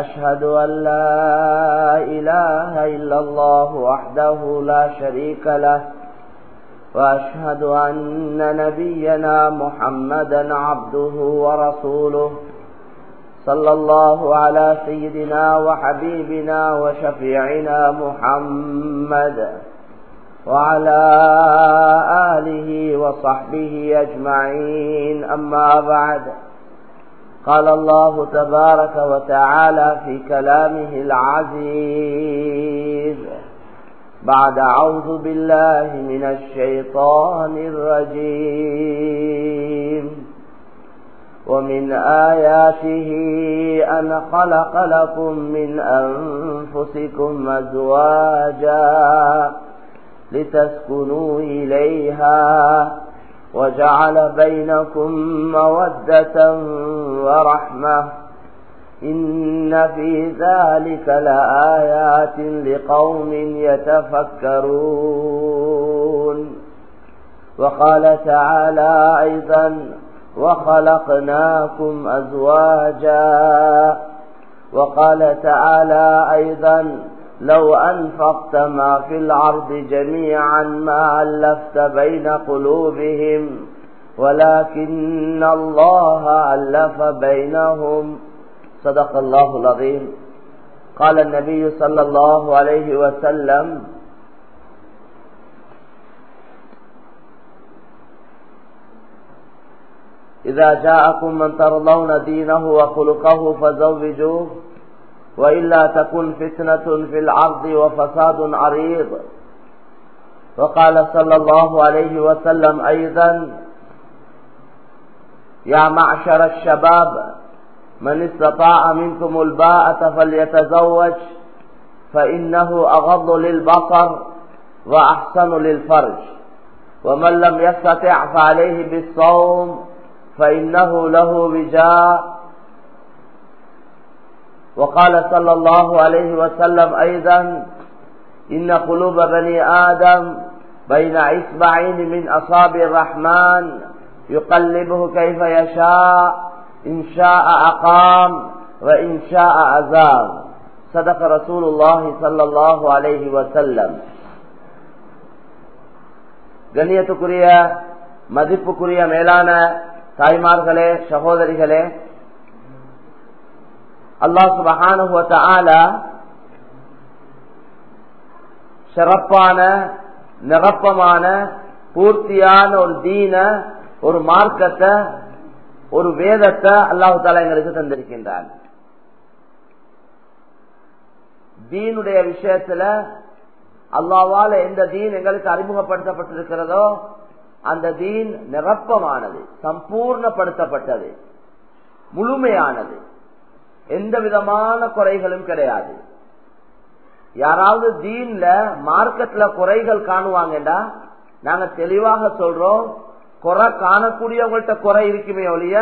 أشهد أن لا إله إلا الله وحده لا شريك له وأشهد أن نبينا محمدا عبده ورسوله صلى الله على سيدنا وحبيبنا وشفيعنا محمد وعلى آله وصحبه أجمعين. أما بعد قال الله تبارك وتعالى في كلامه العزيز بعد أعوذ بالله من الشيطان الرجيم. ومن آياته أن خلق لكم من أنفسكم أزواجا لتسكنوا إليها وجعل بينكم مودة ورحمة. إن في ذلك لآيات لقوم يتفكرون. وقال تعالى أيضا وخلقناكم أزواجا. وقال تعالى أيضا لو أنفقت ما في الأرض جميعا ما ألفت بين قلوبهم ولكن الله ألف بينهم. صدق الله العظيم. قال النبي صلى الله عليه وسلم إذا جاءكم من ترضون دينه وخلقه فزوجوه وإلا تكن فتنة في العرض وفساد عريض. وقال صلى الله عليه وسلم أيضا يا معشر الشباب من استطاع منكم الباءة فليتزوج فإنه أغض للبصر وأحسن للفرج. ومن لم يستطع فعليه بالصوم فإنه له وجاء وقال صلى الله عليه وسلم أيضا إن قلوب بني آدم بين إصبعين من أصابع الرحمن يقلبه كيف يشاء إن شاء أقام وإن شاء أزام صدق رسول الله صلى الله عليه وسلم கண்ணியத்துக்குரிய மதிப்புக்குரிய மேலான தாய்மார்களே சகோதரிகளே அல்லாஹ் சுபகானுவல சிறப்பான நிரப்பமான பூர்த்தியான ஒரு தீன ஒரு மார்க்கத்தை ஒரு வேதத்தை அல்லாஹு தாலா எங்களுக்கு தந்திருக்கின்றான். தீனுடைய விஷயத்துல அல்லாவால எந்த தீன் எங்களுக்கு அறிமுகப்படுத்தப்பட்டிருக்கிறதோ அந்த தீன் நிரப்பமானது சம்பூர்ணப்படுத்தப்பட்டது முழுமையானது. எந்த விதமான குறைகளும் கிடையாது. யாராவது தீன்ல மார்க்கெட்ல குறைகள் காணுவாங்கடா நாங்க தெளிவாக சொல்றோம் குறை காணக்கூடியவங்கள்ட்ட குறை இருக்குமே ஒழிய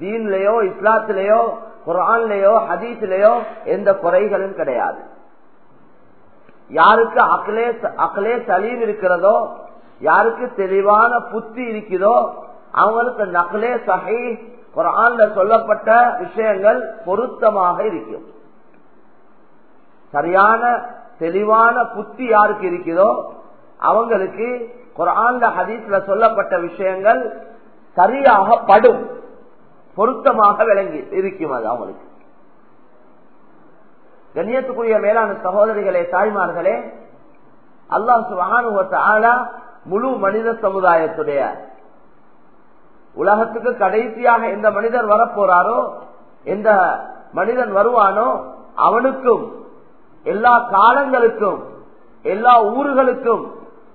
தீன்லயோ இஸ்லாத்திலேயோ குரான்லயோ ஹதீஸ்லயோ எந்த குறைகளும் கிடையாது. யாருக்கு அகலே அகலே சலீம் இருக்கிறதோ யாருக்கு தெளிவான புத்தி இருக்குதோ அவங்களுக்கு நக்லே சஹி குரான்ல சொல்லப்பட்ட விஷயங்கள் பொருத்தமாக இருக்கும். சரியான தெளிவான புத்தி யாருக்கு இருக்குதோ அவங்களுக்கு குரான்ல ஹதீஸ்ல சொல்லப்பட்ட விஷயங்கள் சரியாக படும். பொருத்தமாக விளங்கி இருக்கும் அது அவங்களுக்கு. கண்ணியத்துக்குரிய மேலான சகோதரிகளே தாய்மார்களே அல்லாஹ் சுகானுவத்த ஆளா முழு மனித சமுதாயத்துடைய உலகத்துக்கு கடைசியாக எந்த மனிதர் வரப்போறாரோ எந்த மனிதன் வருவானோ அவனுக்கும் எல்லா காலங்களுக்கும் எல்லா ஊர்களுக்கும்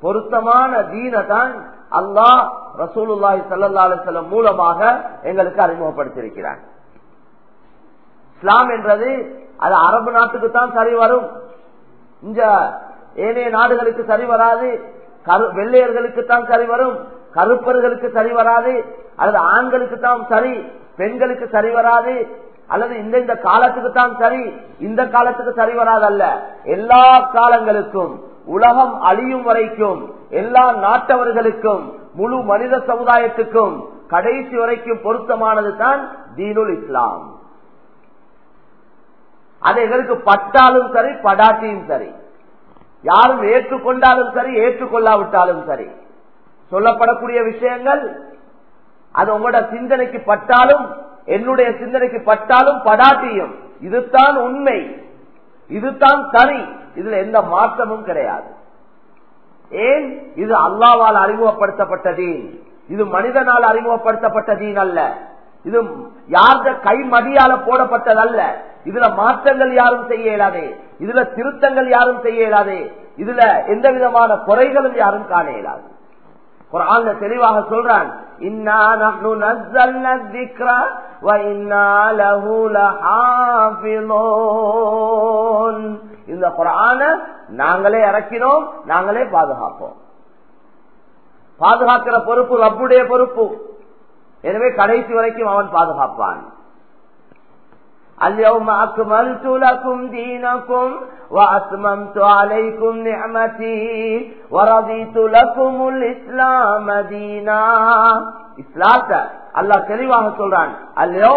பொருத்தமான தீன தான் அல்லாஹ் ரசூலுல்லாஹி சல்லா மூலமாக எங்களுக்கு அறிமுகப்படுத்தியிருக்கிறார் இஸ்லாம் என்றது அது அரபு நாட்டுக்கு தான் சரி வரும். இந்த ஏனைய நாடுகளுக்கு சரி வராது. கரு- வெள்ளையர்களுக்கு தான் சரி வரும். கருப்பர்களுக்கு சரி வராது அல்லது ஆண்களுக்கு தான் சரி பெண்களுக்கு சரி வராது அல்லது இந்த இந்த காலத்துக்கு தான் சரி இந்த காலத்துக்கு சரி வராதல்ல. எல்லா காலங்களுக்கும் உலகம் அழியும் வரைக்கும் எல்லா நாட்டவர்களுக்கும் முழு மனித சமுதாயத்துக்கும் கடைசி வரைக்கும் பொருத்தமானது தான் தீனுல் இஸ்லாம். அது எங்களுக்கு பட்டாலும் சரி படாட்டியும் சரி. யாரும் ஏற்றுக்கொண்டாலும் சரி ஏற்றுக்கொள்ளாவிட்டாலும் சரி. சொல்லப்படக்கூடிய விஷயங்கள் அது உங்களோட சிந்தனைக்கு பட்டாலும் என்னுடைய சிந்தனைக்கு பட்டாலும் படாட்டியும் இதுதான் உண்மை. இதுதான் சரி. இதுல எந்த மாற்றமும் கிடையாது. ஏன்? இது அல்லாவால் அறிமுகப்படுத்தப்பட்ட தீன். இது மனிதனால் அறிமுகப்படுத்தப்பட்ட தீன் அல்ல. இது யார்த கை மடியால போடப்பட்டதல்ல. இதுல மாற்றங்கள் யாரும் செய்ய இயலாதே. இதுல திருத்தங்கள் யாரும் செய்ய இயலாதே. இதுல எந்த விதமான குறைகளும் யாரும் காண இயலாது. குரான்ல தெளிவாக சொல்றான் இந்த குரான நாங்களே இறக்கிறோம் நாங்களே பாதுகாப்போம். பாதுகாக்கிற பொறுப்பு ரப்புடைய பொறுப்பு. எனவே கடைசி வரைக்கும் அவன் பாதுகாப்பான். اليوم أكملت لكم دينكم وأتممت عليكم نعمتي ورضيت لكم الإسلام دينا இஸ்லாத்த அல்லாஹ் தெளிவாக சொல்றான் அல்லோ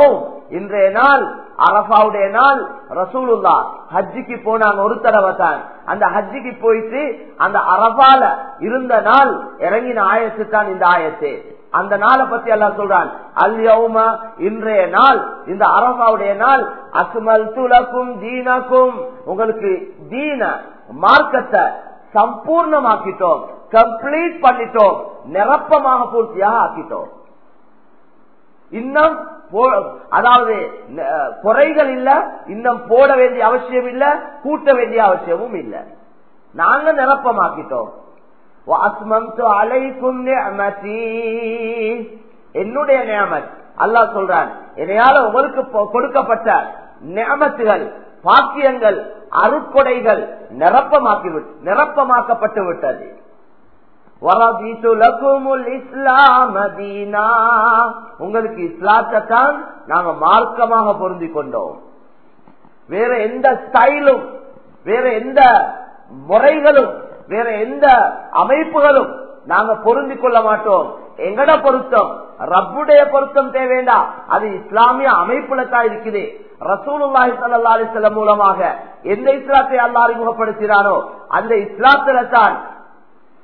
இன்றைய நாள் அரபாவுடைய நாள் ரசூலுல்லா ஹஜ்ஜிக்கு போனாங்க ஒரு தடவை தான் அந்த ஹஜ்ஜிக்கு போயிட்டு அந்த அரபால இருந்த நாள் இறங்கின ஆயத்து தான் இந்த ஆயத்து அந்த நாளை பத்தி எல்லாம் சொல்றான் அல்யௌமா இன்றைய நாள் இந்த அரபாவுடைய நாள் அசுமல் துலக்கும் தீனக்கும். உங்களுக்கு தீன மார்க்கத்தை சம்பூர்ணமாக்கிட்டோம் கம்ப்ளீட் பண்ணிட்டோம் நிரப்பமாக பூர்த்தியாக ஆக்கிட்டோம். இன்னும் அதாவது குறைகள் இல்ல இன்னும் போட வேண்டிய அவசியம் இல்ல கூட்ட வேண்டிய அவசியமும் இல்ல. நாங்க நிரப்பமாக்கிட்டோம். என்னுடைய நியமத். அல்லா சொல்றான் என்னையால உங்களுக்கு கொடுக்கப்பட்ட நியமத்துகள் பாக்கியங்கள் அருக்கொடைகள் நிரப்பமாக்கி நிரப்பமாக்கப்பட்டு விட்டது. உங்களுக்கு இஸ்லாத்தை தான் நாங்க மார்க்கமாக பொருந்தி கொண்டோம். வேற எந்த ஸ்டைலும் வேற எந்த முறைகளும் வேற எந்த அமைப்புகளும் நாங்க பொருந்தி கொள்ள மாட்டோம். எங்கட பொருத்தம்? ரப்புடைய பொருத்தம் தேவைண்டா. அது இஸ்லாமிய அமைப்புல தான் இருக்குது. ரசூலுல்லாஹி ஸல்லல்லாஹு அலைஹி வஸல்லம் மூலமாக எந்த இஸ்லாத்தை அல்லாஹ் அறிமுகப்படுத்தினாரோ அந்த இஸ்லாத்துல தான்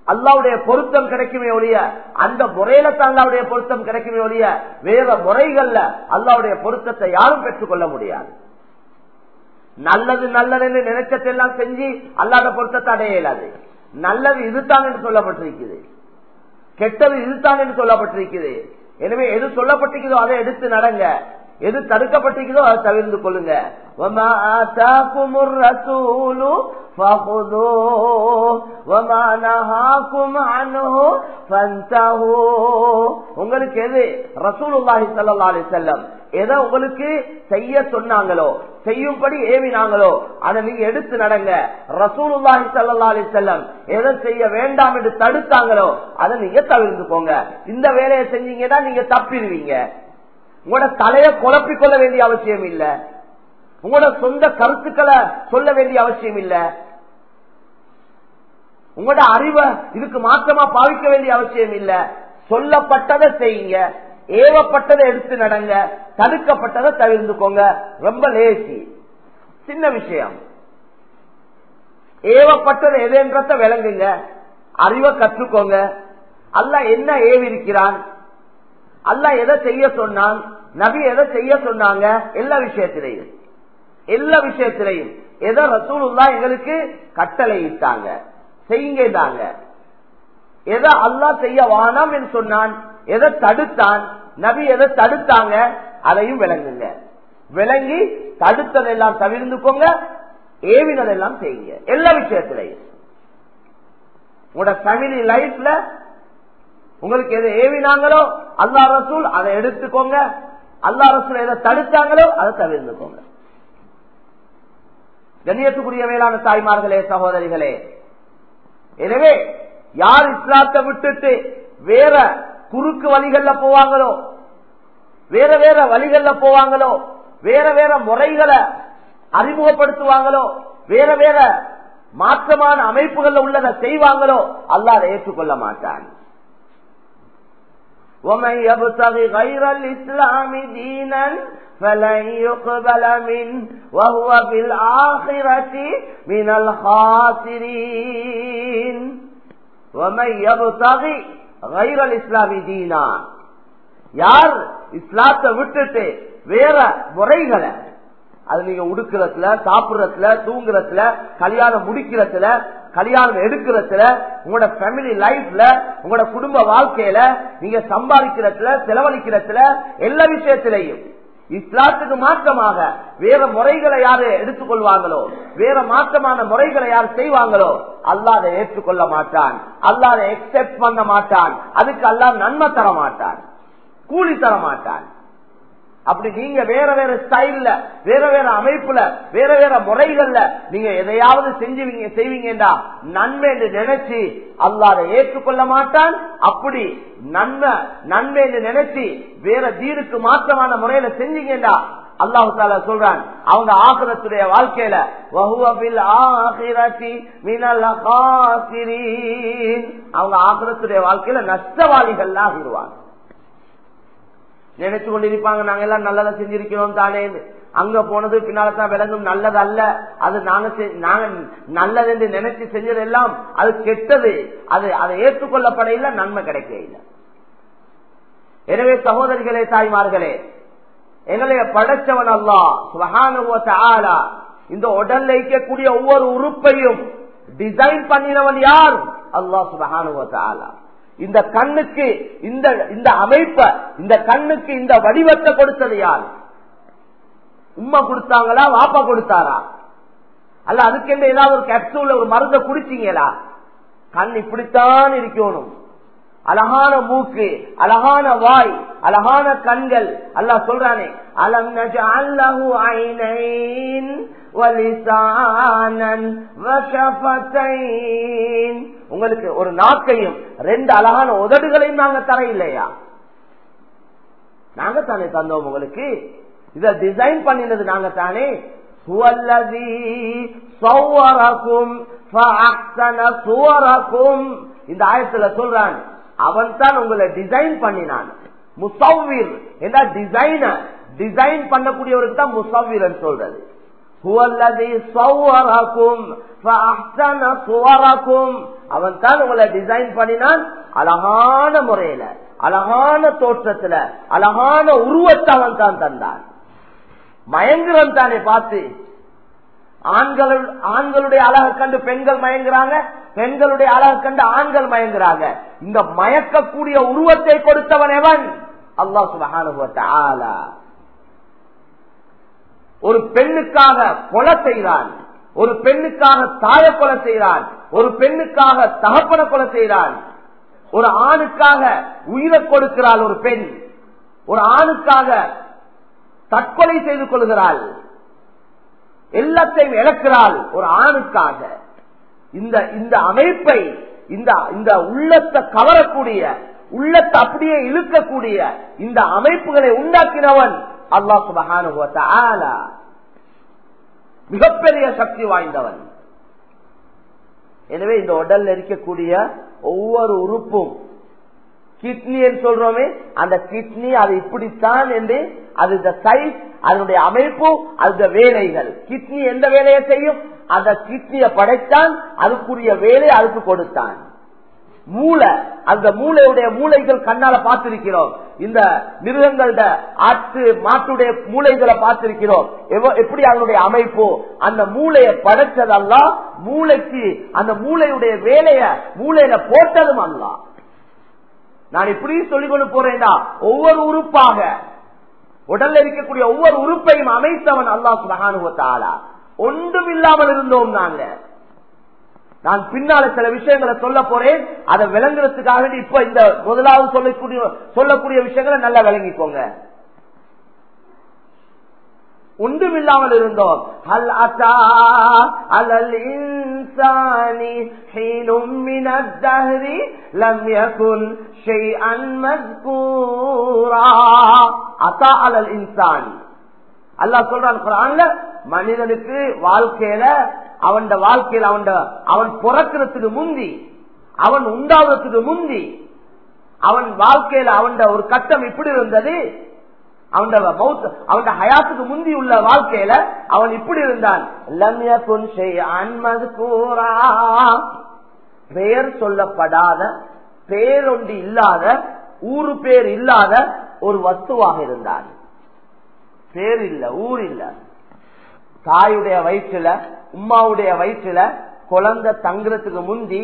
அல்லாவுடைய பொருத்தம் கிடைக்குமே ஒழிய அந்த முறையில தான் அல்லாவுடைய பொருத்தம் கிடைக்குமே ஒழிய வேற முறைகள்ல அல்லாவுடைய பொருத்தத்தை யாரும் பெற்றுக்கொள்ள முடியாது. நல்லது நல்லதுன்னு நினைச்சதெல்லாம் செஞ்சு அல்லாத பொருத்தத்தை அடைய இயலாது. நல்லது இதுதான் என்று சொல்லப்பட்டிருக்குது கெட்டது இதுதான் என்று சொல்லப்பட்டிருக்குது எனவே எது சொல்லப்பட்டிருக்குதோ அதை எடுத்து நடங்க. எது தடுக்கப்பட்டிருக்குதோ அதை தவிர்த்து கொள்ளுங்க. உங்களுக்கு எது? ரசூலுல்லாஹி சல்லா அலி செல்லம் எதை உங்களுக்கு செய்ய சொன்னாங்களோ செய்யும்படி ஏவினாங்களோ அதை நீங்க எடுத்து நடங்க. ரசூலுல்லாஹி சல்லா அலி செல்லம் எதை செய்ய வேண்டாம் என்று தடுத்தாங்களோ அதை நீங்க தவிர்த்து போங்க இந்த வேலையை செஞ்சீங்கன்னா நீங்க தப்பிடுவீங்க. உங்களோட தலையை குழப்பிக்கொள்ள வேண்டிய அவசியம் இல்லை. உங்களோட சொந்த கருத்துக்களை சொல்ல வேண்டிய அவசியம் இல்லை. உங்களோட அறிவை இதுக்கு மாற்றமா பாவிக்க வேண்டிய அவசியம் இல்ல. சொல்லப்பட்டதை செய்யுங்க. ஏவப்பட்டதை எடுத்து நடங்க. தடுக்கப்பட்டதை தவிர்த்துக்கோங்க. ரொம்ப லேசி சின்ன விஷயம். ஏவப்பட்டது எதுன்றத விளங்குங்க. அறிவை கற்றுக்கோங்க. அல்ல என்ன ஏவிருக்கிறான்? அல்ல எதை செய்ய சொன்னான்? நபி எதை செய்ய சொன்னாங்க? எல்லா விஷயத்திலையும். எல்லா விஷயத்திலையும். எதை ரசூல் எங்களுக்கு கட்டளை செய்யுங்க தாங்க எதை அல்லா செய்ய வானாம் என்று சொன்னான் எதை தடுத்தான் நபி எதை தடுத்தாங்க அதையும் விளங்குங்க. விளங்கி தடுத்ததெல்லாம் தவிர்த்துக்கோங்க ஏவினதெல்லாம் செய்யுங்க. எல்லா விஷயத்திலையும். உங்களோட ஃபேமிலி லைஃப்ல உங்களுக்கு எதை ஏவினாங்களோ அல்லா ரசூல் அதை எடுத்துக்கோங்க. அல்லா ரசூல் எதை தடுத்தாங்களோ அதை தவிர்த்துக்கோங்க. கண்ணியத்துக்குரிய மேலான தாய்மார்களே சகோதரிகளே எனவே யார் இஸ்லாத்தை விட்டுட்டு வேற குறுக்கு வழிகள்ல போவாங்களோ வேற வேற வழிகள்ல போவாங்களோ வேற வேற முறைகளை அறிமுகப்படுத்துவாங்களோ வேற வேற மாற்றமான அமைப்புகள்ல உள்ளதை செய்வாங்களோ அல்லாத ஏற்றுக்கொள்ள மாட்டான். ومن يبتغي غير الإسلام دينا فلن يقبل منه وهو في الآخرة من الخاسرين ومن يبتغي غير الإسلام دينا யார் இஸ்லாத்தை விட்டுட்டு வேற முறைகளை அது நீங்க உடுக்கிறதுல சாப்பிடுறதுல தூங்குறதுல கல்யாணம் முடிக்கிறதுல கல்யாணம் எடுக்கிறதுல உங்களோட ஃபேமிலி லைஃப்ல உங்களோட குடும்ப வாழ்க்கையில நீங்க சம்பாதிக்கிறதுல செலவழிக்கிறதுல எல்லா விஷயத்திலையும். இஸ்லாத்துக்கு மாற்றமாக வேற முறைகளை யாரு எடுத்துக்கொள்வாங்களோ வேற மாற்றமான முறைகளை யார் செய்வாங்களோ அல்லாத ஏற்றுக்கொள்ள மாட்டான். அல்லாத எக்ஸெப்ட் பண்ண மாட்டான். அதுக்கு அல்லா நன்மை தர மாட்டான். கூலி தர மாட்டான். அப்படி நீங்க வேற வேற ஸ்டைல்ல வேற வேற அமைப்புல வேற வேற முறைகள்ல நீங்க எதையாவது செஞ்சுவீங்க செய்வீங்கடா நன்மை என்று நினைச்சு அல்லாத ஏற்றுக்கொள்ள மாட்டான். அப்படி நன்மை நன்மை என்று நினைச்சு வேற தீருக்கு மாற்றமான முறையில செஞ்சீங்கடா அல்லாஹு தாலா சொல்றான் அவங்க ஆகிரத்துடைய வாழ்க்கையில அவங்க ஆகிரத்துடைய வாழ்க்கையில நஷ்டவாளிகள் ஆகிடுவாங்க நினைச்சு கொண்டிருப்பாங்க. நாங்க எல்லாம் நல்லதை செஞ்சிருக்கிறோம் தானே. அங்க போனது பின்னால்தான் விளங்கும். நல்லது அல்ல அது நாங்க நாங்க நல்லது என்று நினைச்சு செஞ்சதெல்லாம் அது கெட்டது. அது அதை ஏற்றுக்கொள்ளப்படையில நன்மை கிடைக்கல இல்லை. எனவே சகோதரிகளே தாய்மார்களே எங்களைய படைச்சவன் அல்லா ஆளா இந்த உடல்ல இருக்கக்கூடிய ஒவ்வொரு உறுப்பையும் டிசைன் பண்ணினவன் யார்? அல்லா சுகானுபவத்தை ஆலா இந்த கண்ணுக்கு இந்த இந்த அமைப்ப இந்த கண்ணுக்கு இந்த வடிவத்தை கொடுத்தது யார் உம்மா கொடுத்தாங்களா வாப்பா கொடுத்தாரா? அல்ல அதுக்கு என்ன ஏதாவது ஒரு கேப்சூல் ஒரு மருந்தை குடிச்சீங்களா? கண் இப்படித்தான் இருக்கணும். அழகான மூக்கு அழகான வாய் அழகான கண்கள். அல்லா சொல்றானே அலம் அல்லஹு ஐனைன் உங்களுக்கு ஒரு நாக்கையும் ரெண்டு அழகான உதடுகளையும் நாங்க தர இல்லையா நாங்க தானே தந்தோம் உங்களுக்கு. இத டிசைன் பண்ணினது நாங்க தானே. இந்த ஆயத்துல சொல்றான் அவன் தான் உங்களை டிசைன் பண்ணினான். முசவ்வீர் என்ன டிசைனர் டிசைன் பண்ணக்கூடியவருக்கு தான் முசவ்விர் சொல்றது. அவன் தான் உங்களை டிசைன் பண்ணினான் அழகான முறையில அழகான தோற்றத்துல அழகான உருவத்தை அவன் தான் தந்தான். மயங்குறன் தானே பார்த்து. ஆண்கள் ஆண்களுடைய அழகை கண்டு பெண்கள் மயங்குறாங்க பெண்களுடைய அழகை கண்டு ஆண்கள் மயங்குறாங்க. இந்த மயக்கக்கூடிய உருவத்தை கொடுத்தவன் எவன்? அல்லா சுபகானுபவத்தை ஆலா ஒரு பெண்ணுக்காக கொலை செய்கிறான் ஒரு பெண்ணுக்காக தாய கொலை செய்கிறான் ஒரு பெண்ணுக்காக தகப்பன கொலை செய்கிறான் ஒரு ஆணுக்காக உயிரை கொடுக்கிறாள் ஒரு பெண் ஒரு ஆணுக்காக தற்கொலை செய்து கொள்கிறாள் எல்லாத்தையும் இழக்கிறாள் ஒரு ஆணுக்காக. இந்த இந்த அமைப்பை இந்த இந்த உள்ளத்தை கவரக்கூடிய உள்ளத்தை அப்படியே இழுக்கக்கூடிய இந்த அமைப்புகளை உண்டாக்கினவன் அல்லா சுபகானுபவத்த மிகப்பெரிய சக்தி வாய்ந்தவன். எனவே இந்த உடல்ல இருக்கக்கூடிய ஒவ்வொரு உறுப்பும் கிட்னி என்று சொல்றோமே அந்த கிட்னி அது இப்படித்தான் என்று அது இந்த சைஸ் அதனுடைய அமைப்பு அந்த வேலைகள். கிட்னி எந்த வேலையை செய்யும்? அந்த கிட்னியை படைத்தான் அதுக்குரிய வேலை அதுக்கு கொடுத்தான். மூளை அந்த மூளையுடைய மூளைகள் கண்ணால பார்த்திருக்கிறோம். இந்த மிருகங்களோட ஆட்டு மாட்டுடைய மூளைகளை பார்த்திருக்கிறோம். எப்படி அதனுடைய அமைப்பு? அந்த மூளையை படைச்சதெல்லாம் மூளைக்கு அந்த மூளையுடைய வேலைய மூளையில போட்டதும் அல்ல. நான் இப்படி சொல்லிக் கொண்டு போறேன்டா. ஒவ்வொரு உறுப்பாக உடல்ல இருக்கக்கூடிய ஒவ்வொரு உறுப்பையும் அமைத்தவன் அல்லாஹ் சுபகானுவத்தாலா ஒன்றும் இல்லாமல் இருந்தோம் நாங்க. நான் பின்னால சில விஷயங்களை சொல்ல போறேன் அதை விளங்குறதுக்காக இப்ப இந்த முதலாவது சொல்லக்கூடிய சொல்லக்கூடிய விஷயங்களை நல்லா விளங்கிக்கோங்க. ஒன்றுமில்லாமல் இருந்தோம். ஹல் அத்தா அலல் இன்சானி ஹீனும் மின தஹ்ரி லம் யகுன் ஷைஅன் மஸ்கூரா. அத்தா அலல் இன்சான். அல்லாஹ் சொல்றான் குரான்ல மனிதனுக்கு வாழ்க்கையில அவன் வாழ்க்கையில் அவன் அவன் பிறக்கிறதுக்கு முந்தி அவன் உண்டாவதுக்கு முந்தி அவன் வாழ்க்கையில அவன் ஒரு கட்டம் இப்படி இருந்தது அவன் அவன் ஹயாத்துக்கு முந்தி உள்ள வாழ்க்கையில அவன் இப்படி இருந்தான். பெயர் சொல்லப்படாத பேரொண்டு இல்லாத ஊரு பேர் இல்லாத ஒரு வஸ்துவாக இருந்தான். பேர் இல்ல ஊர் இல்ல. தாயுடைய வயிற்றுல உமாவுடைய வயிற்றுல குழந்தை தங்குறதுக்கு முந்தி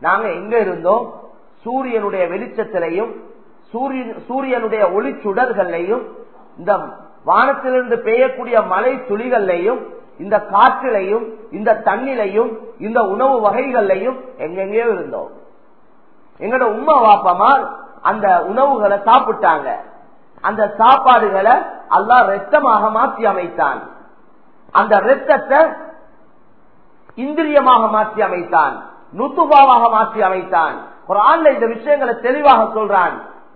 நாங்க எங்க இருந்தோம்? சூரியனுடைய வெளிச்சத்திலையும் சூரியனுடைய ஒளி சுடர்களையும் இந்த வானத்திலிருந்து பெய்யக்கூடிய மலை துளிகள்லையும் இந்த காற்றிலையும் இந்த தண்ணிலையும் இந்த உணவு வகைகள்லையும் எங்கெங்கயோ இருந்தோம். எங்களோட உமா வாப்பமார் அந்த உணவுகளை சாப்பிட்டாங்க. அந்த சாப்பாடுகளை அல்லா ரத்தமாக மாற்றி அமைத்தான். அந்த ரத்தத்தை இந்திரியமாக மாற்றி அமைத்தான் நுத்துபாவாக மாற்றி அமைத்தான். ஒரு இந்த விஷயங்களை தெளிவாக சொல்றான்.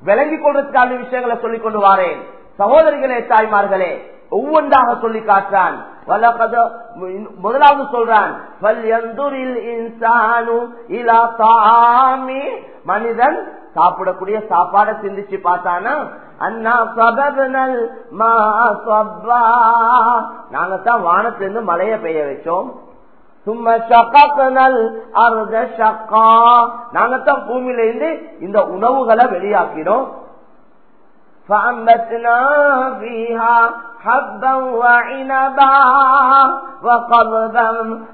விளங்கிக் கொள்றதுக்கான விஷயங்களை சொல்லிக் கொண்டு வாரேன். சகோதரிகளே தாய்மார்களே ஒவ்வொன்றாக சொல்லி காட்டான் முதலாவது சொல்றான் மனிதன் சாப்பிடக்கூடிய சாப்பாடை சிந்திச்சு பார்த்தானா? நாங்க தான் வானத்திலிருந்து மழைய பெய்ய வச்சோம் சும்மா ஷக்காக்கனல் அருத ஷக்கா நாங்கத்தான் பூமியில இருந்து இந்த உணவுகளை வெளியாக்கிறோம் فأنبتنا فيها حبا وعنبا وقضبا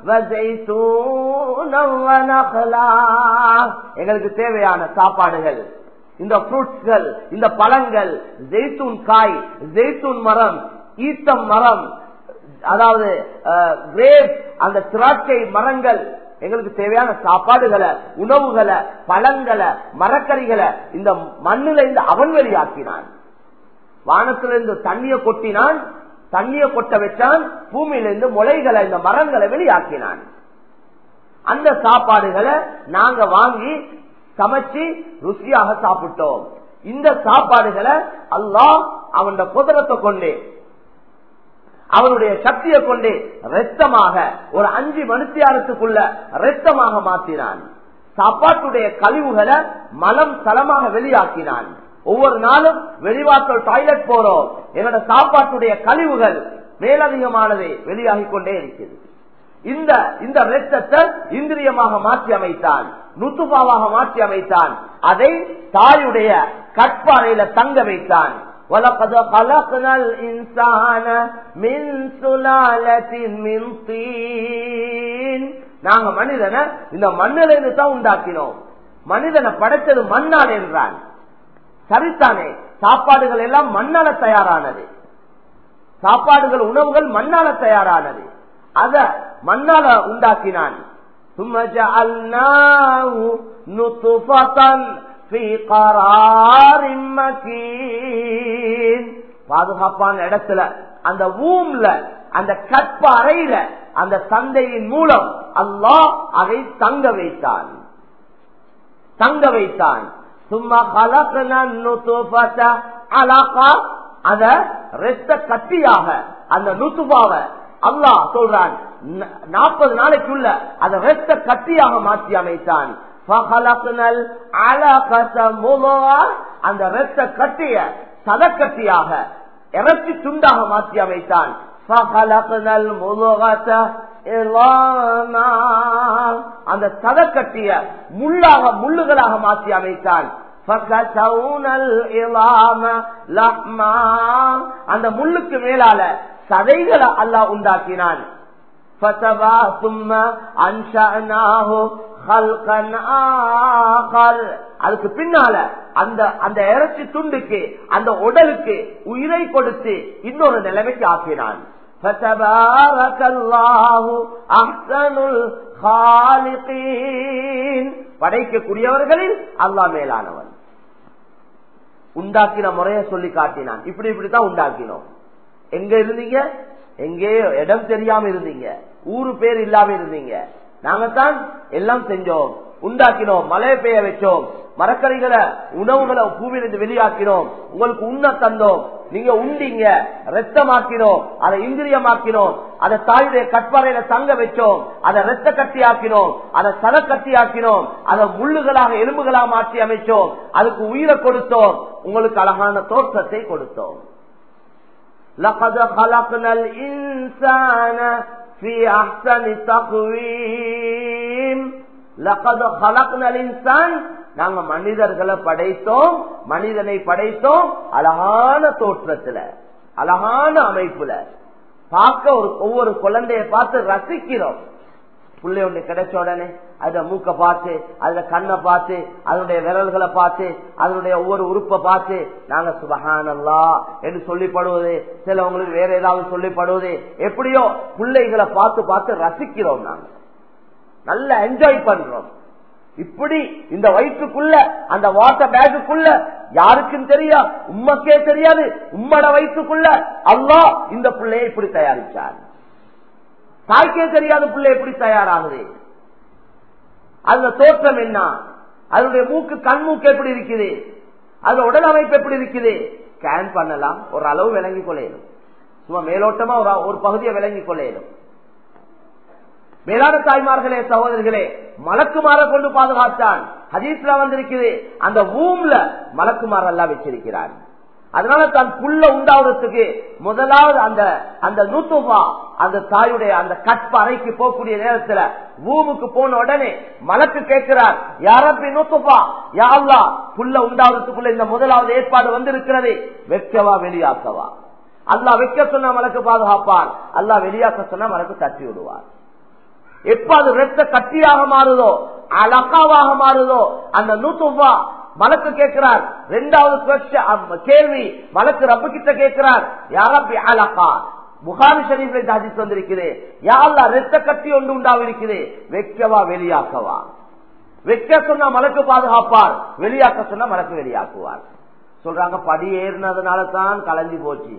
وزيتونا ونخلا எங்களுக்கு தேவையான சாப்பாடுகள் இந்த ஃப்ரூட்ஸ்கள் இந்த பழங்கள் ஜெய்தூன் காய் ஜெய்தூன் மரம் ஈத்தம் மரம் அதாவது கிரேப் அந்த திராட்சை மரங்கள் எங்களுக்கு தேவையான சாப்பாடுகளை உணவுகளை பழங்களை மரக்கறிகளை இந்த மண்ணில இருந்து அவன் வெளியாக்கினான். வானத்திலிருந்து தண்ணிய கொட்டினான் தண்ணிய கொட்ட வச்சான் பூமியிலிருந்து முளைகளை இந்த மரங்களை வெளியாக்கினான். அந்த சாப்பாடுகளை நாங்க வாங்கி சமைச்சு ருசியாக சாப்பிட்டோம். இந்த சாப்பாடுகளை அல்லாஹ் அவன் குதிரத்தை கொண்டு அவனுடைய சக்தியை கொண்டு ரத்தமாக ஒரு அஞ்சு மனுத்தியாரத்துக்குள்ள ரத்தமாக மாற்றினான். சாப்பாட்டுடைய கழிவுகளை மலம் தளமாக வெளியாக்கினான். ஒவ்வொரு நாளும் வெளிவாக்கல் டாய்லெட் போறோம். என்னோட சாப்பாட்டுடைய கழிவுகள் மேலதிகமானது வெளியாகி கொண்டே இருக்கிறது. இந்த இந்த ரத்தத்தை இந்திரியமாக மாற்றி அமைத்தான் நுத்துபாவாக மாற்றி அமைத்தான் அதை தாயுடைய கட்பாறையில தங்க வைத்தான் وَلَقَدْ خَلَقْنَا الْإِنسَانَ مِنْ سُلَالَةٍ مِنْ طِينٍ நாங்க மனிதனை இந்த மண்ணில இருந்து தான் உண்டாக்கினோம் மனிதனை படைத்தது மண்ணால் என்றான் சரித்தானே சாப்பாடுகள் எல்லாம் மண்ணால தயாரானது சாப்பாடுகள் உணவுகள் மண்ணால தயாரானது அத மண்ணால உண்டாக்கினான். பாதுகாப்பான இடத்துல அந்த ஊம்ல அந்த கற்ப அறையில அந்த சந்தையின் மூலம் அல்லாஹ் அதை தங்க வைத்தான். தங்க வைத்தான். சும்மா அத ரெத்த கத்தியாக அந்த நுத்துபாவை அல்லாஹ் சொல்றான் நாற்பது நாளைக்குள்ள அதை ரத்த கட்டியாக மாற்றி அமைத்தான். அந்த ரத்த கட்டிய சதக்கட்டியாக இறச்சி துண்டாக மாற்றி அமைத்தான். அந்த சதக்கட்டிய முள்ளாக முள்ளுகளாக மாற்றி அமைத்தான். அந்த முள்ளுக்கு மேலால சதைகளை அல்லாஹ் உண்டாக்கினான். அதுக்கு பின்னால அந்த அந்த இறைச்சி துண்டுக்கு அந்த உடலுக்கு உயிரை கொடுத்து இன்னொரு நிலைமைக்கு ஆக்கினான். படைக்கக்கூடியவர்களில் அல்லாஹ் மேலானவன். உண்டாக்கின முறைய சொல்லி காட்டினான். இப்படி இப்படித்தான் உண்டாக்கினோம். எங்க இருந்தீங்க? எங்கேயோ இடம் தெரியாம இருந்தீங்க. ஊரு பேர் இல்லாம இருந்தீங்க. நாங்கத்தான் தான் எல்லாம் செஞ்சோம். உண்டாக்கினோம் மழை பெய்ய வச்சோம் மரக்கறிகளை உணவுகளை பூவிலிருந்து வெளியாக்கினோம் உங்களுக்கு உண்ண தந்தோம் நீங்க உண்டீங்க ரத்தமாக்கினோம் அதை இந்திரியமாக்கினோம் அதை தாயுடைய கட்பாறையில தங்க வச்சோம் அதை ரத்த கட்டி ஆக்கினோம் அதை சத கட்டி ஆக்கினோம் அதை முள்ளுகளாக எலும்புகளாக மாற்றி அமைச்சோம் அதுக்கு உயிரை கொடுத்தோம் உங்களுக்கு அழகான தோற்றத்தை கொடுத்தோம் لقد خلقنا الإنسان في أحسن تقويم لقد خلقنا الإنسان நாங்க மனிதர்களை படைத்தோம் மனிதனை படைத்தோம் அழகான தோற்றத்துல அழகான அமைப்புல. பார்க்க ஒரு ஒவ்வொரு குழந்தைய பார்த்து ரசிக்கிறோம். புள்ளை ஒண்ணு கிடைச்ச உடனே அத மூக்க பார்த்து அதுல கண்ணை பார்த்து அதனுடைய விரல்களை பார்த்து அதனுடைய ஒவ்வொரு உறுப்பை பார்த்து நாங்க சுபகானல்லா என்று சொல்லிப்படுவது சிலவங்களுக்கு வேற ஏதாவது சொல்லிப்படுவது எப்படியோ பிள்ளைகளை பார்த்து பார்த்து ரசிக்கிறோம் நாங்க. நல்லா என்ஜாய் பண்றோம். இப்படி இந்த வயிற்றுக்குள்ள அந்த வாட்டர் பேக்குக்குள்ள யாருக்கும் தெரியா? உம்மக்கே தெரியாது. உம்மட வயிற்றுக்குள்ள அல்லா இந்த பிள்ளைய இப்படி தயாரிச்சார். தாய்க்கே தெரியாத பிள்ளை எப்படி தயாராகுது? அந்த தோற்றம் என்ன? அதனுடைய மூக்கு கண் மூக்கு எப்படி இருக்குது? அது உடல் அமைப்பு எப்படி இருக்குது? ஸ்கேன் பண்ணலாம். ஒரு அளவு விளங்கி கொள்ளையிடும் சும்மா மேலோட்டமா ஒரு பகுதியை விளங்கி கொள்ளையிடும் மேலான தாய்மார்களே சகோதரர்களே மலக்குமார கொண்டு பாதுகாத்தான். ஹதீஸ்ல வந்திருக்குது. அந்த ஊம்ல மலக்குமார் எல்லாம் வச்சிருக்கிறார். அதனால தான் புள்ள உண்டாவதுக்கு முதலாவது அந்த அந்த நூத்துபா அந்த தாயுடைய அந்த கற்ப அறைக்கு போகக்கூடிய நேரத்துல ஊமுக்கு போன உடனே மலக்கு கேட்கிறார் யாரப்பி நூத்துபா யாழ்லா புள்ள உண்டாவதுக்குள்ள இந்த முதலாவது ஏற்பாடு வந்திருக்கிறது. வெக்கவா வெளியாக்கவா? அல்லா வைக்க சொன்னா மலக்கு பாதுகாப்பார் அல்லா வெளியாக்க சொன்னா மலக்கு தட்டி விடுவார் எப்ப அது ரத்த கட்டியாக மாறுதோ அலக்காவாக மாறுதோ அந்த நூத்துவா மலக்கு கேட்கிறார். ரெண்டாவது கேள்வி மலக்கு ரப்பு கிட்ட கேட்கிறார் யாரப்பி அழகா புகாரி ஷரீஃபில் ஹதீஸ் வந்திருக்குது. யாழ்லா ரத்த கட்டி ஒன்று உண்டாவிருக்குது. வெக்கவா வெளியாக்கவா? வெக்க சொன்னா மலக்கு பாதுகாப்பார். வெளியாக்க சொன்னா மலக்கு வெளியாக்குவார். சொல்றாங்க படி ஏறினதுனால தான் கலைஞ்சு போச்சு.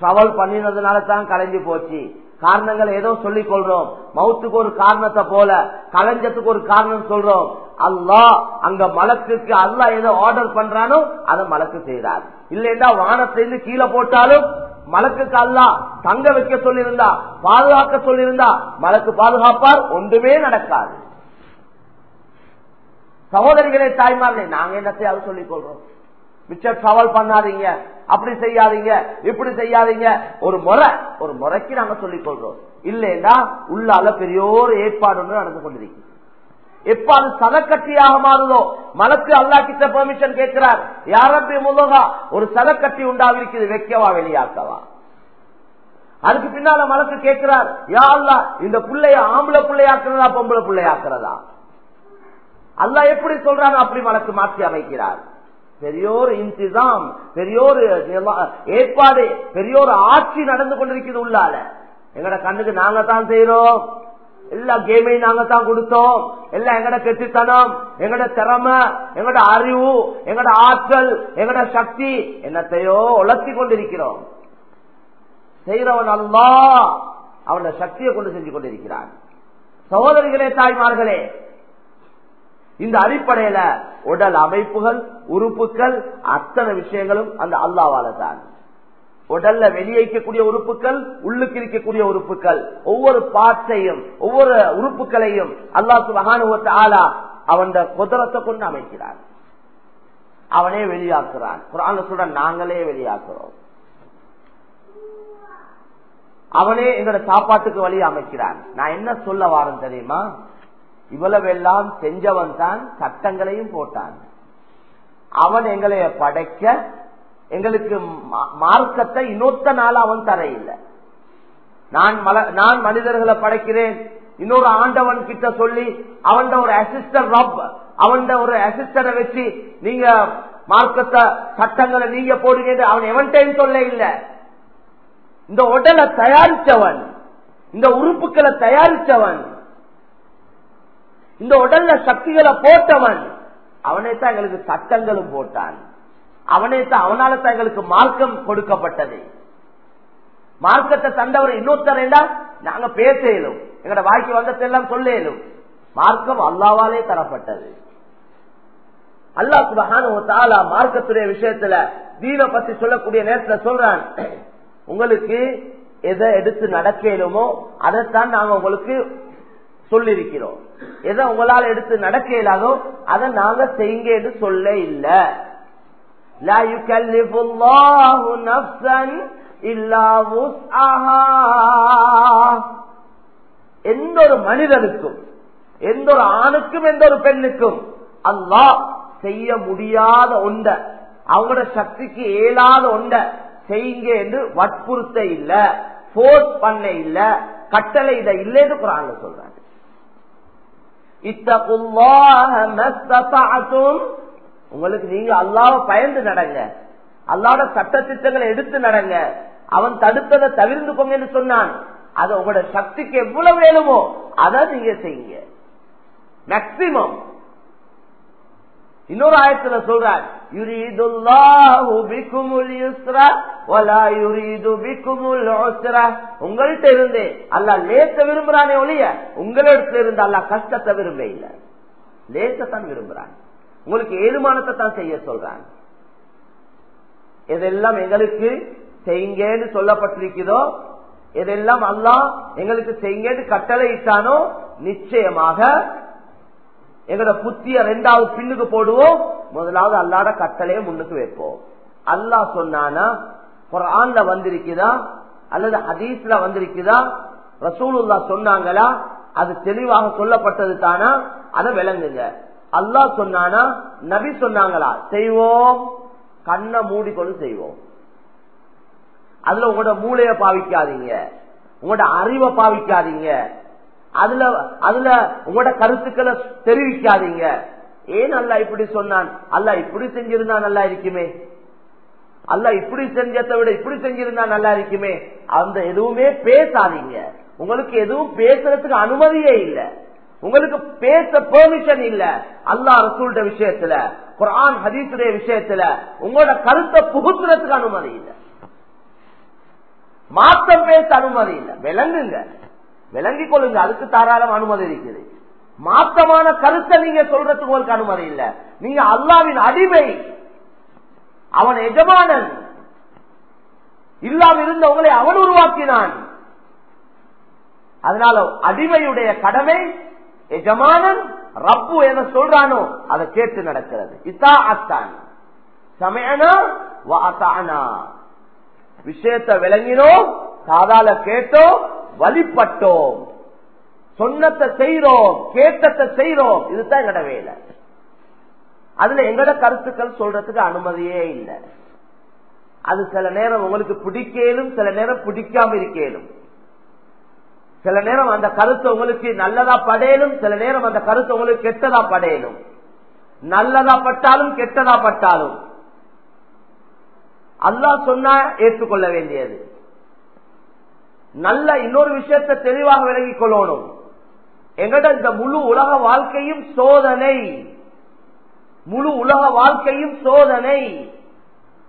டிராவல் பண்ணினதுனால தான் கலைஞ்சு போச்சு. காரணங்கள் ஏதோ சொல்லிக் கொள்றோம். மவுத்துக்கு ஒரு காரணத்தை போல கலஞ்சத்துக்கு ஒரு காரணம் சொல்றோம். அல்லா அங்க மலக்குக்கு அல்லா ஏதோ ஆர்டர் பண்றானோ அதை மலக்கு செய்யறார் இல்லைன்னா வானத்திலிருந்து கீழே போட்டாலும் மலக்குக்கு அல்லா தங்க வைக்க சொல்லியிருந்தா பாதுகாக்க சொல்லியிருந்தா மலக்கு பாதுகாப்பார் ஒன்றுமே நடக்காது. சகோதரிகளே தாய்மார்களே நாங்க என்னத்தையாவது சொல்லிக் கொள்றோம். மிச்சம் கவல் பண்ணாதீங்க. அப்படி செய்யாதீங்க. இப்படி செய்யாதீங்க. ஒரு முறை ஒரு முறைக்கு நாங்க சொல்லிக் கொள்றோம். இல்லைன்னா உள்ளால பெரிய ஒரு ஏற்பாடு ஒன்று நடந்து கொண்டிருக்கு. எப்ப அது சதக்கட்டியாக மாறுதோ? மலக்கு அல்லா கிட்ட பெர்மிஷன் கேட்கிறார். யாரப்பி முதலா ஒரு சதக்கட்டி உண்டாவிருக்குது வைக்கவா வெளியாக்கவா? அதுக்கு பின்னால மலக்கு கேட்கிறார். யா அல்லா இந்த பிள்ளைய ஆம்பளை பிள்ளையாக்குறதா பொம்பளை பிள்ளையாக்குறதா? அல்லா எப்படி சொல்றாங்க அப்படி மலக்கு மாற்றி அமைக்கிறார். பெரியோர் இன்சிதாம் பெரியோர் ஏற்பாடு பெரியோர் ஆட்சி நடந்து கொண்டிருக்கிறது உள்ளால. எங்கட கண்ணுக்கு நாங்க தான் செய்யறோம். எல்லா கேமையும் நாங்க தான் கொடுத்தோம். எல்லாம் எங்கட கெட்டித்தனம் எங்கட திறமை எங்கட அறிவு எங்கட ஆற்றல் எங்கட சக்தி என்னத்தையோ உழத்தி கொண்டிருக்கிறோம். செய்யறவன் அல்லா அவனோட சக்தியை கொண்டு செஞ்சு கொண்டிருக்கிறான். சகோதரிகளே தாய்மார்களே இந்த அடிப்படையில உடல் அமைப்புகள் உறுப்புகள் அத்தனை விஷயங்களும் அந்த அல்லாவால தான் உடல்ல வெளியேற்றக்கூடிய உறுப்புகள் உள்ளுக்கு இருக்கக்கூடிய உறுப்புகள். ஒவ்வொரு பாட்டையும் ஒவ்வொரு உறுப்புகளையும் அல்லா சுபகானுவத்த ஆளா அவன் குதிரத்தை கொண்டு அமைக்கிறான். அவனே வெளியாக்குறான். குரான சொல்ற நாங்களே வெளியாக்குறோம். அவனே எங்களோட சாப்பாட்டுக்கு வழி அமைக்கிறான். நான் என்ன சொல்ல வாரேன் தெரியுமா? இவ்வளவெல்லாம் செஞ்சவன் தான் சட்டங்களையும் போட்டான். அவன் எங்களை படைக்க எங்களுக்கு மார்க்கத்தை இன்னொத்த நாள் அவன் தர இல்லை நான் நான் மனிதர்களை படைக்கிறேன். இன்னொரு ஆண்டவன் கிட்ட சொல்லி அவன் ஒரு அசிஸ்டர் ரப் அவன் ஒரு அசிஸ்டரை வச்சு நீங்க மார்க்கத்தை சட்டங்களை நீங்க போடுங்க அவன் எவன்டையும் சொல்ல இல்லை இந்த உடலை தயாரித்தவன் இந்த உறுப்புகளை தயாரித்தவன் இந்த உடல்ல சக்திகளை போட்டவன். அவனே தான் எங்களுக்கு சட்டங்களும் போட்டான். அவனே தான் அவனால தான் எங்களுக்கு மார்க்கம் கொடுக்கப்பட்டது. மார்க்கத்தை தந்தவர் இன்னொருத்தரேண்டா நாங்க பேச இயலும் எங்கட வாய்க்கு வந்ததெல்லாம் சொல்ல இயலும் மார்க்கம் அல்லாவாலே தரப்பட்டது. அல்லா சுபகான மார்க்கத்துடைய விஷயத்துல தீன பத்தி சொல்லக்கூடிய நேரத்துல சொல்றான். உங்களுக்கு எதை எடுத்து நடக்கலுமோ அதைத்தான் நாங்க உங்களுக்கு சொல்லிருக்கிறோம். எதை உங்களால் எடுத்து நடக்க இயலாதோ அதை நாங்க செய்யுங்க சொல்ல இல்ல. எந்த ஒரு மனிதனுக்கும் எந்த ஒரு ஆணுக்கும் எந்த ஒரு பெண்ணுக்கும் அல்லா செய்ய முடியாத ஒன்ற அவங்களோட சக்திக்கு இயலாத ஒன்ற செய்யுங்க என்று வற்புறுத்த இல்ல போர்ஸ் பண்ண இல்ல கட்டளை இதை இல்லைன்னு குரான் சொல்றேன் உங்களுக்கு நீங்க அல்லாவ பயந்து நடங்க. அல்லாட சட்ட திட்டங்களை எடுத்து நடங்க. அவன் தடுத்ததை தவிர்த்துக்கோங்கன்னு சொன்னான். அது உங்களோட சக்திக்கு எவ்வளவு வேணுமோ அதை நீங்க செய்யுங்க. மேக்சிமம் இன்னொரு ஆயத்துல சொல்றார் உங்கள்கிட்ட இருந்து அல்ல லேச விரும்புறானே ஒழிய உங்களிடத்துல இருந்து அல்ல கஷ்டத்தை விரும்ப இல்ல. லேசத்தான் விரும்புறான். உங்களுக்கு ஏழுமானத்தை தான் செய்ய சொல்றான். எதெல்லாம் எங்களுக்கு செய்யுங்கன்னு சொல்லப்பட்டிருக்கிறதோ எதெல்லாம் அல்லா எங்களுக்கு செய்யுங்கன்னு கட்டளை இட்டானோ நிச்சயமாக எங்களோட புத்திய ரெண்டாவது பின்னுக்கு போடுவோம். முதலாவது அல்லாட கட்டளையை முன்னுக்கு வைப்போம். அல்லா சொன்னானா குரான்ல வந்திருக்குதா? அல்லது ஹதீஸ்ல வந்திருக்குதா? ரசூலுல்லா சொன்னாங்களா? அது தெளிவாக சொல்லப்பட்டது தானா? அதை விளங்குங்க. அல்லாஹ் சொன்னானா நபி சொன்னாங்களா? செய்வோம். கண்ணை மூடிக்கொண்டு செய்வோம். அதுல உங்களோட மூளைய பாவிக்காதீங்க. உங்களோட அறிவை பாவிக்காதீங்க. அதுல அதுல உங்களோட கருத்துக்களை தெரிவிக்காதீங்க. ஏன் அல்ல இப்படி சொன்னான்? அல்ல இப்படி செஞ்சிருந்தா நல்லா இருக்குமே? அல்ல இப்படி செஞ்சதை விட இப்படி செஞ்சிருந்தா நல்லா இருக்குமே? அந்த எதுவுமே பேசாதீங்க. உங்களுக்கு எதுவும் பேசுறதுக்கு அனுமதியே இல்ல. உங்களுக்கு பேச பெர்மிஷன் இல்ல. அல்லா ரசூல்ட விஷயத்துல குரான் ஹதீசுடைய விஷயத்துல உங்களோட கருத்தை புகுத்துறதுக்கு அனுமதி இல்ல. மாற்றம் பேச அனுமதி இல்ல. விளங்குங்க. விளங்கிக் கொள்ளுங்க அதுக்கு தாராளம் அனுமதி இருக்குது. மாற்றமான கருத்தை நீங்க சொல்றதுக்கு உங்களுக்கு அனுமதி இல்ல. நீங்க அல்லாவின் அடிமை. அவன் எஜமானன். இல்லாமல் இருந்த உங்களை அவன் உருவாக்கினான். அதனால அடிமையுடைய கடமை எஜமானன் ரப்பு என சொல்றானோ அதை கேட்டு நடக்கிறது. இத்தா அத்தான். சமயனா விஷயத்தை விளங்கினோ சாதால கேட்டோ வழிபட்டோம். சொன்னத்தை செய்யறோம் கேட்டத்தை செய்யறோம் இதுதான் எங்கட வேலை. அதுல எங்கட கருத்துக்கள் சொல்றதுக்கு அனுமதியே இல்லை. அது சில நேரம் உங்களுக்கு பிடிக்கலும் சில நேரம் பிடிக்காம இருக்கலும். சில நேரம் அந்த கருத்து உங்களுக்கு நல்லதா படையலும் சில நேரம் அந்த கருத்து உங்களுக்கு கெட்டதா படையலும் நல்லதா பட்டாலும் கெட்டதா பட்டாலும். அல்லா சொன்னா ஏற்றுக்கொள்ள வேண்டியது. நல்ல இன்னொரு விஷயத்தை தெளிவாக விளங்கிக் கொள்ளணும். எங்கட இந்த முழு உலக வாழ்க்கையும் சோதனை. முழு உலக வாழ்க்கையும் சோதனை.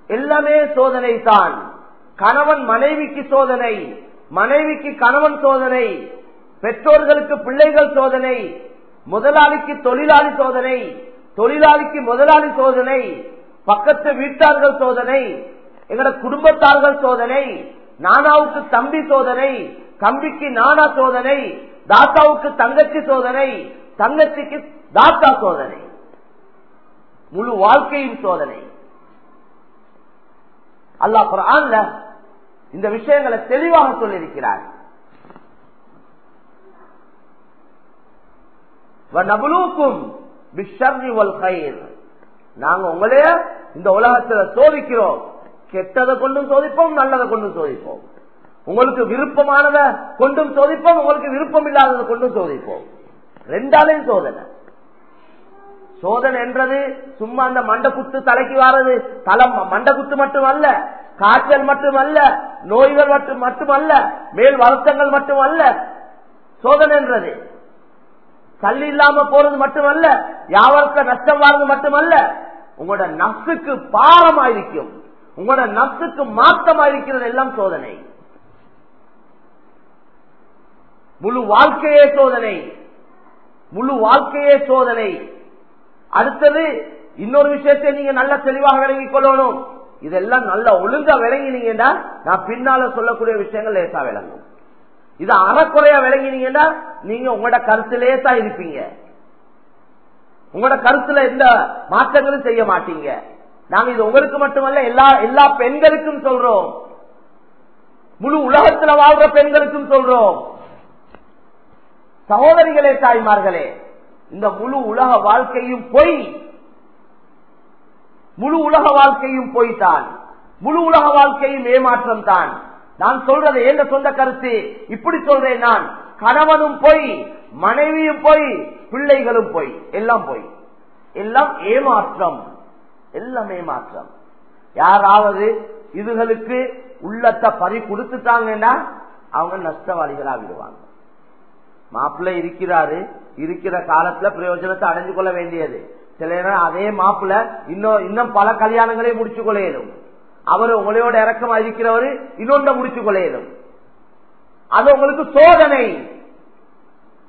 எல்லாமே சோதனை தான். கணவன் மனைவிக்கு சோதனை. மனைவிக்கு கணவன் சோதனை. பெற்றோர்களுக்கு பிள்ளைகள் சோதனை. முதலாளிக்கு தொழிலாளி சோதனை. தொழிலாளிக்கு முதலாளி சோதனை. பக்கத்து வீட்டார்கள் சோதனை. எங்கட குடும்பத்தார்கள் சோதனை. நானாவுக்கு தம்பி சோதனை தம்பிக்கு நானா சோதனை தாத்தாவுக்கு தங்கச்சி சோதனை தங்கச்சிக்கு தாத்தா சோதனை. முழு வாழ்க்கையும் சோதனை. அல்லா குரான்ல இந்த விஷயங்களை தெளிவாக சொல்லியிருக்கிறார். நாங்க உங்களைய இந்த உலகத்துல சோதிக்கிறோம். கெட்டதை கொண்டும் சோதிப்போம் நல்லதை கொண்டும் சோதிப்போம். உங்களுக்கு விருப்பமானதை கொண்டும் சோதிப்போம் உங்களுக்கு விருப்பம் இல்லாததை கொண்டும் சோதிப்போம். ரெண்டாலையும் சோதனை. சோதனை என்றது சும்மா அந்த மண்ட குத்து தலைக்கு வாரது தலம் மண்ட குத்து மட்டுமல்ல காய்ச்சல் மட்டுமல்ல நோய்கள் மட்டும் மட்டுமல்ல மேல் வருத்தங்கள் மட்டுமல்ல. சோதனை என்றது. சல்லி இல்லாம போறது மட்டுமல்ல யாவருக்கு நஷ்டம் வாரது மட்டுமல்ல உங்களோட நப்சுக்கு பாரமாயிருக்கும். உங்களோட நப்சுக்கு மாற்றமாயிருக்கிறது எல்லாம் சோதனை. முழு வாழ்க்கையே சோதனை. முழு வாழ்க்கையே சோதனை. அடுத்தது இன்னொரு விஷயத்தை நீங்க நல்ல தெளிவாக விளங்கிக் கொள்ளணும். இதெல்லாம் நல்ல ஒழுங்கா விளங்கினீங்கன்னா நான் பின்னால சொல்லக்கூடிய விஷயங்கள் லேசா விளங்கும். இது அறக்குறையா விளங்கினீங்கன்னா நீங்க உங்களோட கருத்து லேசா இருப்பீங்க. உங்களோட கருத்துல எந்த மாற்றங்களும் செய்ய மாட்டீங்க. நாங்க இது உங்களுக்கு மட்டுமல்ல எல்லா எல்லா பெண்களுக்கும் சொல்றோம். முழு உலகத்துல வாழ்ற பெண்களுக்கும் சொல்றோம். சகோதரிகளே தாய்மார்களே இந்த முழு உலக வாழ்க்கையும் பொய். முழு உலக வாழ்க்கையும் பொய் தான் முழு உலக வாழ்க்கையும் ஏமாற்றம் தான் நான் சொல்றது எந்த சொந்த கருத்து? இப்படி சொல்றேன் நான். கணவனும் பொய் மனைவியும் பொய் பிள்ளைகளும் பொய். எல்லாம் பொய். எல்லாம் ஏமாற்றம். எல்லாமே மாற்றம். யாராவது இதுகளுக்கு உள்ளத்தை பறி கொடுத்துட்டாங்கன்னா அவங்க நஷ்டவாளிகளா விடுவாங்க மாப்பிள்ளை இருக்கிறாரு இருக்கிற காலத்துல பிரயோஜனத்தை அடைஞ்சு கொள்ள வேண்டியது. சில நேரம் அதே மாப்பிள்ள இன்னும் இன்னும் பல கல்யாணங்களே முடிச்சு கொள்ளையிடும் அவர் உங்களையோட இறக்கமா இருக்கிறவரு இன்னொன்ற முடிச்சு கொள்ளையிடும் அது உங்களுக்கு சோதனை.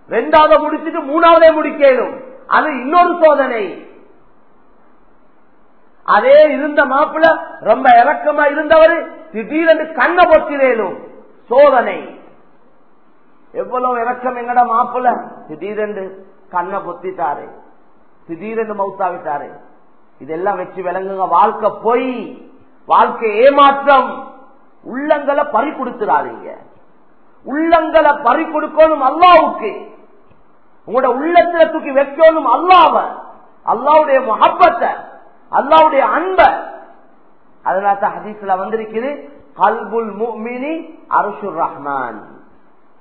ரெண்டாவது முடிச்சுட்டு மூணாவதே முடிக்கணும் அது இன்னொரு சோதனை. அதே இருந்த மாப்பிள்ள ரொம்ப இறக்கமா இருந்தவர் திடீரென்று கண்ணை பொத்திரேனும் சோதனை. எவ்வளவு இறக்கம் எங்கட மாப்பிள்ள திடீரென்று கண்ணை பொத்திட்டாரு. திடீரென்று மவுத்தாவிட்டாரு இதெல்லாம் வச்சு விளங்குங்க. வாழ்க்கை பொய். வாழ்க்கை ஏமாற்றம். உள்ளங்களை பறி கொடுத்துறாதீங்க. உள்ளங்களை பறி கொடுக்கணும் அல்லாவுக்கு. உங்களோட உள்ளத்துல தூக்கி வைக்கணும் அல்லாவ. அல்லாவுடைய மொஹப்பத்தை அல்லாவுடைய அன்ப. அதனால ஹதீஸ்ல வந்திருக்குது கல்புல் முக்மினி அருஷுர் ரஹ்மான்.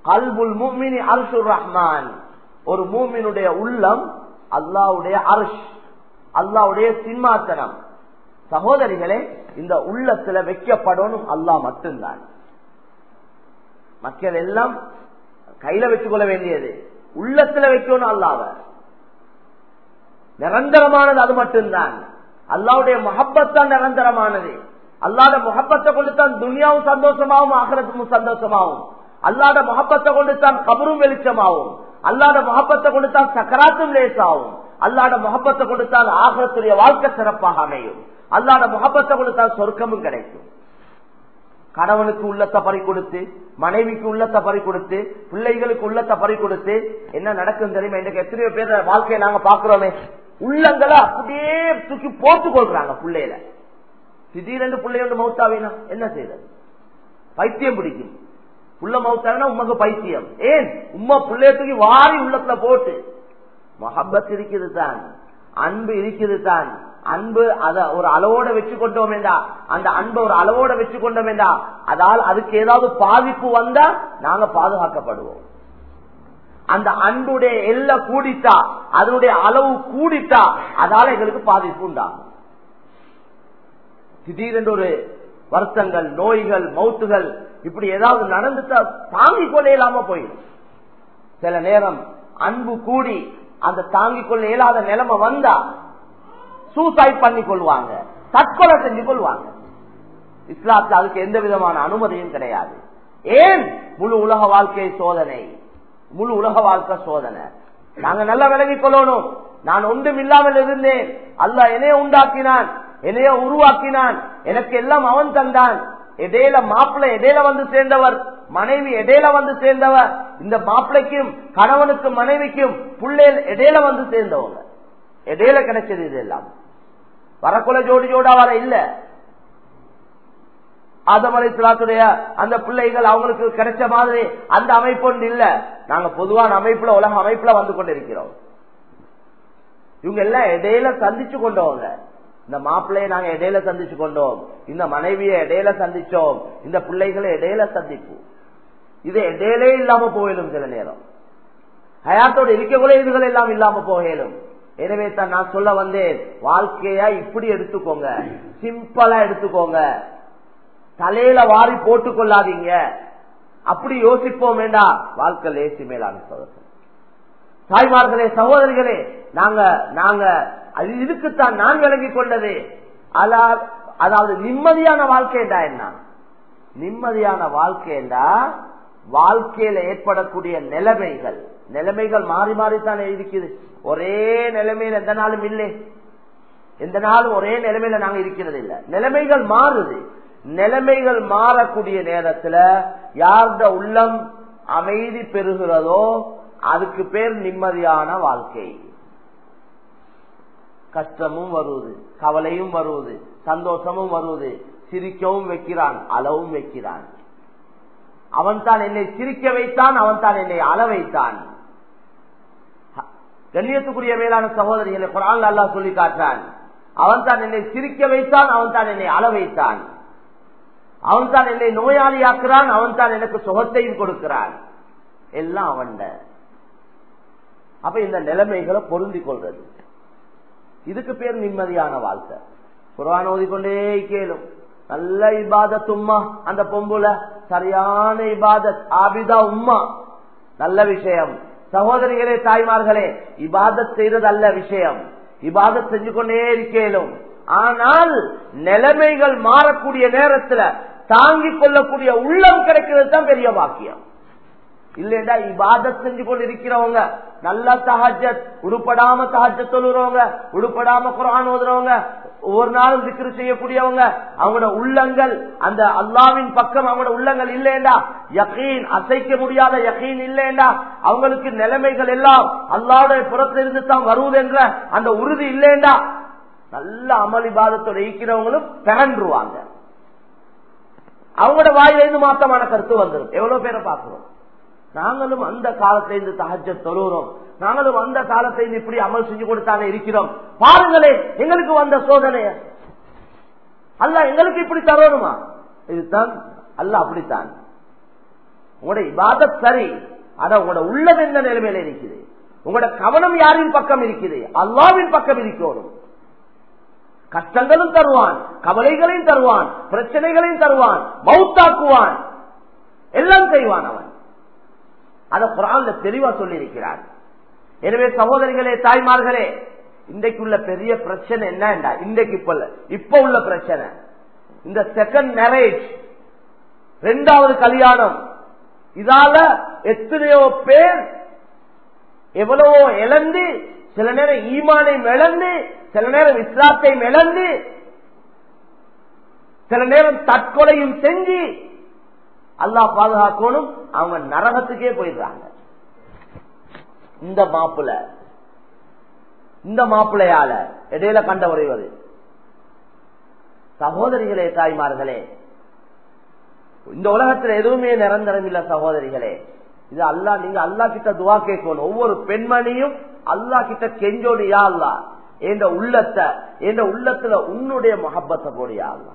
கல்புல் முக்மினி அருஷுர் ரஹ்மான். ஒரு மூமினுடைய உள்ளம் அல்லாவுடைய அருஷ் அல்லாவுடைய சிம்மாசனம். சகோதரிகளே இந்த உள்ளத்துல வைக்கப்படணும் அல்லாஹ் மட்டும்தான். மக்கள் எல்லாம் கையில வச்சுக்கொள்ள வேண்டியது. உள்ளத்துல வைக்கணும் அல்லாவ நிரந்தரமானது அது மட்டும்தான். அல்லாவுடைய முகப்பத்தான் நிரந்தரமானது. அல்லாத முகப்பத்தை கொண்டு தான் துனியாவும் சந்தோஷமாவும் ஆகரத்தும் சந்தோஷமாவும். அல்லாத முகப்பத்தை கொண்டு தான் கபரும் வெளிச்சமாகவும் அல்லாத முகப்பத்தை கொண்டு தான் சக்கராத்தும் லேசாகும் அல்லாட முகப்பத்தை கொடுத்தால் ஆகத்துடைய வாழ்க்கை சிறப்பாக அமையும். அல்லாட முகப்பத்தை கொடுத்தால் சொர்க்கமும் கிடைக்கும். கணவனுக்கு உள்ளத்தை பறி கொடுத்து மனைவிக்கு உள்ளத்தை பறி கொடுத்து பிள்ளைகளுக்கு உள்ளத்தை பறி கொடுத்து என்ன நடக்கும் தெரியுமா? எனக்கு எத்தனையோ பேர் வாழ்க்கையை நாங்க பாக்குறோமே உள்ளங்களை அப்படியே தூக்கி போட்டு கொள்றாங்க பிள்ளையில. திடீரென்று பிள்ளையோட மௌத்தாவினா என்ன செய்யறது பைத்தியம் பிடிக்கும். புள்ள மௌத்தாவினா உமக்கு பைத்தியம். ஏன்? உமா பிள்ளைய தூக்கி வாரி உள்ளத்துல போட்டு. மஹபத் இருக்குது தான். அன்பு இருக்குது தான். அன்பு அத ஒரு அளவோட வச்சு கொண்டோம் வேண்டா அந்த அன்பை ஒரு அளவோட வச்சு கொண்டோம் வேண்டா அதால் அதுக்கு ஏதாவது பாதிப்பு வந்தா நாங்க பாதுகாக்கப்படுவோம். அந்த அன்புடைய எல்லை கூடிட்டா அதனுடைய அளவு கூடிட்டா அதால எங்களுக்கு பாதிப்பு உண்டாகும். திடீரென்று ஒரு வருத்தங்கள் நோய்கள் மௌத்துகள் இப்படி ஏதாவது நடந்துட்டா தாங்கிக் கொள்ள இயலாம போயிடும். சில நேரம் அன்பு கூடி அந்த தாங்கிக் கொள்ள இயலாத நிலைமை வந்தா சூசைட் பண்ணி கொள்வாங்க தற்கொலை செஞ்சு கொள்வாங்க. இஸ்லாத்துல அதுக்கு எந்த விதமான அனுமதியும் கிடையாது. ஏன் முழு உலக வாழ்க்கை சோதனை? முழு உலக வாழ்க்கை சோதனை. நாங்க நல்லா விலகி கொள்ளணும். நான் ஒன்றும் இல்லாமல் இருந்தேன். அல்ல என்னைய உண்டாக்கினான். என்னைய உருவாக்கினான். எனக்கு எல்லாம் அவன் தந்தான். இடையில மாப்பிள்ளை இடையில வந்து சேர்ந்தவர். மனைவி இடையில வந்து சேர்ந்தவர். இந்த மாப்பிள்ளைக்கும் கணவனுக்கும் மனைவிக்கும் பிள்ளைகள் இடையில வந்து சேர்ந்தவங்க. இடையில கிடைச்சது இது எல்லாம். வரக்குள்ள ஜோடி ஜோடா வர இல்லை. ஆதமலை சிலாத்துடைய அந்த பிள்ளைகள் அவங்களுக்கு கிடைச்ச மாதிரி அந்த அமைப்பு ஒன்று இல்ல. நாங்க பொதுவான அமைப்புல உலக அமைப்புல வந்து கொண்டிருக்கிறோம். இவங்க எல்லாம் இடையில சந்திச்சு கொண்டவங்க. இந்த மாப்பிள்ளைய நாங்க இடையில சந்திச்சு கொண்டோம். இந்த மனைவியை இடையில சந்திச்சோம். இந்த பிள்ளைகளை இடையில சந்திப்போம். இது இடையிலே இல்லாம போயிடும் சில நேரம். ஹயாத்தோடு இருக்கக்கூடிய இதுகள் எல்லாம் இல்லாம போகலும். எனவே தான் நான் சொல்ல வந்தேன் வாழ்க்கையா இப்படி எடுத்துக்கோங்க. சிம்பிளா எடுத்துக்கோங்க. தலையில வாரி போட்டுக் கொள்ளாதீங்க அப்படி யோசிப்போம் வேண்டாம் வாழ்க்கை லேசி மேலான சோதரர்கள் தாய்மார்களே சகோதரிகளே நாங்க நாங்க அது இதுக்குத்தான் நான் விளங்கி கொண்டது. அதாவது நிம்மதியான வாழ்க்கைண்டா என்ன? நிம்மதியான வாழ்க்கைண்டா வாழ்க்கையில ஏற்படக்கூடிய நிலைமைகள். நிலைமைகள் மாறி மாறித்தானே இருக்குது ஒரே நிலைமையில எந்த நாளும் இல்லை. எந்த நாளும் ஒரே நிலைமையில நாங்க இருக்கிறது இல்லை நிலைமைகள் மாறுது. நிலைமைகள் மாறக்கூடிய நேரத்துல யார்த உள்ளம் அமைதி பெறுகிறதோ அதுக்கு பேர் நிம்மதியான வாழ்க்கை. கஷ்டமும் வருவது கவலையும் வருவது சந்தோஷமும் வருவது சிரிக்கவும் வைக்கிறான் அளவும் வைக்கிறான். அவன் தான் என்னை சிரிக்க வைத்தான் அவன் தான் என்னை அள வைத்தான். கண்ணியத்துக்குரிய மேலான சகோதரிகளை குரான் நல்லா சொல்லி காட்டான் அவன் தான் என்னை சிரிக்க வைத்தான் அவன் தான் என்னை அள வைத்தான். அவன் தான் என்னை நோயாளியாக்குறான் அவன் தான் எனக்கு சுகத்தையும் கொடுக்கிறான். எல்லாம் அவன் அப்ப இந்த நிலைமைகளை பொருந்தி கொள்றது. இதுக்கு பேர் நிம்மதியான வாழ்க்கை. குரான் ஓதிக்கொண்டே கேளும். நல்ல இபாதத் உம்மா அந்த பொம்புல. சரியான இபாதத் ஆபிதா உம்மா. நல்ல விஷயம். சகோதரிகளே தாய்மார்களே இபாதத் செய்யறது அல்ல விஷயம். இபாதத் செஞ்சு கொண்டே இருக்கேனும் ஆனால் நிலைமைகள் மாறக்கூடிய நேரத்துல தாங்கிக் கொள்ளக்கூடிய உள்ளம் கிடைக்கிறது தான் பெரிய பாக்கியம். இல்லைடா இபாதத் செஞ்சு கொண்டு இருக்கிறவங்க நல்லா சஹஜத் உடுப்படாம தஹஜத் தொழுறவங்க குரான் ஓதுறவங்க ஒவ்வொரு நாளும் சிக்கிரி செய்யக்கூடியவங்க அவங்களோட உள்ளங்கள் அந்த அல்லாவின் பக்கம் அவங்களோட உள்ளங்கள் இல்லையண்டா? யகீன் அசைக்க முடியாத யகீன் இல்லையண்டா? அவங்களுக்கு நிலைமைகள் எல்லாம் அல்லாவுடைய புறத்திலிருந்து தான் வருவது என்ற அந்த உறுதி இல்லையண்டா? நல்ல அமளிபாதத்தோட ஈக்கிறவங்களும் பிறன்றுவாங்க அவங்களோட வாயிலிருந்து மாத்தமான கருத்து வந்துடும் எவ்வளவு பேரை பார்க்கிறோம்? நாங்களும் அந்த காலத்திலிருந்து தகஜ தொழுகிறோம். நாங்களும் அந்த காலத்திலிருந்து இப்படி அமல் செஞ்சு கொடுத்தானே இருக்கிறோம். பாருங்களே எங்களுக்கு வந்த சோதனைய அல்ல எங்களுக்கு இப்படி தரணுமா? இதுதான் அல்ல அப்படித்தான். உங்களோட இபாதத் சரி ஆனா உங்களோட உள்ளது என்ன நிலைமையில இருக்குது? உங்களோட கவனம் யாரின் பக்கம் இருக்குது? அல்லாவின் பக்கம் இருக்கணும் கஷ்டங்களும் தருவான் கவலைகளையும் தருவான் பிரச்சனைகளையும் தருவான் மவுத்தாக்குவான் எல்லாம் செய்வான் அவன். அதை குரான்ல தெளிவா சொல்லியிருக்கிறார். எனவே சகோதரிகளே தாய்மார்களே இன்றைக்கு உள்ள பெரிய பிரச்சனை என்ன இன்றைக்கு இப்ப இப்ப உள்ள பிரச்சனை. இந்த செகண்ட் மேரேஜ் ரெண்டாவது கல்யாணம் இதால எத்தனையோ பேர் எவ்வளவோ இழந்து சில நேரம் ஈமானை மிளந்து சில நேரம் இஸ்லாத்தை மிளந்து சில நேரம் தற்கொலையும் செஞ்சு அல்லா பாதுகாக்கணும். அவங்க நரகத்துக்கே போயிடுறாங்க. இந்த மாப்பிள்ள இந்த மாப்பிள்ளையால இடையில கண்ட உறைவது சகோதரிகளே தாய்மார்களே இந்த உலகத்துல எதுவுமே நிரந்தரம் இல்ல சகோதரிகளே. இது அல்லா நீங்க அல்லா கிட்ட துவா கேட்கணும். ஒவ்வொரு பெண்மணியும் அல்லா கிட்ட கெஞ்சோடு யா அல்லா என்ற உள்ளத்தை என்ற உள்ளத்துல உன்னுடைய மகப்பத்தை போடியா அல்லா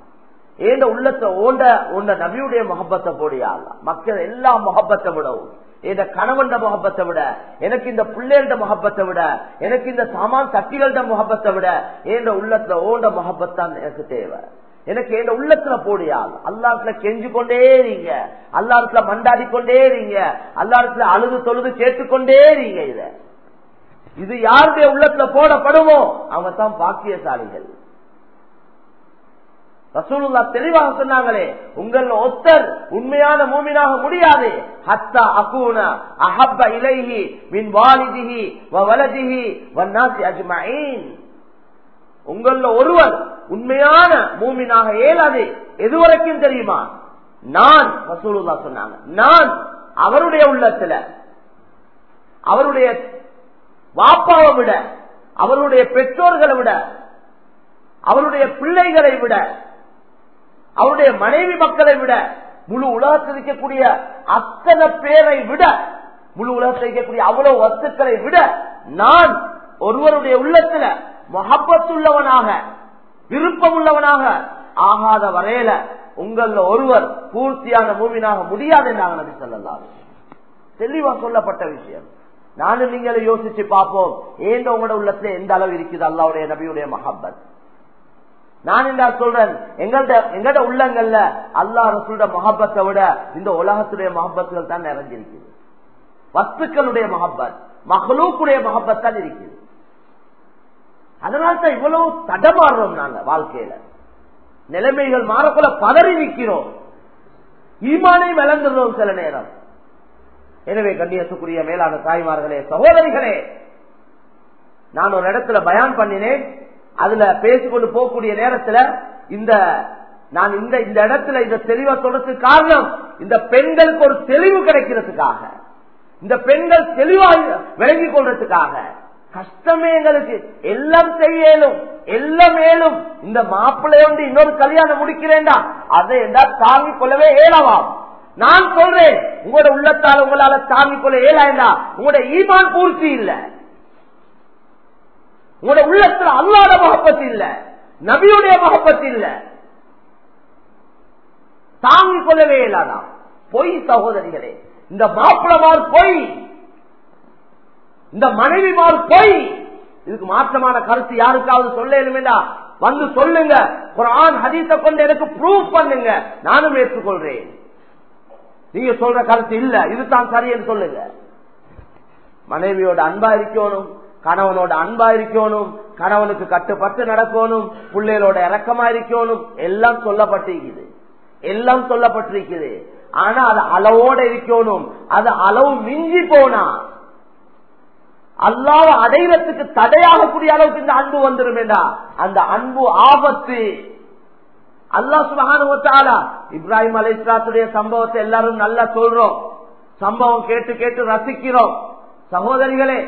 ஏண்ட உள்ளத்தை ஓண்ட உண்ட நபியுடைய முகப்பத்தை போடியா மக்கள் எல்லா முகப்பத்தை விடவும். இந்த கணவன் முகப்பத்தை விட எனக்கு இந்த பிள்ளைகள முகப்பத்தை விட எனக்கு இந்த சாமான் தட்டிகள முகப்பத்தை விட என் உள்ளத்துல ஓண்ட முகப்பத்தான் எனக்கு தேவை. எனக்கு என் உள்ளத்துல போடியா அல்லாத்துல கெஞ்சு கொண்டே இருங்க. அல்லாத்துல மண்டாடி கொண்டே இருங்க. அல்லாத்துல அழுது தொழுது கேட்டுக்கொண்டே இருங்க இதை. இது யாருடைய உள்ளத்துல போடப்படுமோ அவங்க தான் பாக்கியசாலிகள். ரசூலுல்லா தெளிவாக சொன்னாங்களே உங்கள் ஒத்தர் உண்மையான மூமினாக முடியாது. ஹத்தா அகூன அஹப்ப இலைஹி மின் வாலிதிஹி வலதிஹி வன்னாசி அஜ்மஈன். உங்கள ஒருவர் உண்மையான மூமினாக இயலாது. எதுவரைக்கும் தெரியுமா? நான் ரசூலுல்லா சொன்னாங்க. நான் அவருடைய உள்ளத்துல அவருடைய வாப்பாவை விட அவருடைய பெற்றோர்களை விட அவருடைய பிள்ளைகளை விட அவருடைய மனைவி மக்களை விட முழு உலகத்தில் இருக்கக்கூடிய அத்தனை பேரை விட முழு உலகத்தில் இருக்கக்கூடிய அவ்வளவு வஸ்துக்களை விட நான் ஒருவருடைய உள்ளத்துல மொஹப்பத்துள்ளவனாக விருப்பம் உள்ளவனாக ஆகாத வரையில உங்கள ஒருவர் பூர்த்தியான மூவினாக முடியாது என்றாங்க நபி சொல்லலாம் தெளிவா சொல்லப்பட்ட விஷயம். நானும் நீங்கள யோசிச்சு பார்ப்போம். ஏன் உங்களோட உள்ளத்துல எந்த அளவு இருக்குது அல்லாவுடைய நபியுடைய மஹப்பத்? நான் என்ன சொல்றேன் எங்கள்ட எங்கட உள்ளங்கள்ல அல்லா ரசூட மஹப்பத்தை விட இந்த உலகத்துடைய மஹப்பத்துகள் தான் நிறைஞ்சிருக்குது. வஸ்துக்களுடைய மஹப்பத் மகளூக்குடைய மஹப்பத் தான் இருக்குது. அதனால்தான் இவ்வளவு தடமாறுறோம் நாங்க வாழ்க்கையில. நிலைமைகள் மாறக்குள்ள பதறி நிற்கிறோம் ஈமானை விளங்குறோம் சில நேரம். எனவே கண்ணியத்துக்குரிய மேலான தாய்மார்களே சகோதரிகளே நான் ஒரு இடத்துல பயான் பண்ணினேன். அதுல பேசிக்கொண்டு போகக்கூடிய நேரத்துல இந்த நான் இந்த இந்த இடத்துல இந்த தெளிவை தொடர்ந்து காரணம் இந்த பெண்களுக்கு ஒரு தெளிவு கிடைக்கிறதுக்காக இந்த பெண்கள் தெளிவாக விளங்கிக் கொள்றதுக்காக கஷ்டமே எங்களுக்கு எல்லாம் செய்யலும் எல்லாம் மேலும் இந்த மாப்பிள்ளையோண்டு இன்னொரு கல்யாணம் முடிக்கிறேன்டா அதை என்றா தாங்கிக் கொள்ளவே ஏழவாம் நான் சொல்றேன் உங்களோட உள்ளத்தால் உங்களால தாங்கிக் கொள்ள ஏலாண்டா உங்களோட ஈமான் பூர்த்தி இல்ல. உங்களோட உள்ளத்துல அல்லாத மகப்பத்து இல்ல. நபியுடைய மகப்பத்து இல்ல. தாங்கிக் கொள்ளவே இல்லாதா பொய் சகோதரிகளே இந்த மாப்பிளமார் பொய். இந்த மனைவிமார் பொய். இதுக்கு மாற்றமான கருத்து யாருக்காவது சொல்ல வந்து சொல்லுங்க. ஒரு ஆண் ஹதீஸ கொண்டு எனக்கு ப்ரூவ் பண்ணுங்க. நானும் ஏற்றுக்கொள்றேன். நீங்க சொல்ற கருத்து இல்ல. இதுதான் சரியன்னு சொல்லுங்க. மனைவியோட அன்பா இருக்கணும் கணவனோட அன்பா இருக்கணும் கணவனுக்கு கட்டுப்பட்டு நடக்கணும் பிள்ளைகளோட இறக்கமா இருக்கணும் எல்லாம் சொல்லப்பட்டிருக்குது. எல்லாம் சொல்லப்பட்டிருக்குது. ஆனா அது அளவோட இருக்கணும். அது அளவு மிஞ்சி போனா அல்லாத அடைவதற்கு தடையாகக்கூடிய அளவுக்கு இந்த அன்பு வந்துடும் அந்த அன்பு ஆபத்து. அல்லா சுபகான இப்ராஹிம் அலிஸ்லாத்துடைய சம்பவத்தை எல்லாரும் நல்லா சொல்றோம். சம்பவம் கேட்டு கேட்டு ரசிக்கிறோம். சகோதரிகளே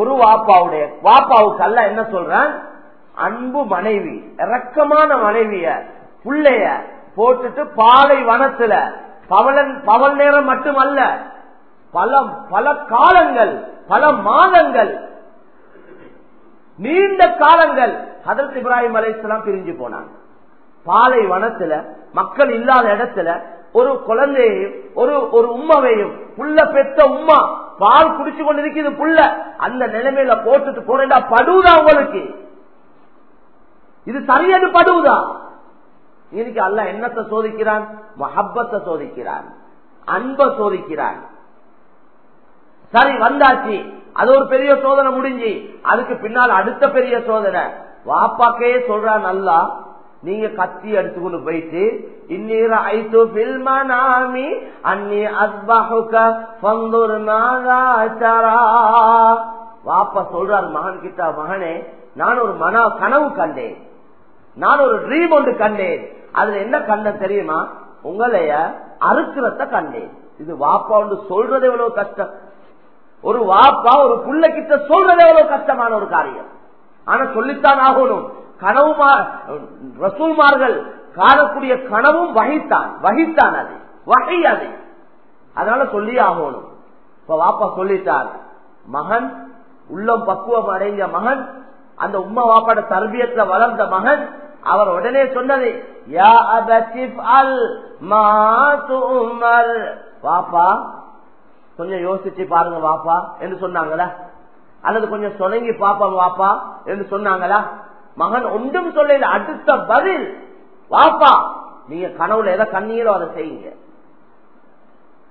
ஒரு வாப்பாவுடைய வாப்பாவுக்கு அல்ல என்ன சொல்றேன்? அன்பு மனைவி இறக்கமான மனைவிய புள்ளைய போட்டுட்டு பாலை வனத்துல பவளன் பவல் நேரம் மட்டுமல்ல பல பல காலங்கள் பல மாதங்கள் நீண்ட காலங்கள் ஹதரத் இப்ராஹிம் அலைசலாம் பிரிஞ்சு போனாங்க. பாலை வனத்துல மக்கள் இல்லாத இடத்துல ஒரு குழந்தையையும் ஒரு ஒரு உம்மாவையும் புள்ள பெத்த உம்மா பால் குடிச்சு கொண்டு இருக்குது புள்ள அந்த நிலைமையில போட்டுட்டு போனா படுவதா உங்களுக்கு. இது சரியாது படுவதா? இன்னைக்கு அல்ல என்னத்தை சோதிக்கிறான்? மஹப்பத்தை சோதிக்கிறான். அன்ப சோதிக்கிறான். சரி வந்தாச்சு. அது ஒரு பெரிய சோதனை முடிஞ்சு. அதுக்கு பின்னால் அடுத்த பெரிய சோதனை. வாப்பாக்கே சொல்றான் நல்லா நீங்க கத்தி எடுத்துக்கொண்டு போயிட்டு இன்னீர ஐத்து பில்மனாமி அன்னி அஸ்பாஹுக பந்தூர் வாப்பா சொல்றார் மகன் கிட்ட மகனே நான் ஒரு மன கனவு கண்டேன். நான் ஒரு ட்ரீம் ஒன்று கண்டேன். அதுல என்ன கண்ட தெரியுமா? உங்களைய அறுக்கிறத கண்டேன். இது வாப்பா ஒன்று சொல்றது எவ்வளவு கஷ்டம். ஒரு வாப்பா ஒரு புள்ள கிட்ட சொல்றது எவ்வளவு கஷ்டமான ஒரு காரியம். ஆனா சொல்லித்தான் ஆகணும். கனவுமா ரசூல்மார்கள் காணக்கூடிய கனவும் வகித்தான் வகித்தான் அது. வகை அது. அதனால சொல்லி ஆகணும். இப்ப வாப்பா சொல்லிட்டார் மகன் உள்ளம் பக்குவம் அடைஞ்ச மகன் அந்த உம்மா வாப்பாட தர்பியத்துல வளர்ந்த மகன் அவர் உடனே சொன்னது யா அபத்திப் அல் மாசுமர் வாப்பா கொஞ்சம் யோசிச்சு பாருங்க வாப்பா என்று சொன்னாங்களா? அல்லது கொஞ்சம் சொலங்கி பாப்பாங்க வாப்பா என்று சொன்னாங்களா? மகன் ஒன்றும் சொல்ல அடுத்த பதில் வாப்பா நீங்க கனவுல எதை கண்ணீரோ அதை செய்யுங்க.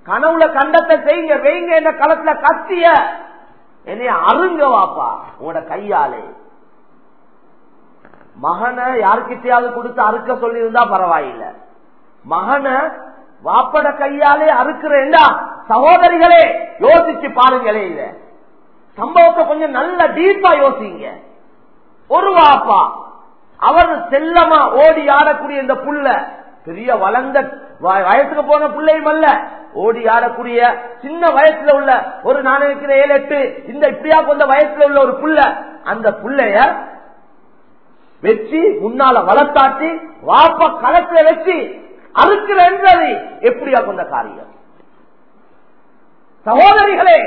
கனவுல கண்டத்தை செய்யுங்க வெய்ங்க இந்த களத்துல கத்திய. என்னைய அருங்க வாப்பா உங்களோட கையாலே. மகனை யாருக்கிட்டையாவது கொடுத்து அறுக்க சொல்லியிருந்தா பரவாயில்ல. மகனை வாப்பட கையாலே அறுக்கிறேன்டா சகோதரிகளே யோசிச்சு பாருங்களே இத. சம்பவத்தை கொஞ்சம் நல்ல டீப்பா யோசிங்க. ஒரு வாப்பா. அவர் செல்லமா ஓடி ஆடக்கூடிய இந்த புள்ள பெரிய வளர்ந்த வயசுக்கு போன பிள்ளையும் அல்ல. ஓடி ஆடக்கூடிய சின்ன வயசுல உள்ள ஒரு நான் இருக்கிற ஏழு எட்டு இந்த இப்படியா கொண்ட வயசுல உள்ள ஒரு புள்ள அந்த புள்ளைய வச்சு முன்னால வளர்த்தாட்டி வாப்ப களத்துல வச்சு அறுக்கிற என்றது எப்படியா கொண்ட காரியம்? சகோதரிகளே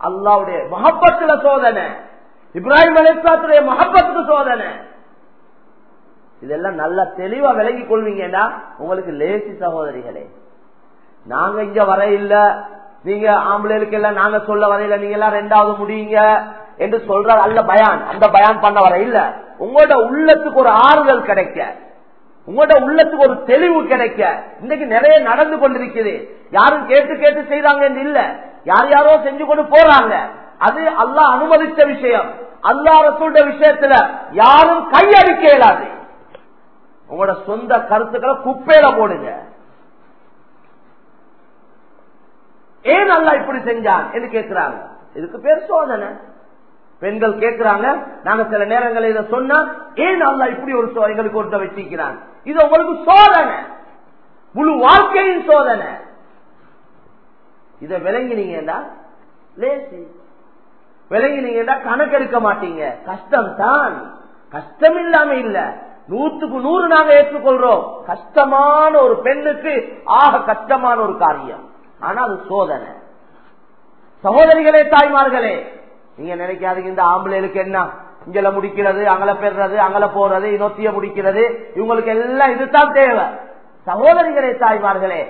அல்லாவுடைய மகப்பத்துல சோதனை. இப்ராஹிம் அலிஸ்லாத்துடைய மகப்பத்துக்கு சோதனை. இதெல்லாம் நல்லா தெளிவா விலகி கொள்வீங்கன்னா உங்களுக்கு லேசி சகோதரிகளே. நாங்க இங்க வர இல்ல நீங்க ஆம்பளைகளுக்கு எல்லாம் நாங்க சொல்ல வரையில நீங்க எல்லாம் ரெண்டாவது முடியுங்க என்று சொல்ற அல்ல பயான். அந்த பயான் பண்ண வர இல்ல. உங்களோட உள்ளத்துக்கு ஒரு ஆறுதல் கிடைக்க. உங்களோட உள்ளத்துக்கு ஒரு தெளிவு கிடைக்க. இன்னைக்கு நிறைய நடந்து கொண்டிருக்குது. யாரும் கேட்டு கேட்டு செய்றாங்க இல்ல. யார் யாரோ செஞ்சு கொண்டு போறாங்க. அது அல்லாஹ் அனுமதித்த விஷயம். அல்லாஹ் ரசூட விஷயத்துல யாரும் கையடிக்க இயலாது. உங்களோட சொந்த கருத்துக்களை குப்பையில போடுங்க. ஏன் அல்லா இப்படி செஞ்சான் என்று கேட்கிறாங்க. இதுக்கு பேர் சோதனை. பெண்கள் கேட்கிறாங்க நாங்க சில நேரங்களில் இதை சொன்னா ஏன் அல்லா இப்படி ஒரு எங்களுக்கு ஒருத்த வச்சிருக்கிறான்? இது உங்களுக்கு சோதனை. முழு வாழ்க்கையின் சோதனை. இதை விளங்கினீங்கன்னா லேசி. விளங்கினீங்கன்னா கணக்கெடுக்க மாட்டீங்க. கஷ்டம் தான் கஷ்டம் இல்லாம இல்ல. நூத்துக்கு நூறு நாங்க ஏற்றுக்கொள்றோம். கஷ்டமான ஒரு பெண்ணுக்கு ஆக கஷ்டமான ஒரு காரியம். ஆனா அது சோதனை. சகோதரிகளே தாய்மார்களே நீங்க நினைக்காதீங்க இந்த ஆம்பளைகளுக்கு என்ன? இங்கல முடிக்கிறது அங்கல பெறுறது அங்கல போறது இன்னொத்திய முடிக்கிறது. இவங்களுக்கு எல்லாம் இதுதான் தேவை. சகோதரிகளே தாய்மார்களே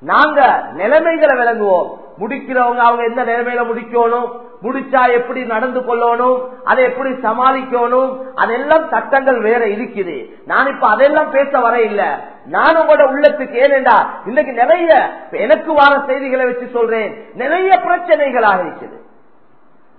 நாங்க நிலைமைகளை விளங்குவோம். முடிக்கிறவங்க அவங்க எந்த நிலைமையில முடிக்கணும்? முடிச்சா எப்படி நடந்து கொள்ளணும்? அதை எப்படி சமாளிக்கணும்? அதெல்லாம் சட்டங்கள் வேற இருக்குது. நான் இப்ப அதெல்லாம் பேச வர இல்ல. நான் உங்களோட உள்ளத்துக்கு ஏனென்றா இன்னைக்கு நிறைய எனக்கு வார செய்திகளை வச்சு சொல்றேன். நிறைய பிரச்சனைகளாக இருக்குது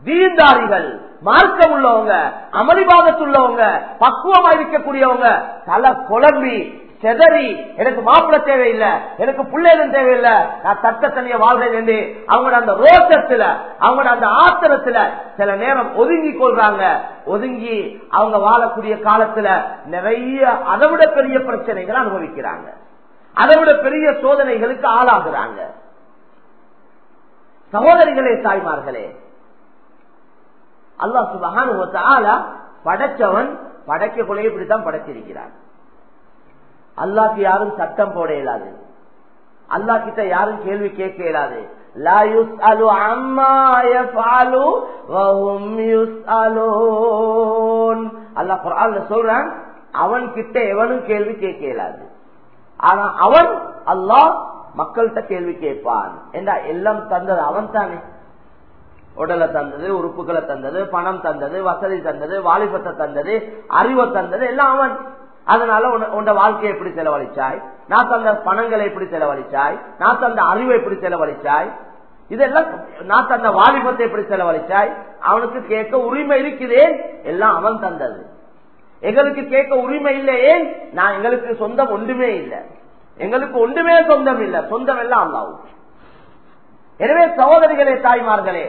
தீர்ந்தாரிகள் மார்க்கம் உள்ளவங்க அமளிபாதத்துள்ளவங்க பக்குவமா இருக்கக்கூடியவங்க தலை குழம்பி செதறி எனக்கு மாப்பிள்ள தேவையில்லை எனக்கு பிள்ளைகளும் தேவையில்லை நான் தட்ட தனிய வாழ்றேன் என்று அவங்களோட அந்த ரோட்டத்துல அவங்களோட அந்த ஆத்திரத்துல சில நேரம் ஒதுங்கி கொள்றாங்க. ஒதுங்கி அவங்க வாழக்கூடிய காலத்துல நிறைய அதை விட பெரிய பிரச்சனைகளை அனுபவிக்கிறாங்க. அதை விட பெரிய சோதனைகளுக்கு ஆளாகிறாங்க. சகோதரிகளே தாய்மார்களே அல்லாஹ் சுபகான் படைச்சவன் படைக்கக்குள்ளே இப்படித்தான் படைச்சிருக்கிறான் அல்லாக்கு யாரும் சட்டம் போட இயலாது. அல்லா கிட்ட யாரும் கேள்வி கேட்க இயலாது. அல்லாஹ் சொல்றான் அவன் கிட்ட எவனும் கேள்வி கேட்க இயலாது. ஆனா அவன் அல்லாஹ் மக்கள்கிட்ட கேள்வி கேட்பான். என்றா எல்லாம் தந்தது அவன் தானே? உடலை தந்தது உறுப்புகளை தந்தது பணம் தந்தது வசதி தந்தது வாலிபத்தை தந்தது அறிவை தந்தது எல்லாம் அவன். அதனால உன்னோட உன்ட வாழ்க்கையை எப்படி செலவழிச்சாய்? நான் தந்த பணங்களை எப்படி செலவழிச்சாய்? நான் தந்த அறிவை எப்படி செலவழிச்சாய்? இதெல்லாம் நான் தந்த வாலிபத்தை எப்படி செலவழிச்சாய்? அவனுக்கு கேட்க உரிமை இருக்குதே எல்லாம் அவன் தந்தது. எங்களுக்கு கேட்க உரிமை இல்லையே நான் எங்களுக்கு சொந்தம் ஒன்றுமே இல்லை. எங்களுக்கு ஒன்றுமே சொந்தம் இல்லை. சொந்தம் எல்லாம் அல்லாவும் எனவே சகோதரிகளே தாய்மார்களே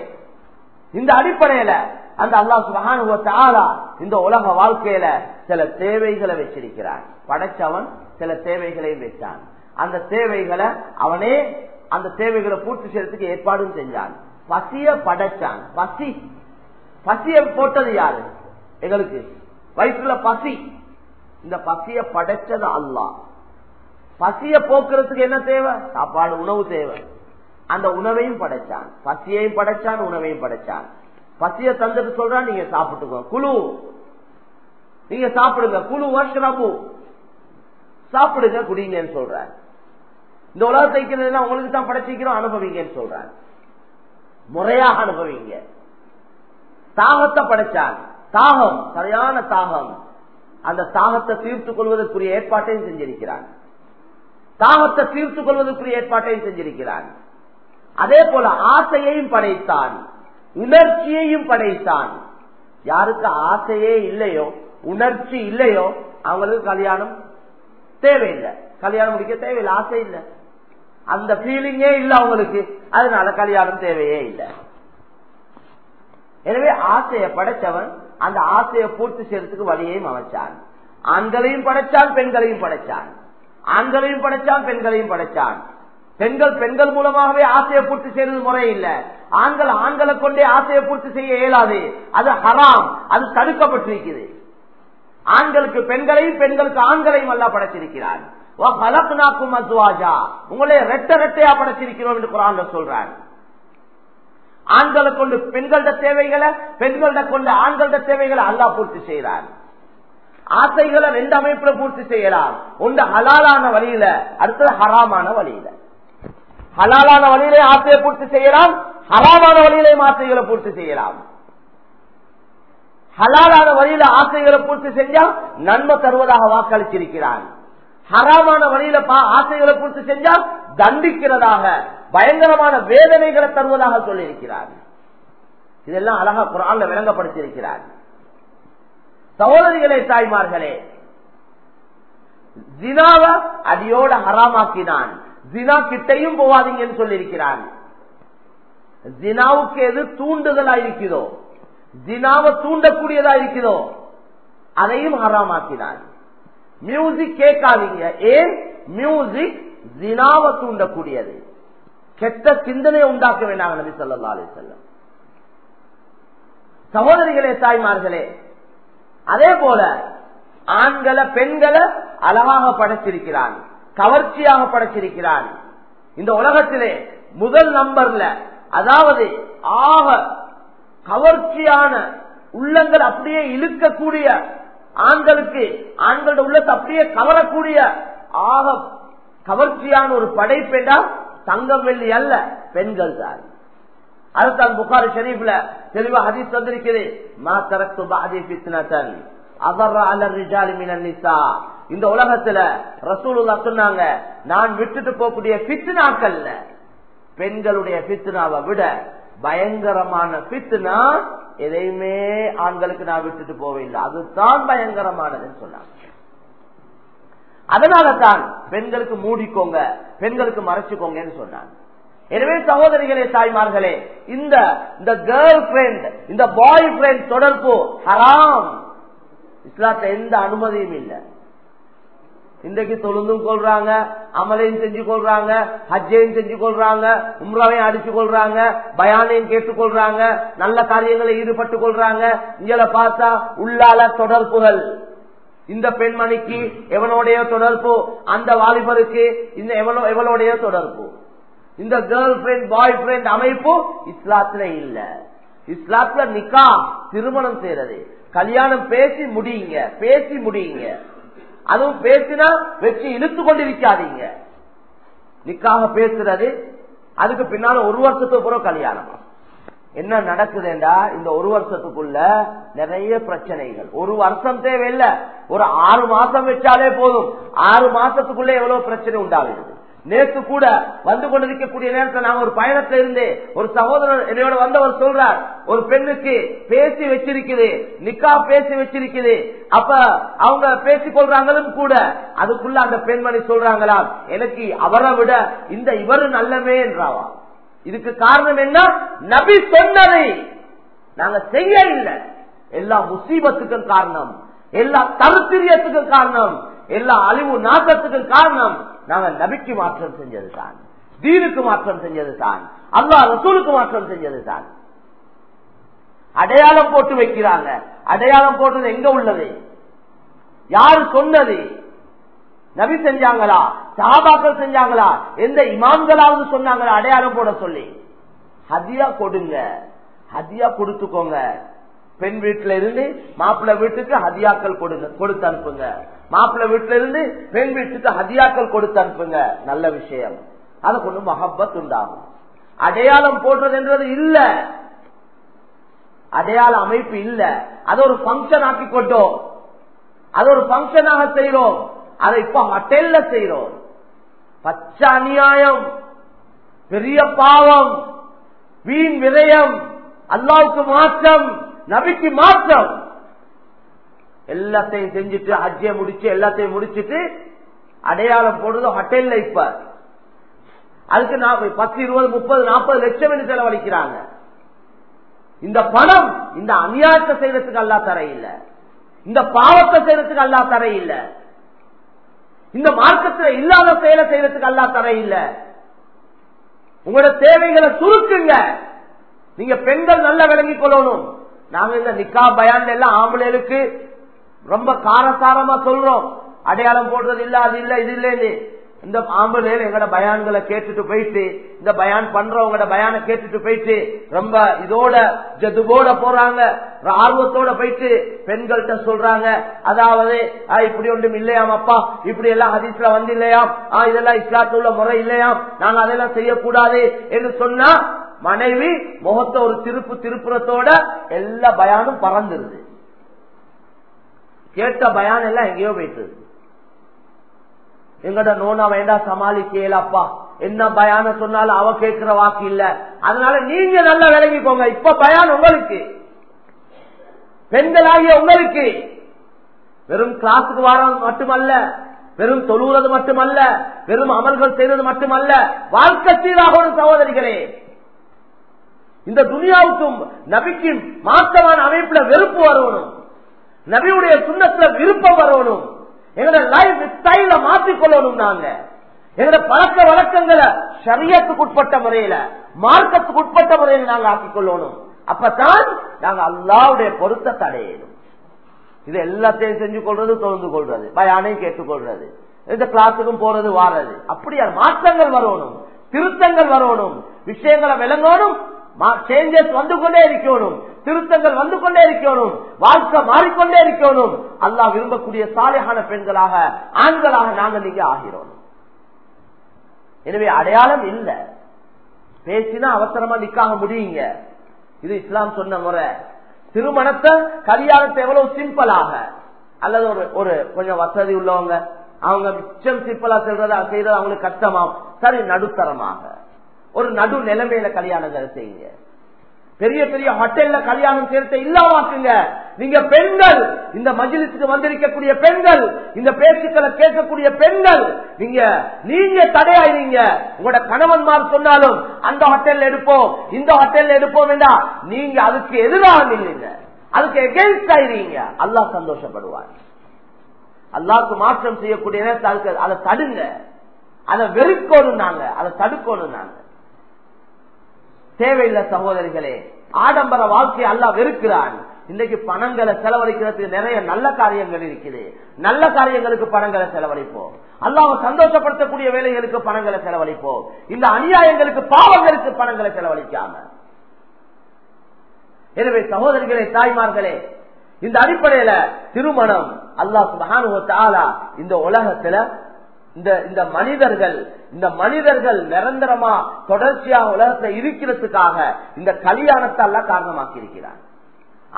இந்த அடிப்படையில அந்த அல்லாஹ் சுபஹானஹு இந்த உலக வாழ்க்கையில சில தேவைகளை வச்சிருக்கிறான். படைச்சவன் சில தேவைகளையும் வச்சான் அந்த தேவைகளை அவனே அந்த தேவைகளை பூர்த்தி செய்யறதுக்கு ஏற்பாடும் செஞ்சான். பசிய படைச்சான். பசி. பசிய போட்டது யாரு? எங்களுக்கு. வயிற்றுல பசி. இந்த பசிய படைச்சது அல்லாஹ். பசிய போக்குறதுக்கு என்ன தேவை? சாப்பாடு உணவு தேவை. அந்த உணவையும் படைச்சான். பசியையும் படைச்சான் உணவையும் படைச்சான். பசிய தந்துட்டு சொல்றான் நீங்க சாப்பிட்டுக்கோ. குழு. நீங்க சாப்பிடுங்க. குழு வருஷனபு சாப்பிடுங்க குடிங்கன்னு சொல்றேன் இந்த உலகத்தை உங்களுக்கு தான் படைச்சிக்கிறோம் அனுபவிங்கன்னு சொல்றான் முறையாக அனுபவிங்க. தாகத்தை படைச்சான். தாகம் சரியான தாகம். அந்த தாகத்தை தீர்த்துக் கொள்வதற்குரிய ஏற்பாட்டையும் செஞ்சிருக்கிறான். தாகத்தை தீர்த்துக் கொள்வதற்குரிய ஏற்பாட்டையும் செஞ்சிருக்கிறான். அதே போல ஆசையையும் படைத்தான் உணர்ச்சியையும் படைத்தான். யாருக்கு ஆசையே இல்லையோ உணர்ச்சி இல்லையோ அவங்களுக்கு கல்யாணம் தேவையில்லை. கல்யாணம் முடிக்க தேவையில்லை ஆசை இல்லை. அந்த ஃபீலிங்கே இல்லை அவங்களுக்கு. அதனால கல்யாணம் தேவையே இல்லை. எனவே ஆசையை படைச்சவன் அந்த ஆசையை பூர்த்தி செய்யறதுக்கு வழியையும் அமைச்சான். ஆண்களையும் படைச்சான் பெண்களையும் படைச்சான். ஆண்களையும் படைச்சான் பெண்களையும் படைச்சான். பெண்கள் பெண்கள் மூலமாகவே ஆசையை பூர்த்தி செய்யறது முறை இல்ல. ஆண்கள் ஆண்களை கொண்டே ஆசையை பூர்த்தி செய்ய இயலாது. அது ஹராம். அது தடுக்கப்பட்டிருக்கிறது. ஆண்களுக்கு பெண்களையும் பெண்களுக்கு ஆண்களையும் அல்ல படைச்சிருக்கிறான் பலக்குனாக்கும் அசுவாஜா உங்களை ரெட்ட ரெட்டையா படைச்சிருக்கிறோம் என்று குரான்ல சொல்றான் ஆண்களை கொண்டு பெண்களோட தேவைகளை பெண்களோட கொண்டு ஆண்களோட தேவைகளை அல்லா பூர்த்தி செய்கிறான். ஆசைகளை ரெண்டு அமைப்புல பூர்த்தி செய்யலாம். ஒன்று ஹலாலான வழியில அடுத்தது ஹராமான வழியில. ஹலாலான வழியிலே ஆசையை பூர்த்தி செய்யலாம் ஹராமான வழியிலே ஆசைகளை பூர்த்தி செய்யலாம். ஹலாலான வழியில ஆசைகளை பூர்த்தி செஞ்சா நன்மை தருவதாக வாக்களித்திருக்கிறான். ஹராமான வழியில ஆசைகளை பூர்த்தி செஞ்சா தண்டிக்கிறதாக பயங்கரமான வேதனைகளை தருவதாக சொல்லியிருக்கிறார் இதெல்லாம் அழகா குரான்ல விளங்கப்படுத்தியிருக்கிறார் சகோதரிகளே தாய்மார்களே ஜினாவ அடியோட ஹராமாக்கினான். ஜினா கிட்டையும் போவாதீங்கன்னு சொல்லியிருக்கிறான் ஜினாவுக்கு எது தூண்டுதலா இருக்கிறதோ ஜினாவை தூண்டக்கூடியதா இருக்குதோ அதையும் ஹராமாக்கினான் மியூசிக் கேட்காதீங்க. ஏன்? மியூசிக் ஜினாவை தூண்டக்கூடியது. கெட்ட சிந்தனையை உண்டாக்க வேண்டாம் நபி சொல்லா அலி செல்லம் சகோதரிகளே தாய்மார்களே அதே போல ஆண்களை பெண்களை அழகாக படைச்சிருக்கிறான் கவர்ச்சியாக படைச்சிருக்கிறான் இந்த உலகத்திலே முதல் நம்பர்ல அதாவது ஆக கவர்ச்சியான உள்ளங்கள் அப்படியே இழுக்கக்கூடிய ஆண்களுக்கு ஆண்களோட உள்ளத்தை அப்படியே கவரக்கூடிய ஆக கவர்ச்சியான ஒரு படைப்பேண்டா தங்கம் வெள்ளி அல்ல பெண்கள் தான். அதுதான் புகாரி ஷெரீப்ல தெளிவா ஹதீஸ் வந்திருக்கிறது. மா தரக்கு பாதி பித்னதன் அதர்ற அலர் ரிஜாலி மினன் நிசா. இந்த உலகத்துல ரசூலுல்லா சொன்னாங்க நான் விட்டுட்டு போகக்கூடிய பித்னாக்கள்ல பெண்களுடைய பித்னாவை விட பயங்கரமான பித்னா எதையுமே ஆண்களுக்கு நான் விட்டுட்டு போவில்லை அதுதான் பயங்கரமானதுன்னு சொன்னாங்க. அதனால தான் பெண்களுக்கு மூடிக்கோங்க பெண்களுக்கு மறைச்சுக்கோங்கன்னு சொன்னாங்க. எனவே சகோதரிகளே தாய்மார்களே இந்த இந்த கேர்ள் ஃபிரெண்ட் இந்த பாய் ஃபிரெண்ட் தொடர்பு ஹராம். இஸ்லாத்த எந்த அனுமதியும் இல்லை. இன்றைக்கு தொழுந்தும் கொள்றாங்க அமலையும் செஞ்சு கொள்றாங்க ஹஜ்ஜையும் செஞ்சு கொள்றாங்க உம்ராவையும் அடிச்சு கொள்றாங்க பயானையும் கேட்டுக்கொள்றாங்க நல்ல காரியங்களை ஈடுபட்டு கொள்றாங்க. இங்கே பார்த்தா உள்ளால தொடர்புகள் இந்த பெண்மணிக்கு எவனுடைய தொடர்பு அந்த வாலிபருக்கு இந்த எவனோ எவனோடைய தொடர்பு இந்த கேர்ள் ஃபிரெண்ட் பாய் ஃபிரெண்ட் அமைப்பு இஸ்லாத்துல இல்ல. இஸ்லாத்துல நிக்கா திருமணம் செய்யறது. கல்யாணம் பேசி முடியுங்க பேசி முடியுங்க அதுவும் பேசினா வச்சு இழுத்து கொண்டிருக்காதீங்க. நிக்காக பேசுறது அதுக்கு பின்னால ஒரு வருஷத்துக்கு பிறகு கல்யாணம். என்ன நடக்குதுண்டா? இந்த ஒரு வருஷத்துக்குள்ள நிறைய பிரச்சனைகள். ஒரு வருஷம் தேவையில்லை. ஒரு ஆறு மாசம் வச்சாலே போதும். ஆறு மாசத்துக்குள்ள எவ்வளவு பிரச்சனை உண்டாகுது? நேற்று கூட வந்து கொண்டிருக்கக்கூடிய நேரத்தில் நான் ஒரு பயணத்துல இருந்து ஒரு சகோதரர் என்னோட வந்தவர் சொல்றார் ஒரு பெண்ணுக்கு பேசி வச்சிருக்குது நிக்கா பேசி வச்சிருக்குது அப்ப அவங்க பேசிக் கொள்றாங்களும் கூட அதுக்குள்ள அந்த பெண்மணி சொல்றாங்களாம் எனக்கு அவரை விட இந்த இவரு நல்லமே என்றாவா? இதுக்கு காரணம் என்ன? நபி சொன்னதை நாங்க செய்ய இல்லை எல்லா முசீபத்துக்கும் காரணம் எல்லா தருத்திரியத்துக்கும் காரணம் எல்லா அழிவு நாட்டத்துக்கும் காரணம். நாங்க நபிக்கு மாற்றம் செஞ்சது தான் தீனுக்கு மாற்றம் செஞ்சது தான் அல்லா ரசூலுக்கு மாற்றம் செஞ்சது தான் அடையாளம் போட்டு வைக்கிறாங்க. அடையாளம் போட்டது எங்க உள்ளது? யாரு சொன்னது? நபி செஞ்சாங்களா? சாபாக்கள் செஞ்சாங்களா? எந்த இமாம்களாவது சொன்னாங்களா? அடையாளம் போட சொல்லி. ஹதியா கொடுங்க. ஹதியா கொடுத்துக்கோங்க. பெண் வீட்டுல இருந்து மாப்பிள்ளை வீட்டுக்கு ஹதியாக்கள் கொடுங்க கொடுத்து அனுப்புங்க. மாப்பிள்ளை வீட்டுல இருந்து பெண் வீட்டுக்கு ஹதியாக்கள் கொடுத்து அனுப்புங்க. நல்ல விஷயம். அதை கொண்டு மஹப்பத் உண்டாகும். அடையாளம் போடுறது என்றது இல்ல. அடையாள அமைப்பு இல்ல. அது ஒரு பங்கன் ஆக்கி கொண்டோம் அது ஒரு பங்கனாக செய்யறோம் அதை இப்ப ஹட்டல்ல செய்யறோம் பச்சை அநியாயம். பெரிய பாவம். வீண் விரயம். அல்லாவுக்கு மாற்றம். நபிக்கு மாற்றம். எல்லாத்தையும் செஞ்சுட்டு அஜ்ஜிய முடிச்சு எல்லாத்தையும் முடிச்சுட்டு அடையாளம் போடுறது ஹோட்டல்ல இப்ப. அதுக்கு நான் பத்து இருபது முப்பது நாற்பது லட்சம் என்று செலவழிக்கிறாங்க. இந்த பணம் இந்த அநியாயத்தை செய்யறதுக்கு அல்லா தர இந்த பாவத்தை செய்யறதுக்கு அல்லா தர இந்த மார்க்கத்தில் இல்லாத செயலை செய்யறதுக்கு அல்லா தர உங்களோட தேவைகளை சுருக்குங்க. நீங்க பெண்கள் நல்லா விளங்கிக் கொள்ளணும். நாங்க இந்த நிக்கா பயான் எல்லாம் ஆம்பளைகளுக்கு ரொம்ப காரசாரமா சொல்றோம். அடையாளம் போடுறது இல்ல அது இல்ல இது இல்லைன்னு. இந்த ஆம்பளைகள் எங்கட பயான்களை கேட்டுட்டு போயிட்டு இந்த பயான் பண்றவங்களோட பயான கேட்டுட்டு போயிட்டு ரொம்ப இதோட ஜதுபோட போறாங்க. ஆர்வத்தோட போயிட்டு பெண்கள்கிட்ட சொல்றாங்க அதாவது இப்படி ஒன்றும் இல்லையாம் அப்பா இப்படி எல்லாம் ஹதீஸ்ல வந்து இல்லையாம் இதெல்லாம் இஸ்லாத்துல உள்ள முறை இல்லையாம். நாங்க அதெல்லாம் செய்யக்கூடாது. என்று சொன்னா மனைவி முகத்தை ஒரு திருப்பு திருப்புறத்தோட எல்லா பயானும் பறந்துருது. கேட்ட பயான் எல்லாம் எங்கேயோ போயிட்டு. எங்கட நோனா வேண்டாம் சமாளிக்கலப்பா என்ன பயான சொன்னாலும் அவ கேட்கிற வாக்கு இல்ல. அதனால நீங்க நல்லா விளங்கிக்கோங்க இப்ப பயான் உங்களுக்கு. பெண்களாகிய உங்களுக்கு. வெறும் கிளாஸுக்கு வர மட்டுமல்ல வெறும் தொழுவது மட்டுமல்ல வெறும் அமல்கள் செய்வது மட்டுமல்ல வாழ்க்கை சீராக சகோதரிகளே. இந்த துனியாவுக்கும் நபிக்கும் மாற்றமான அமைப்புல வெறுப்பு வரணும். நபியுடைய சுண்ணத்துல விருப்பம் வரணும். எங்களோட லைஃப் ஸ்டைல மாற்றிக்கொள்ளணும் நாங்க. எங்களோட பழக்க வழக்கங்களை சரியத்துக்கு உட்பட்ட முறையில மார்க்கத்துக்கு உட்பட்ட முறையில நாங்க ஆக்கிக் கொள்ளணும். அப்பதான் நாங்க அல்லாவுடைய பொருத்தத்தை அடையணும். இது எல்லாத்தையும் செஞ்சு கொள்றது தொடர்ந்து கொள்றது பயானையும் கேட்டுக்கொள்றது இந்த கிளாஸுக்கும் போறது வாரது. அப்படியா மாற்றங்கள் வரணும். திருத்தங்கள் வரணும். விஷயங்களை விளங்கணும். சேஞ்சஸ் வந்து கொண்டே இருக்கணும். திருத்தங்கள் வந்து கொண்டே இருக்கணும். வாழ்க்கை மாறிக்கொண்டே இருக்கணும். அல்லா விரும்பக்கூடிய சாலையான பெண்களாக ஆண்களாக நாங்கள் நீங்க ஆகிறோம். எனவே அடையாளம் இல்ல. பேசினா அவசரமா நிக்காக முடியுங்க. இது இஸ்லாம் சொன்ன முறை. திருமணத்தை கல்யாணத்தை எவ்வளவு சிம்பிளாக? அல்லது ஒரு ஒரு கொஞ்சம் வசதி உள்ளவங்க அவங்க மிச்சம் சிம்பிளா செல்றதா செய்யறது அவங்களுக்கு கஷ்டமாகும். சரி நடுத்தரமாக. ஒரு நடு நிலைமையில கல்யாணம் செய்யுங்க பெரிய பெரிய ஹோட்டல்ல கல்யாணம் சேர்த்த இல்லாமாக்குங்க நீங்க பெண்கள் இந்த மஜிலிசுக்கு வந்திருக்கக்கூடிய பெண்கள் இந்த பேச்சுக்களை கேட்கக்கூடிய பெண்கள் நீங்க நீங்க தடையாயிருங்க. உங்களோட கணவன்மார் சொன்னாலும் அந்த ஹோட்டல்ல எடுப்போம் இந்த ஹோட்டல்ல எடுப்போம் வேண்டா நீங்க அதுக்கு எதிராக இல்லைங்க அதுக்கு எகேன்ஸ்ட் ஆயிருங்க. அல்லாஹ் சந்தோஷப்படுவார். அல்லாவுக்கு மாற்றம் செய்யக்கூடிய அதை தடுங்க. அதை வெறுக்கணும் நாங்க அதை தடுக்கணும் நாங்க தேவையில்லை சகோதரிகளே. ஆடம்பர வாழ்க்கை அல்லா வெறுக்கிறான். இன்னைக்கு பணங்களை செலவழிக்கிறதுக்கு நிறைய நல்ல காரியங்கள் இருக்குது. நல்ல காரியங்களுக்கு பணங்களை செலவழிப்போம். அல்லாம சந்தோஷப்படுத்தக்கூடிய வேலைகளுக்கு பணங்களை செலவழிப்போம். இந்த அநியாயங்களுக்கு பாவங்களுக்கு பணங்களை செலவழிக்காம. எனவே சகோதரிகளே தாய்மார்களே இந்த அடிப்படையில திருமணம் அல்லாஹ் இந்த உலகத்துல இந்த இந்த மனிதர்கள் இந்த மனிதர்கள் நிரந்தரமா தொடர்ச்சியாக உலகத்துல இருக்கிறதுக்காக இந்த கல்யாணத்தை எல்லாம் காரணமாக்கி இருக்கிறார்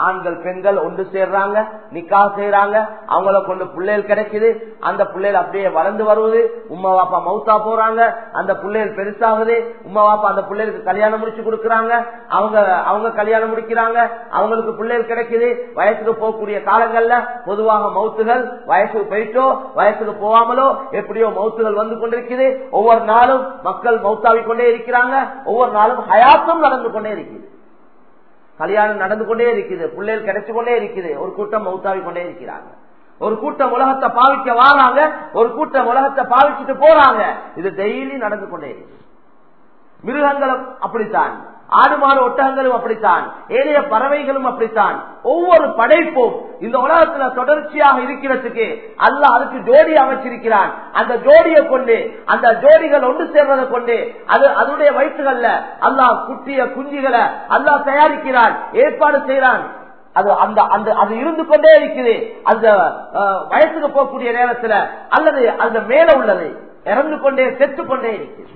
ஆண்கள் பெண்கள் ஒன்று சேர்றாங்க நிக்கா செய்யறாங்க அவங்கள கொண்டு பிள்ளைகள் கிடைக்குது. அந்த பிள்ளைகள் அப்படியே வளர்ந்து வருவது உமா பாப்பா மவுத்தா போறாங்க அந்த பிள்ளைகள் பெருசாகுது உமா பாப்பா அந்த பிள்ளைகளுக்கு கல்யாணம் முடிச்சு கொடுக்கறாங்க அவங்க அவங்க கல்யாணம் முடிக்கிறாங்க அவங்களுக்கு பிள்ளைகள் கிடைக்குது. வயசுக்கு போகக்கூடிய காலங்கள்ல பொதுவாக மவுத்துகள் வயசுக்கு போயிட்டோ வயசுக்கு போகாமலோ எப்படியோ மவுத்துகள் வந்து கொண்டிருக்குது. ஒவ்வொரு நாளும் மக்கள் மவுத்தாவிக் கொண்டே இருக்கிறாங்க. ஒவ்வொரு நாளும் ஹயாத்தும் நடந்து கொண்டே இருக்குது கல்யாணம் நடந்து கொண்டே இருக்குது. பிள்ளைகள் கிடைச்சு கொண்டே இருக்குது. ஒரு கூட்டம் மௌத்தாவி கொண்டே இருக்கிறாங்க. ஒரு கூட்டம் உலகத்தை பாவிக்க வாராங்க. ஒரு கூட்டம் உலகத்தை பாவிச்சுட்டு போறாங்க. இது டெய்லி நடந்து கொண்டே இருக்கு மிருகங்களும் அப்படித்தான். ஆடு மாடு ஒட்டகங்களும் அப்படித்தான். ஏனைய பறவைகளும் அப்படித்தான். ஒவ்வொரு படைப்பும் இந்த உலகத்துல தொடர்ச்சியாக இருக்கிறதுக்கு அல்ல அதுக்கு ஜோடி அமைச்சிருக்கிறான். அந்த ஜோடியை கொண்டு அந்த ஜோடிகள் ஒன்று சேர்வதை கொண்டு அது அதனுடைய வயிற்றுகள்ல அல்லாஹ் குட்டிய குஞ்சுகளை அல்லாஹ் தயாரிக்கிறான் ஏற்பாடு செய்யறான் அது அந்த அந்த அது இருந்து கொண்டே இருக்குது. அந்த வயசுக்கு போகக்கூடிய நேரத்துல அல்லது அந்த மேல உள்ளது. இறந்து கொண்டே செத்து கொண்டே இருக்குது.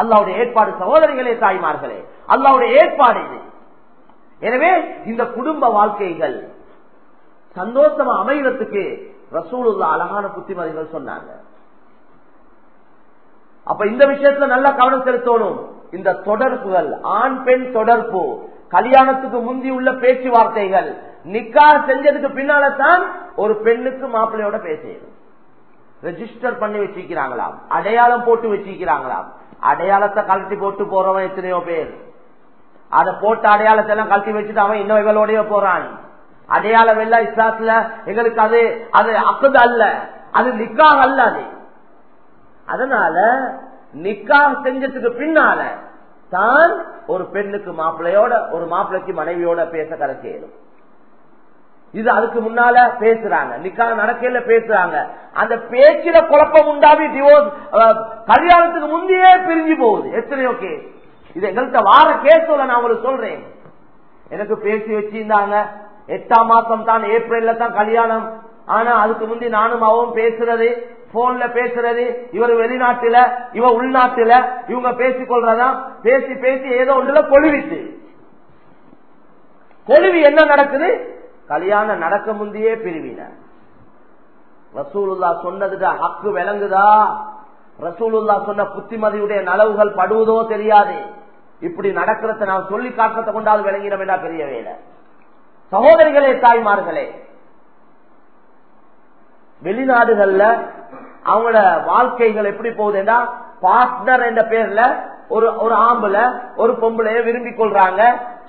அல்லாவுடைய ஏற்பாடு சகோதரிகளே தாய்மார்களே. அல்லாவுடைய ஏற்பாடு இது. எனவே இந்த குடும்ப வாழ்க்கைகள் சந்தோஷமா அமைகிறதுக்கு ரசூலுல்லா அழகான புத்திமதிகள் சொன்னாங்க. அப்ப இந்த விஷயத்துல நல்லா கவனம் செலுத்தணும். இந்த தொடர்புகள் ஆண் பெண் தொடர்பு கல்யாணத்துக்கு முந்தி உள்ள பேச்சுவார்த்தைகள் நிக்கா செஞ்சதுக்கு பின்னால தான் ஒரு பெண்ணுக்கு மாப்பிள்ளையோட பேசணும் ரெஜிஸ்டர் பண்ணி வச்சிருக்கிறாங்களாம். அடையாளம் போட்டு வச்சிருக்கிறாங்களாம். அடையாளத்தை கழட்டி போட்டு போறவன் எத்தனையோ பேர். அதை போட்ட அடையாளத்தை எல்லாம் கழட்டி வச்சுட்டு அவன் இன்னும் இவளோடய போறான். அடையாளம் எல்லாம் இஸ்லாத்துல எங்களுக்கு அது அது அக்குது அல்ல. அது நிக்காக அல்ல அது. அதனால நிக்காக செஞ்சதுக்கு பின்னால தான் ஒரு பெண்ணுக்கு மாப்பிள்ளையோட ஒரு மாப்பிள்ளைக்கு மனைவியோட பேச கரைச்சேரும் இது அதுக்கு முன்னால பேசுறாங்க. நிக்காக நடக்கையில பேசுறாங்க. அந்த பேச்சில குழப்பம் உண்டாவி டிவோர்ஸ் கல்யாணத்துக்கு முந்தையே பிரிஞ்சு போகுது. எத்தனையோ கேஸ் இது எங்கள்கிட்ட வார கேஸோட நான் உங்களுக்கு சொல்றேன். எனக்கு பேசி வச்சிருந்தாங்க. எட்டாம் மாசம் தான் ஏப்ரல்ல தான் கல்யாணம். ஆனா அதுக்கு முந்தி நானும் அவவும் பேசுறது போன்ல பேசுறது இவர் வெளிநாட்டுல இவ உள்நாட்டுல இவங்க பேசிக் கொள்றதா பேசி பேசி ஏதோ ஒன்றுல கொழுவிட்டு. கொழுவி என்ன நடக்குது? கல்யாணம் நடக்க முந்தையே பிரிவின. ரசூலுல்லா சொன்னதுக்கு ஹக்கு விளங்குதா? ரசூலுல்லா சொன்ன புத்திமதியுடைய நலவுகள் படுவதோ தெரியாது. இப்படி நடக்கிறத நான் சொல்லி காட்டுறத கொண்டாது விளங்கின பெரிய வேலை. சகோதரிகளே தாய்மார்களே வெளிநாடுகள்ல அவங்களோட வாழ்க்கைகள் எப்படி போகுதுன்னா பார்ட்னர் என்ற பேர்ல ஒரு ஒரு ஆம்பளை ஒரு பொம்பளைய விரும்பி கொள்றாங்க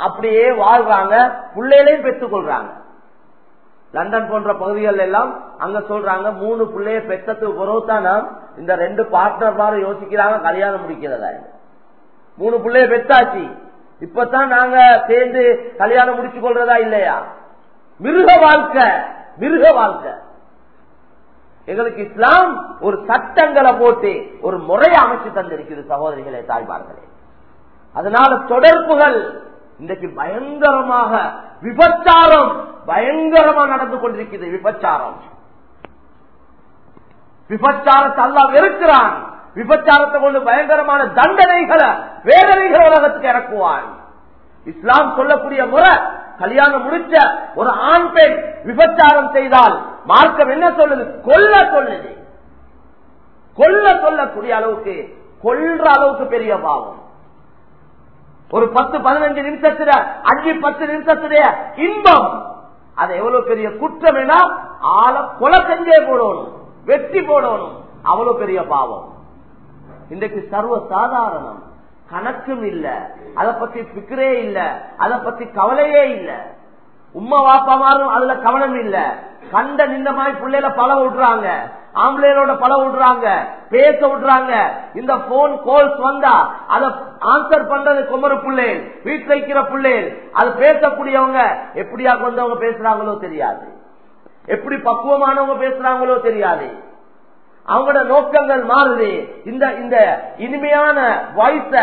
அப்படியே வாழ்றாங்க பிள்ளைகளையும் பெற்றுக் கொள்றாங்க. லண்டன் போன்ற பகுதிகள் எல்லாம் அங்க சொல்றாங்க மூணு பிள்ளைய பெற்றதுக்கு பிறகுதான் இந்த ரெண்டு பார்ட்னர் மாதிரி யோசிக்கிறாங்க கல்யாணம் முடிக்கிறதா? மூணு பிள்ளைய பெத்தாச்சு இப்பதான் நாங்க சேர்ந்து கல்யாணம் முடிச்சு கொள்றதா இல்லையா? மிருக வாழ்க்கை மிருக வாழ்க்கை. எங்களுக்கு இஸ்லாம் ஒரு சட்டங்களை போட்டு ஒரு முறையை அமைச்சு தந்திருக்கிறது சகோதரிகளே தாய்மார்களே. அதனால தொடர்புகள் இன்றைக்கு பயங்கரமாக விபச்சாரம் பயங்கரமா நடந்து கொண்டிருக்கிறது விபச்சாரம். விபச்சாரத்தை அல்லா வெறுக்கிறான். விபச்சாரத்தை கொண்டு பயங்கரமான தண்டனைகளை வேதனைகளை உலகத்துக்கு இறக்குவான். இஸ்லாம் சொல்லக்கூடிய முறை கல்யாணம் முடிச்ச ஒரு ஆண் பெண் விபச்சாரம் செய்தால் மார்க்கம் என்ன சொல்லுது? கொல்ல சொல்லுது. கொல்ல சொல்லக்கூடிய அளவுக்கு கொல்ற அளவுக்கு பெரிய பாவம். ஒரு பத்து பதினஞ்சு நிமிஷத்துல அஞ்சு பத்து நிமிஷத்துடைய இன்பம். அது எவ்வளவு பெரிய குற்றம் என ஆளை கொலை செஞ்சே போடணும். வெட்டி போடணும். அவ்வளவு பெரிய பாவம். இன்றைக்கு சர்வ சாதாரணம் கணக்கும் இல்ல. அதை பத்தி பிக்கரே இல்ல. அதை பத்தி கவலையே இல்ல. உம்மா வாப்பா மாறும் அதுல கவனம் இல்ல. கண்ட நின்ற மாதிரி பிள்ளைல பழம் விடுறாங்க ஆம்பளைகளோட பல விடுறாங்க பேச விடுறாங்க. இந்த போன் கால்ஸ் வந்தா அதை ஆன்சர் பண்றது குமரு பிள்ளைகள் வீட்டுல வைக்கிற பிள்ளைகள் அது பேசக்கூடியவங்க எப்படியா வந்தவங்க பேசுறாங்களோ தெரியாது. எப்படி பக்குவமானவங்க பேசுறாங்களோ தெரியாது. அவங்களோட நோக்கங்கள் மாறுது. இந்த இந்த இனிமையான வாய்ஸ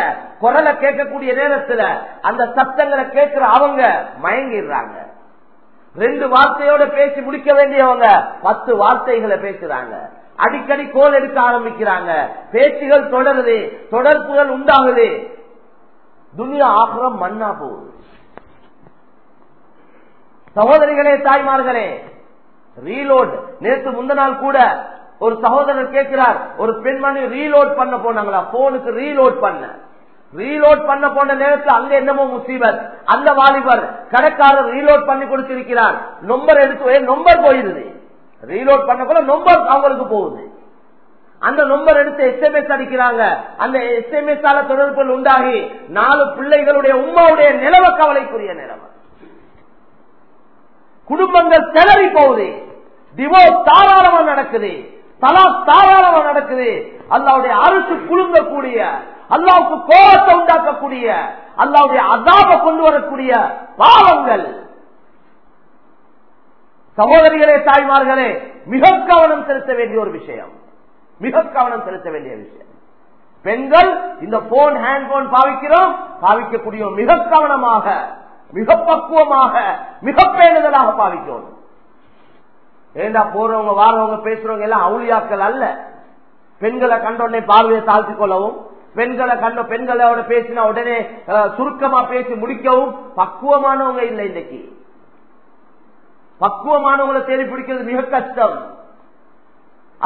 குரலை கேட்கக்கூடிய நேரத்துல அந்த சத்தங்களை கேட்கிற அவங்க மயங்கிடுறாங்க. ரெண்டு வார்த்தையோட பேசி முடிக்க வேண்டியவங்க பத்து வார்த்தைகளை பேசுறாங்க. அடிக்கடி கோல் எடுக்க ஆரம்பிக்கிறாங்க. பேச்சுகள் தொடருது. தொடர்புகள் உண்டாகுது. துனியா ஆகிரம் மண்ணா போகுது. சகோதரிகளே தாய்மார்களே ரீலோட் நேற்று முந்த நாள் கூட ஒரு சகோதரர் கேட்கிறார் ஒரு பெண்மணி ரீலோட் பண்ண போனாங்களா? போனுக்கு ரீலோட் பண்ண. ரீலோட் பண்ண போன நேரத்தில் அங்க என்னமோ முசீபத். அந்த வாலிபர் கடைக்காரர் ரீலோட் பண்ணி கொடுத்திருக்கிறார். நொம்பர் எடுத்து நொம்பர் போயிருது ரீலோட் பண்ண கூட நம்பர் அவங்களுக்கு போகுது. அந்த நொம்பர் எடுத்து எஸ்எம்எஸ் அடிக்கிறாங்க. அந்த எஸ்எம்எஸ் ஆல தொடர்புகள் உண்டாகி நாலு பிள்ளைகளுடைய உமாவுடைய நிலவ கவலைக்குரிய நிலவ. குடும்பங்கள் திணறி போகுது. டிவோர்ஸ் தாராளமா நடக்குது. தலா தாராளமா நடக்குது. அல்லாவுடைய அரசு குழுங்கக்கூடிய அல்லாவுக்கு கோபத்தை உண்டாக்கக்கூடிய அல்லாவுடைய அதாப கொண்டு வரக்கூடிய பாவங்கள். சகோதரிகளே தாய்மார்களே மிக கவனம் செலுத்த வேண்டிய ஒரு விஷயம். மிக கவனம் செலுத்த வேண்டிய விஷயம். பெண்கள் இந்த போன் ஹேண்ட் போன் பாவிக்கிறோம் பாவிக்கக்கூடிய மிக கவனமாக மிக பக்குவமாக மிக பேணுதலாக பாவிக்கணும் ஏண்டா போறவங்க வாரவங்க பேசுறவங்க எல்லாம் அவுளியாக்கள் அல்ல. பெண்களை கண்டோடனே பார்வையை தாழ்த்தி கொள்ளவும் பெண்களை கண்ட பெண்களோட பேசினா உடனே சுருக்கமா பேசி முடிக்கவும் பக்குவமானவங்க இல்லை இன்னைக்கு. பக்குவமானவங்களை தேடி பிடிக்கிறது மிக கஷ்டம்.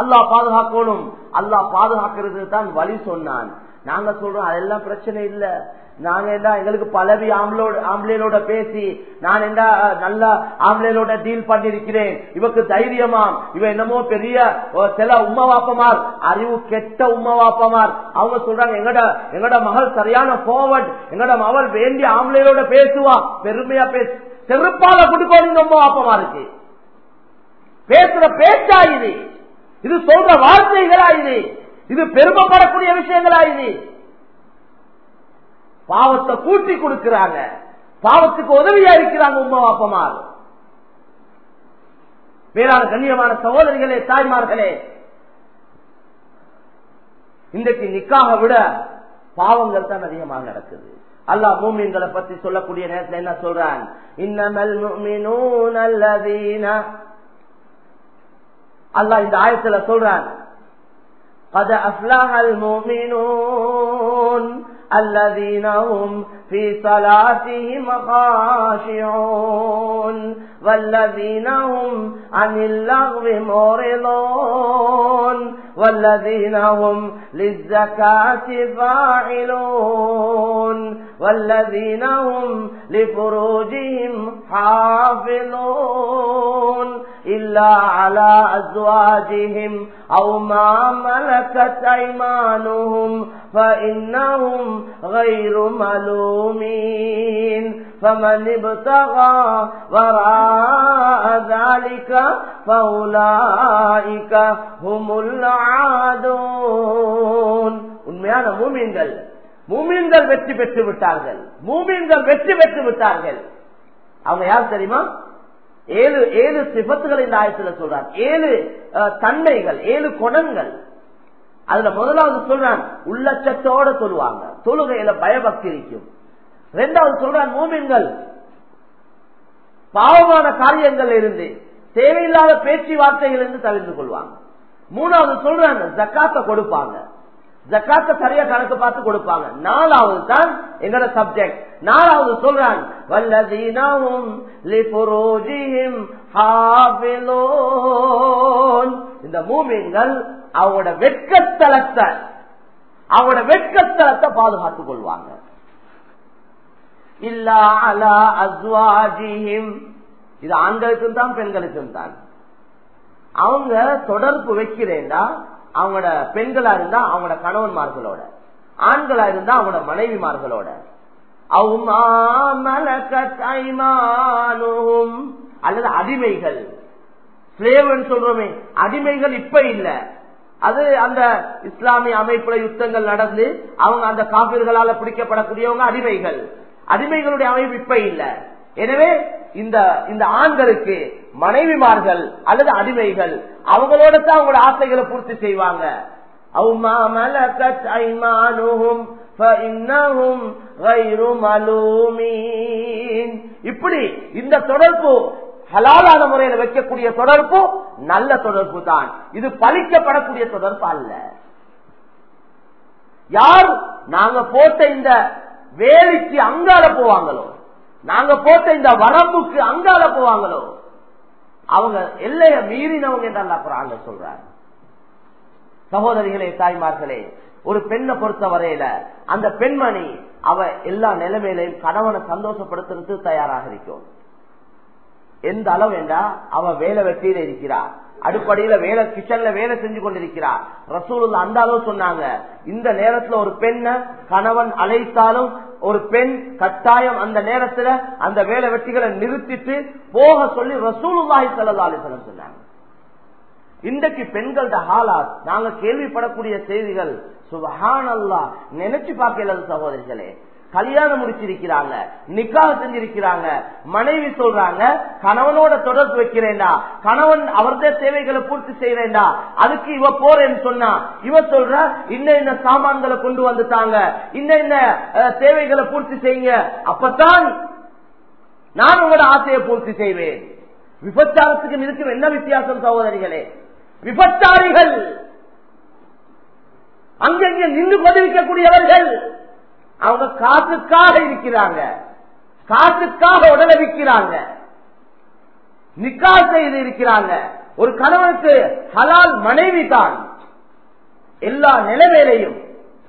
அல்லாஹ் பாதுகாக்கணும். அல்லாஹ் பாதுகாக்கிறது தான் வழி சொன்னான். நாங்க சொல்றோம் அதெல்லாம் பிரச்சனை இல்லை. நாங்க என்ன எங்களுக்கு பலவி ஆம்பளோட ஆம்பளையோட பேசி நான் என்ன நல்ல ஆம்பளையோட டீல் பண்ணிருக்கிறேன் இவக்கு தைரியமாம் இவ என்னமோ பெரிய சில உம்மா வாப்பமார் அறிவு கெட்ட உம்மா வாப்பமார் அவங்க சொல்றாங்க எங்கட எங்கட மகள் சரியான போவர்ட் எங்கட மகள் வேண்டிய ஆம்பளையோட பேசுவா பெருமையா பேசு. செருப்பால கொடுக்கணும் உம்மா வாப்பமா இருக்கு பேசுற பேச்சா இது? இது சொல்ற வார்த்தைகளா இது? இது பெருமைப்படக்கூடிய விஷயங்களா இது? பாவத்தை கூட்டி கொடுக்கிறாங்க. பாவத்துக்கு உதவியா இருக்கிறாங்க உமா அப்பமா வேளாண் கண்ணியமான சகோதரிகளே தாய்மார்களே இன்றைக்கு நிக்காக விட பாவங்கள் தான் அதிகமாக நடக்குது. அல்லாஹ் மூமின்களை பத்தி சொல்லக்கூடிய நேரத்தில் என்ன சொல்றான்? இன்னமல் அல்லாஹ் இந்த ஆயத்துல சொல்றான் அது அஃப்லாஹல் மூமினூன். الذين هم في صلاتهم خاشعون. والذين هم عن اللغو معرضون. والذين هم للزكاة فاعلون. والذين هم لفروجهم حافظون إلا على أزواجهم أو ما ملكت أيمانهم فإنهم غير ملومين فمن ابتغى وراء ذلك فأولئك هم العادون உண்மையான மூமீன்கள் மூமீன்கள் வெற்றி பெற்று விட்டார்கள் மூமீன்கள் வெற்றி பெற்று விட்டார்கள் அவங்க யார் தெரியுமா ஏழு ஏழு சிபத்துகள் இந்த ஆயத்துல சொல்றார் ஏழு அஹ், தன்மைகள் ஏழு குணங்கள் அதுல முதலாவது சொல்றான் உள்ளச்சத்தோட சொல்லுவாங்க தொழுகையில பயபக்தி இருக்கும் ரெண்டாவது சொல்றான் மூமின்கள் பாவமான காரியங்கள் இருந்து தேவையில்லாத பேச்சுவார்த்தைகள் இருந்து தவிர்த்து கொள்வாங்க. மூணாவது சொல்றாங்க ஜக்காத்தை கொடுப்பாங்க. ஜக்காத்த சரியா கணக்கு பார்த்து கொடுப்பாங்க. நாலாவது தான் எங்கட சப்ஜெக்ட் நாலாவது சொல்றான் வல்லதீனாவும் லிபுரோஜிஹிம் ஹாபிலோன் இந்த மூமிங்கள் அவங்களோட வெட்கத்தலத்தை அவங்களோட வெட்கத்தலத்தை பாதுகாத்துக் கொள்வாங்க. இல்லா அலா அஸ்வாஜிஹிம். இது ஆண்களுக்கும் தான் பெண்களுக்கும் தான். அவங்க தொடர்பு வைக்கிறேன்டா அவங்களோட பெண்களா இருந்தா அவங்களோட கணவன்மார்களோட. ஆண்களா இருந்தா அவங்களோட மனைவிமார்களோட. அல்லது அடிமைகள். ஸ்லேவன் சொல்றோமே அடிமைகள் இப்ப இல்ல. அது அந்த இஸ்லாமிய அமைப்புல யுத்தங்கள் நடந்து அவங்க அந்த காப்பீர்களால பிடிக்கப்படக்கூடியவங்க அடிமைகள். அடிமைகளுடைய அமைப்பு இப்ப இல்ல. எனவே இந்த இந்த ஆண்களுக்கு மனைவிமார்கள் அல்லது அடிமைகள் அவங்களோட தான் அவங்களோட ஆசைகளை பூர்த்தி செய்வாங்க. இப்படி இந்த தொடர்பு ஹலாலான முறையில வைக்கக்கூடிய தொடர்பு நல்ல தொடர்பு தான். இது பழிக்கப்படக்கூடிய தொடர்பு அல்ல. யார் நாங்க போட்ட இந்த வேலைக்கு அங்கால போவாங்களோ? நாங்க போட்ட இந்த வரம்புக்கு அங்கால போவாங்களோ? அவங்க எல்லைய மீறினவங்க என்று அப்புறம் சொல்றாங்க சகோதரிகளே தாய்மார்களே ஒரு பெண்ணை பொறுத்த வரையில அந்த பெண்மணி அவ எல்லா நிலைமையிலையும் கணவனை சந்தோஷப்படுத்துறதுக்கு தயாராக இருக்கும் எந்த அளவு என்றா அவ வேலை வெட்டியில இருக்கிறார் அடுப்படியில வேலை கிச்சன்ல வேலை செஞ்சு கொண்டிருக்கிறார். ரசூல் அந்த அளவு சொன்னாங்க இந்த நேரத்துல ஒரு பெண்ணை கணவன் அழைத்தாலும் ஒரு பெண் கட்டாயம் அந்த நேரத்துல அந்த வேலை வெட்டிகளை நிறுத்திட்டு போக சொல்லி ரசூலுல்லாஹி ஸல்லல்லாஹு அலைஹி சொன்னாங்க. இன்றைக்கு பெண்களோட ஹாலாத் நாங்க கேள்விப்படக்கூடிய செய்திகள் சுபஹானல்லா நினைச்சு பார்க்கல சகோதரிகளே கல்யாணம் முடிச்சிருக்கிறாங்க நிக்காக செஞ்சிருக்கிறாங்க மனைவி சொல்றாங்க கணவனோட தொடர்பு வைக்கிறேன்டா கணவன் அவரதே தேவைகளை பூர்த்தி செய்யறேன்டா அதுக்கு இவ போறேன்னு சொன்னா இவ சொல்ற இன்ன இன்ன சாமான்களை கொண்டு வந்துட்டாங்க இன்ன இன்ன தேவைகளை பூர்த்தி செய்யுங்க அப்பதான் நான் உங்களோட ஆசையை பூர்த்தி செய்வேன். விபச்சாரத்துக்கு இருக்கும் என்ன வித்தியாசம் சகோதரிகளே? விபச்சாரிகள் அங்கங்கே நின்று பதிவிக்கக்கூடியவர்கள் அவங்க காற்றுக்காக இருக்கிறாங்க. காற்றுக்காக உடலை விற்கிறாங்க. நிக்கா செய்து இருக்கிறாங்க. ஒரு கணவனுக்கு ஹலால் மனைவி தான். எல்லா நிலைமையிலையும்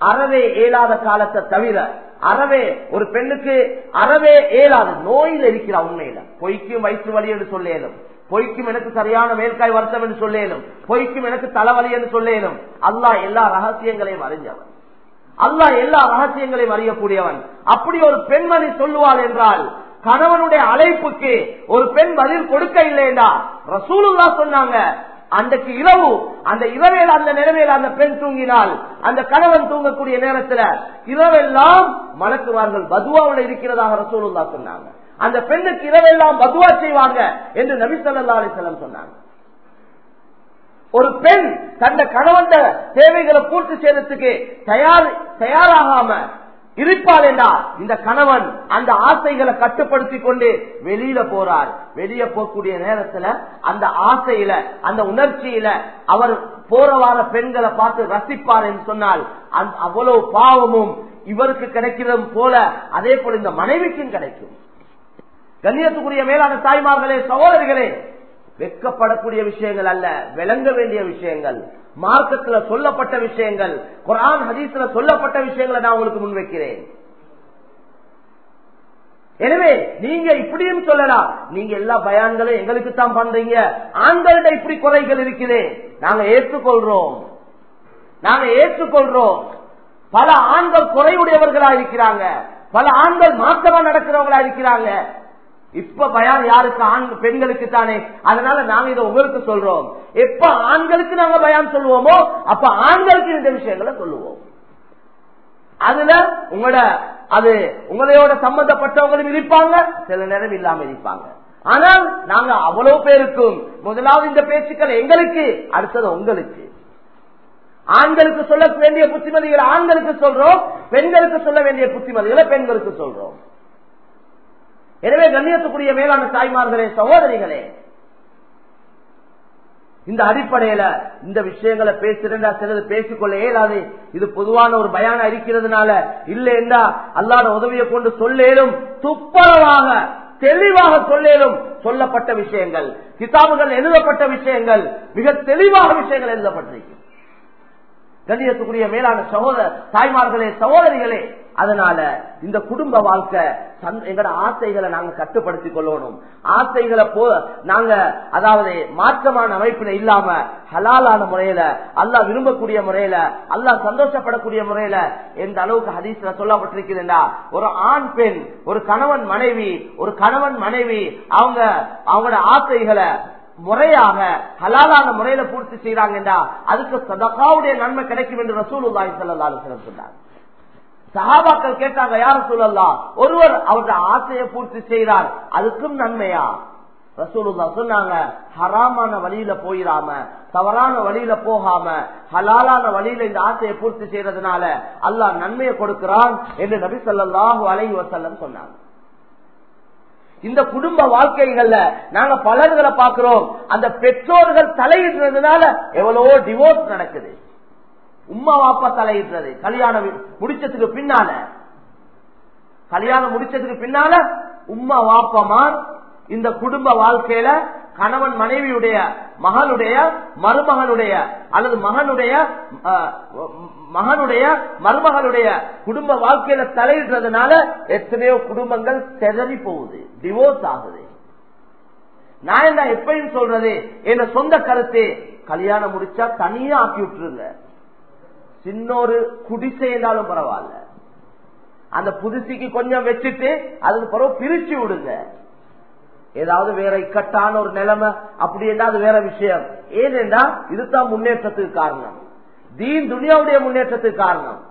அறவே இயலாத காலத்தை தவிர அறவே ஒரு பெண்ணுக்கு அறவே இயலாது நோயில் இருக்கிறா உண்மையில. பொய்க்கும் வயிற்று வலி என்று சொல்லேனும் பொய்க்கும் எனக்கு சரியான மேற்காய் வருத்தம் என்று சொல்லேனும் பொய்க்கும் எனக்கு தலைவலி என்று சொல்லேனும் அல்லா எல்லா ரகசியங்களையும் அறிஞ்சவன். அல்லா எல்லா ரகசியங்களையும் அறியக்கூடியவன். அப்படி ஒரு பெண்மணி சொல்லுவாள் என்றால் கணவனுடைய அழைப்புக்கு ஒரு பெண் பதில் கொடுக்க இல்லையா ரசூலுல்லா சொன்னாங்க அன்றைக்கு இரவு அந்த இரவேல அந்த நிலவையில் அந்த பெண் தூங்கினால் அந்த கணவன் தூங்கக்கூடிய நேரத்துல இரவெல்லாம் மலக்குவார்கள் பதுவாவில் இருக்கிறதாக ரசூலுல்லா சொன்னாங்க. அந்த பெண்ணுக்கு இரவெல்லாம் பதுவா செய்வாங்க என்று நபி சொல்லா அலிசல்லம் சொன்னாங்க. ஒரு பெண் தந்த கணவன் தேவைகளை பூர்த்தி செய்யறதுக்கு தயார் தயாராகாம இருப்பாள் என்றால் இந்த கணவன் அந்த ஆசைகளை கட்டுப்படுத்தி கொண்டு வெளியில போறார். வெளியே போகக்கூடிய நேரத்துல அந்த ஆசையில அந்த உணர்ச்சியில அவர் போற வார பெண்களை பார்த்து ரசிப்பார் என்று சொன்னால் அவ்வளவு பாவமும் இவருக்கு கிடைக்கிறது போல அதே போல இந்த மனைவிக்கும் கிடைக்கும். கண்ணியத்துக்குரிய மேலான தாய்மார்களே சகோதரிகளே வெக்கப்படக்கூடிய விஷயங்கள் அல்ல விளங்க வேண்டிய விஷயங்கள் மார்க்கத்துல சொல்லப்பட்ட விஷயங்கள் குரான் ஹதீஸ்ல சொல்லப்பட்ட விஷயங்களை நான் உங்களுக்கு முன்வைக்கிறேன் எனவே நீங்க இப்படியும் சொல்லலாம். நீங்க எல்லா பயான்களும் எங்களுக்கு தான் பண்றீங்க. ஆண்கள்ட இப்படி குறைகள் இருக்குது நாங்க ஏற்றுக்கொள்றோம். நாங்க ஏற்றுக்கொள்றோம். பல ஆண்கள் குறையுடையவர்களா இருக்கிறாங்க. பல ஆண்கள் மாற்றமா நடக்கிறவங்களா இருக்கிறாங்க. இப்ப பயான் யாருக்கு? ஆண் பெண்களுக்கு தானே. அதனால நாங்க இதை உங்களுக்கு சொல்றோம். எப்ப ஆண்களுக்கு நாங்க பயான் சொல்லுவோமோ அப்ப ஆண்களுக்கு இந்த விஷயங்களை சொல்லுவோம். அதுல உங்களோட அது உங்களையோட சம்பந்தப்பட்டவங்களும் இருப்பாங்க சில நேரம் இல்லாம இருப்பாங்க. ஆனால் நாங்க அவ்வளவு பேருக்கும் முதலாவது இந்த பேச்சுக்கள் எங்களுக்கு அடுத்தது உங்களுக்கு. ஆண்களுக்கு சொல்ல வேண்டிய புத்திமதிகளை ஆண்களுக்கு சொல்றோம் பெண்களுக்கு சொல்ல வேண்டிய புத்திமதிகளை பெண்களுக்கு சொல்றோம். எனவே கண்ணியத்துக்குரிய மேலான தாய்மார்களே சகோதரிகளே இந்த அடிப்படையில இந்த விஷயங்களை பேசுறா சிலது பேசிக்கொள்ள இயலாது. இது பொதுவான ஒரு பயான இருக்கிறதுனால இல்ல என்றா அல்லாத உதவியை கொண்டு சொல்லேலும் துப்பரவாக தெளிவாக சொல்லேலும் சொல்லப்பட்ட விஷயங்கள் கிதாபுகள் எழுதப்பட்ட விஷயங்கள் மிக தெளிவாக விஷயங்கள் எழுதப்பட்டிருக்கும் கண்ணியத்துக்குரிய மேலான சகோதர தாய்மார்களே சகோதரிகளே அதனால இந்த குடும்ப வாழ்க்கை எங்கட ஆசைகளை நாங்க கட்டுப்படுத்திக் கொள்ளணும். ஆசைகளை போ நாங்க அதாவது மாற்றமான அமைப்புல இல்லாம ஹலாலான முறையில அல்லா விரும்பக்கூடிய முறையில அல்லா சந்தோஷப்படக்கூடிய முறையில எந்த அளவுக்கு ஹதீஸ்ல சொல்லப்பட்டிருக்கிறா ஒரு ஆண் பெண் ஒரு கணவன் மனைவி ஒரு கணவன் மனைவி அவங்க அவங்களோட ஆசைகளை முறையாக ஹலாலான முறையில பூர்த்தி செய்யறாங்கடா அதுக்கு சதகாவுடைய நன்மை கிடைக்கும் என்று ரசூல் ஸல்லல்லாஹு அலைஹி சொன்னார். சகாபாக்கள் கேட்டாங்க யார சொல்லலாம் ஒருவர் அவருடைய ஆசையை பூர்த்தி செய்கிறார் அதுக்கும் நன்மையா? ரசூலுல்லா சொன்னாங்க ஹராமான வழியில போயிடாம தவறான வழியில போகாம ஹலாலான வழியில இந்த ஆசையை பூர்த்தி செய்யறதுனால அல்லாஹ் நன்மையை கொடுக்கிறான் என்று நபி சொல்லாஹு அலைஹி வசல்லம் சொன்னாங்க. இந்த குடும்ப வாழ்க்கைகள்ல நாங்க பலர்களை பாக்குறோம் அந்த பெற்றோர்கள் தலையிடுறதுனால எவ்வளவோ டிவோர்ஸ் நடக்குது. உம்மா வாப்பா தலையிடுறது கல்யாணம் முடிச்சதுக்கு பின்னால. கல்யாணம் முடிச்சதுக்கு பின்னால உம்மா வாப்பமார் இந்த குடும்ப வாழ்க்கையில கணவன் மனைவியுடைய மகளுடைய மருமகனுடைய அல்லது மகனுடைய மகனுடைய மருமகளுடைய குடும்ப வாழ்க்கையில தலையிடுறதுனால எத்தனையோ குடும்பங்கள் செதறி போகுது. டிவோர்ஸ் ஆகுது. நான் என்ன எப்பயும் சொல்றது? என்ன சொந்த கருத்து? கல்யாணம் முடிச்சா தனியா ஆக்கி விட்டுருங்க. சின்ன ஒரு குடிசை இருந்தாலும் பரவாயில்ல. அந்த புதுசிக்கு கொஞ்சம் வச்சுட்டு அதுக்கு பிறகு பிரிச்சு விடுங்க. ஏதாவது வேற இக்கட்டான ஒரு நிலைமை அப்படி அது வேற விஷயம். ஏனென்றா இதுதான் முன்னேற்றத்துக்கு காரணம். தீன் துனியாவுடைய முன்னேற்றத்துக்கு காரணம்.